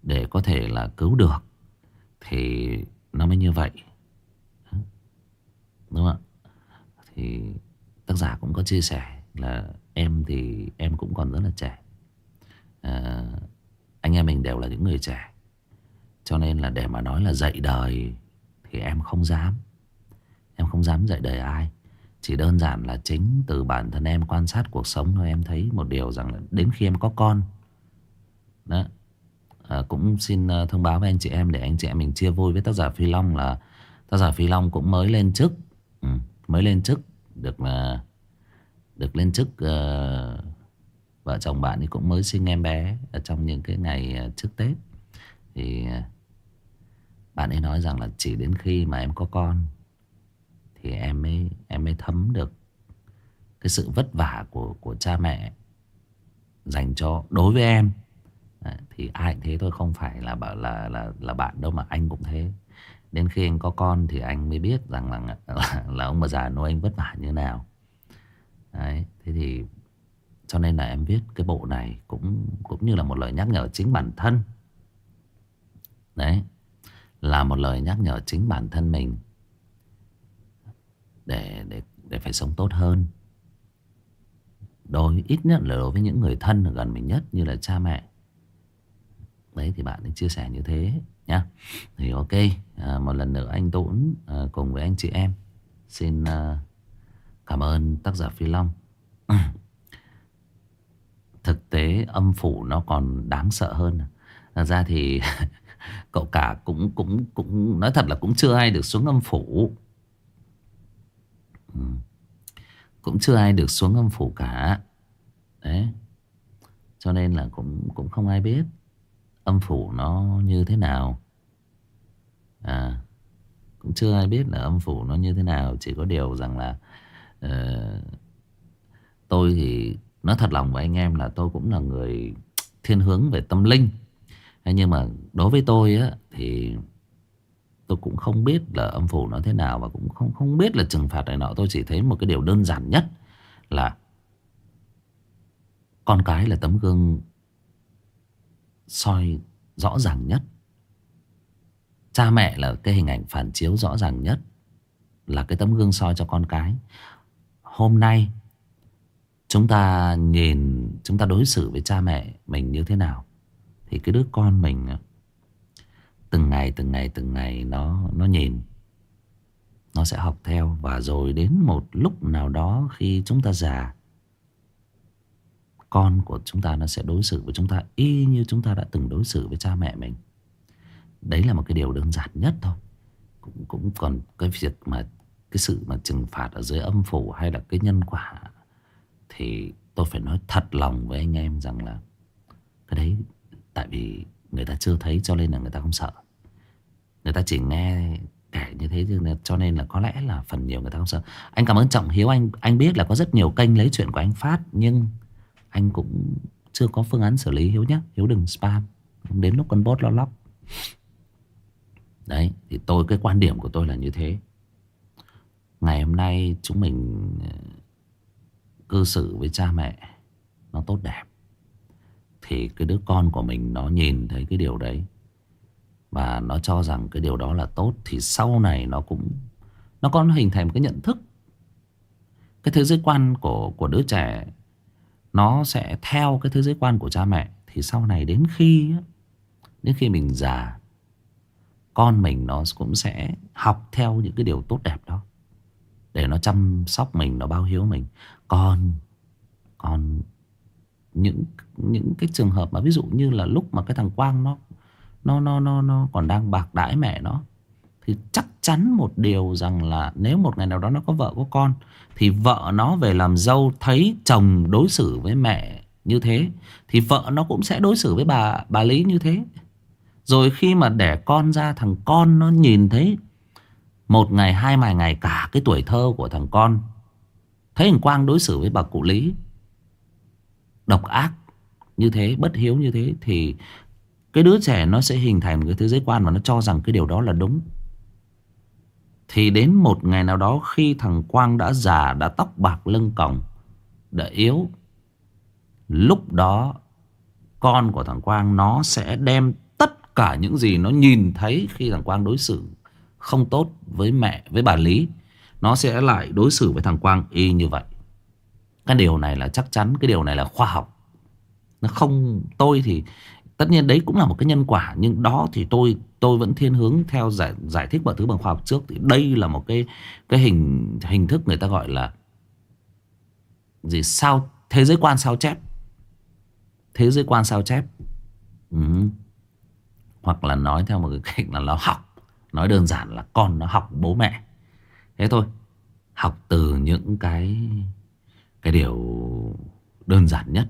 để có thể là cứu được thì nó mới như vậy đúng không ạ? Thì tác giả cũng có chia sẻ là em thì em cũng còn rất là trẻ. À, anh em mình đều là những người trẻ. Cho nên là để mà nói là dạy đời Thì em không dám. Em không dám dạy đời ai. Chỉ đơn giản là chính từ bản thân em quan sát cuộc sống thôi Em thấy một điều rằng là đến khi em có con Đó à, Cũng xin à, thông báo với anh chị em Để anh chị em mình chia vui với tác giả Phi Long là Tác giả Phi Long cũng mới lên chức ừ, Mới lên chức Được mà Được lên chức uh, Vợ chồng bạn thì cũng mới sinh em bé Ở trong những cái ngày ờ, trước Tết. Thì ờ, bạn ấy nói rằng là chỉ đến khi mà em có con Thì em mới, em mới thấm được Cái sự vất vả của, của cha mẹ Dành cho đối với em. Thì ai cũng thế thôi Không phải là, là, là, là bạn đâu mà anh cũng thế. Đến khi anh có con thì anh mới biết rằng là, <laughs> là, là ông bà già nuôi anh vất vả như nào Đấy, thế thì cho nên là em viết cái bộ này cũng cũng như là một lời nhắc nhở chính bản thân. Đấy là một lời nhắc nhở chính bản thân mình để để để phải sống tốt hơn. Đối ít nhất là đối với những người thân gần mình nhất như là cha mẹ. Đấy thì bạn ấy chia sẻ như thế nhá. Thì ok, à, một lần nữa anh tuấn à, cùng với anh chị em xin à, cảm ơn tác giả Phi Long. <clears throat> Thực tế âm phủ nó còn đáng sợ hơn. Thật ra thì <laughs> Cậu cả cũng cũng cũng nói thật là cũng chưa ai được xuống âm phủ. Ừ. Cũng chưa ai được xuống âm phủ cả. Đấy. Cho nên là cũng cũng không ai biết âm phủ nó như thế nào. À, cũng chưa ai biết là âm phủ nó như thế nào, chỉ có điều rằng là uh, tôi thì nói thật lòng với anh em là tôi cũng là người thiên hướng về tâm linh. Nhưng mà đối với tôi á Thì tôi cũng không biết là âm phủ nó thế nào Và cũng không không biết là trừng phạt này nọ Tôi chỉ thấy một cái điều đơn giản nhất Là Con cái là tấm gương soi rõ ràng nhất. Cha mẹ là cái hình ảnh phản chiếu rõ ràng nhất, Là cái tấm gương soi cho con cái. Hôm nay, Chúng ta nhìn, Chúng ta đối xử với cha mẹ mình như thế nào, thì cái đứa con mình, từng ngày từng ngày từng ngày nó nó nhìn, nó sẽ học theo. Và rồi đến một lúc nào đó khi chúng ta già con của chúng ta nó sẽ đối xử với chúng ta y như chúng ta đã từng đối xử với cha mẹ mình. Đấy là một cái điều đơn giản nhất thôi. Cũng cũng còn cái việc mà, cái sự mà trừng phạt ở dưới âm phủ hay là cái nhân quả thì tôi phải nói thật lòng với anh em rằng là cái đấy, Tại vì người ta chưa thấy cho nên là người ta không sợ. Người ta chỉ nghe kể như thế cho nên là có lẽ là phần nhiều người ta không sợ. Anh cảm ơn Trọng Hiếu, anh anh biết là có rất nhiều kênh lấy chuyện của anh phát, Nhưng anh cũng chưa có phương án xử lý, Hiếu nhé Hiếu đừng spam. Đến lúc con bot lo lóc. Đấy, thì tôi, cái quan điểm của tôi là như thế. Ngày hôm nay chúng mình ờ, cư xử với cha mẹ nó tốt đẹp. Thì cái đứa con của mình nó nhìn thấy cái điều đấy. Và nó cho rằng cái điều đó là tốt, thì sau này nó cũng, nó có hình thành một cái nhận thức. Cái thế giới quan của của đứa trẻ nó sẽ theo cái thế giới quan của cha mẹ. Thì sau này đến khi đến khi mình già, con mình nó cũng sẽ học theo những cái điều tốt đẹp đó. Để nó chăm sóc mình, nó bao hiếu mình. Còn còn những những cái trường hợp mà ví dụ như là lúc mà cái thằng Quang nó nó nó nó nó còn đang bạc đãi mẹ nó, thì chắc chắn một điều rằng là nếu một ngày nào đó nó có vợ có con thì vợ nó về làm dâu thấy chồng đối xử với mẹ như thế thì vợ nó cũng sẽ đối xử với bà bà Lý như thế. Rồi khi mà đẻ con ra thằng con nó nhìn thấy một ngày hai mài ngày cả cái tuổi thơ của thằng con thấy thằng Quang đối xử với bà cụ Lý độc ác như thế, bất hiếu như thế thì cái đứa trẻ nó sẽ hình thành một cái thế giới quan mà nó cho rằng cái điều đó là đúng. Thì đến một ngày nào đó khi thằng Quang đã già, đã tóc bạc lưng còng, đã yếu. Lúc đó con của thằng Quang nó sẽ đem tất cả những gì nó nhìn thấy khi thằng Quang đối xử không tốt với mẹ, với bà Lý. Nó sẽ lại đối xử với thằng Quang y như vậy. Cái điều này là chắc chắn, cái điều này là khoa học. Nó không, tôi thì tất nhiên đấy cũng là một cái nhân quả, nhưng đó thì tôi tôi vẫn thiên hướng theo giải giải thích mọi thứ bằng khoa học trước. Thì đây là một cái cái hình hình thức người ta gọi là gì? Sao, thế giới quan sao chép. Thế giới quan sao chép. Ừ. hoặc là nói theo một cái <laughs> cách là nó học. Nói đơn giản là con nó học bố mẹ. Thế thôi. Học từ những cái cái điều đơn giản nhất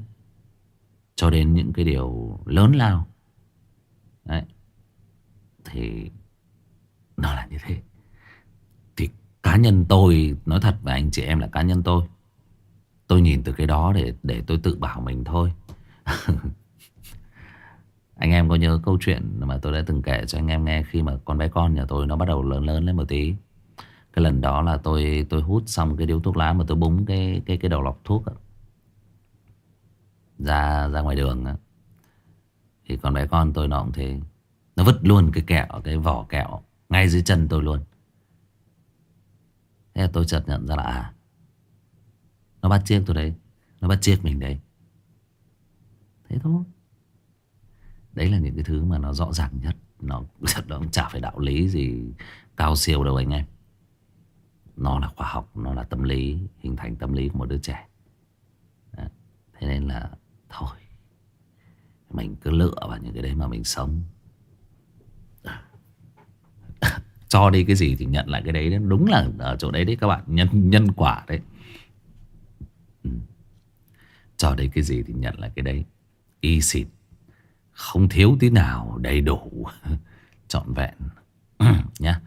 cho đến những cái điều lớn lao. Đấy. Thì nó là như thế. Thì cá nhân tôi, nói thật với anh chị em là cá nhân tôi tôi nhìn từ cái đó để để tôi tự bảo mình thôi. <laughs> Anh em có nhớ câu chuyện mà tôi đã từng kể cho anh em nghe khi mà con bé con nhà tôi nó bắt đầu lớn lớn lên một tí? Cái lần đó là tôi tôi hút xong cái điếu thuốc lá mà tôi búng cái cái cái đầu lọc thuốc ra ra ngoài đường thì con bé con tôi nó cũng thế. Nó vứt luôn cái kẹo, cái vỏ kẹo ngay dưới chân tôi luôn. Thế là tôi chợt nhận ra là à nó bắt chiếc tôi đấy. Nó bắt chiếc mình đấy. Thế thôi. Đấy là những cái thứ mà nó rõ ràng nhất. Nó <laughs> nó cũng chả phải đạo lý gì cao siêu đâu anh em. Nó là khoa học, nó là tâm lý, hình thành tâm lý của một đứa trẻ. Thế nên là thôi. Mình cứ lựa vào những cái đấy mà mình sống. <laughs> Cho đi cái gì thì nhận lại cái đấy đấy. Đúng là ở chỗ đấy đấy các bạn nhân nhân quả đấy. Ừ. cho đi cái gì thì nhận lại cái đấy. Y xịt không thiếu tí nào đầy đủ. <laughs> Trọn vẹn. <clears throat> Nhá.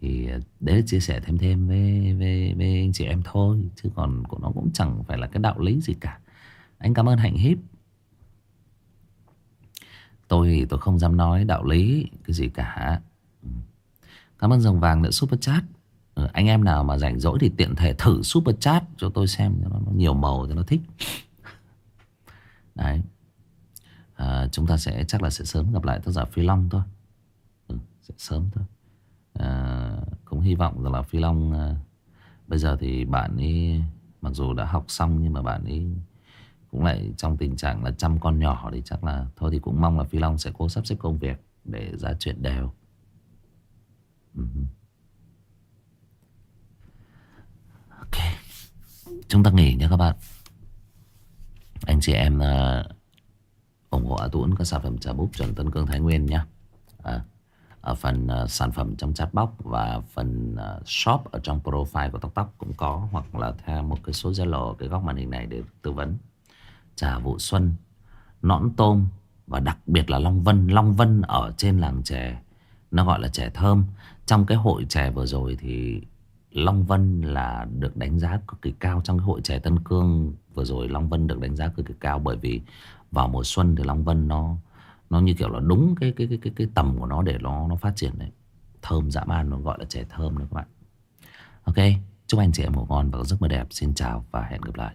Thì ờ, đấy chia sẻ thêm thêm với, với, với anh chị em thôi. Chứ còn của nó cũng chẳng phải là cái đạo lý gì cả. Anh cảm ơn hạnh hiếp tôi thì tôi không dám nói đạo lý cái gì cả. Ừ. Cảm ơn dòng vàng đã super chat. Ừ, anh em nào mà rảnh rỗi thì tiện thể thử super chat cho tôi xem cho nó, nhiều màu cho nó thích. Đấy. À, chúng ta sẽ chắc là sẽ sớm gặp lại tác giả phi long thôi. Ừ, sẽ sớm thôi. À, cũng hy vọng rằng là phi long à, bây giờ thì bạn ấy mặc dù đã học xong nhưng mà bạn ấy cũng lại trong tình trạng là chăm con nhỏ thì chắc là thôi thì cũng mong là phi long sẽ cố sắp xếp công việc để ra chuyện đều ừ ok chúng ta nghỉ nha các bạn anh chị em uh, ủng hộ A Tuấn các sản phẩm trà búp chuẩn Tân Cương Thái Nguyên nhé. À, ở phần uh, sản phẩm trong chat box và phần uh, shop ở trong profile của Tóc Tóc cũng có hoặc là theo một cái số Zalo ở cái góc màn hình này để tư vấn. Trà vụ xuân, nõn tôm và đặc biệt là Long Vân. Long Vân ở trên làng chè, nó gọi là chè thơm. Trong cái hội chè vừa rồi thì Long Vân là được đánh giá cực kỳ cao. Trong cái hội chè Tân Cương vừa rồi Long Vân được đánh giá cực kỳ cao bởi vì vào mùa xuân thì Long Vân nó nó như kiểu là đúng cái cái cái cái cái tầm của nó để nó nó phát triển đấy. Thơm dã man nó gọi là chè thơm đấy các bạn. Ok Chúc anh chị em ngủ ngon và có giấc mơ đẹp. Xin chào và hẹn gặp lại.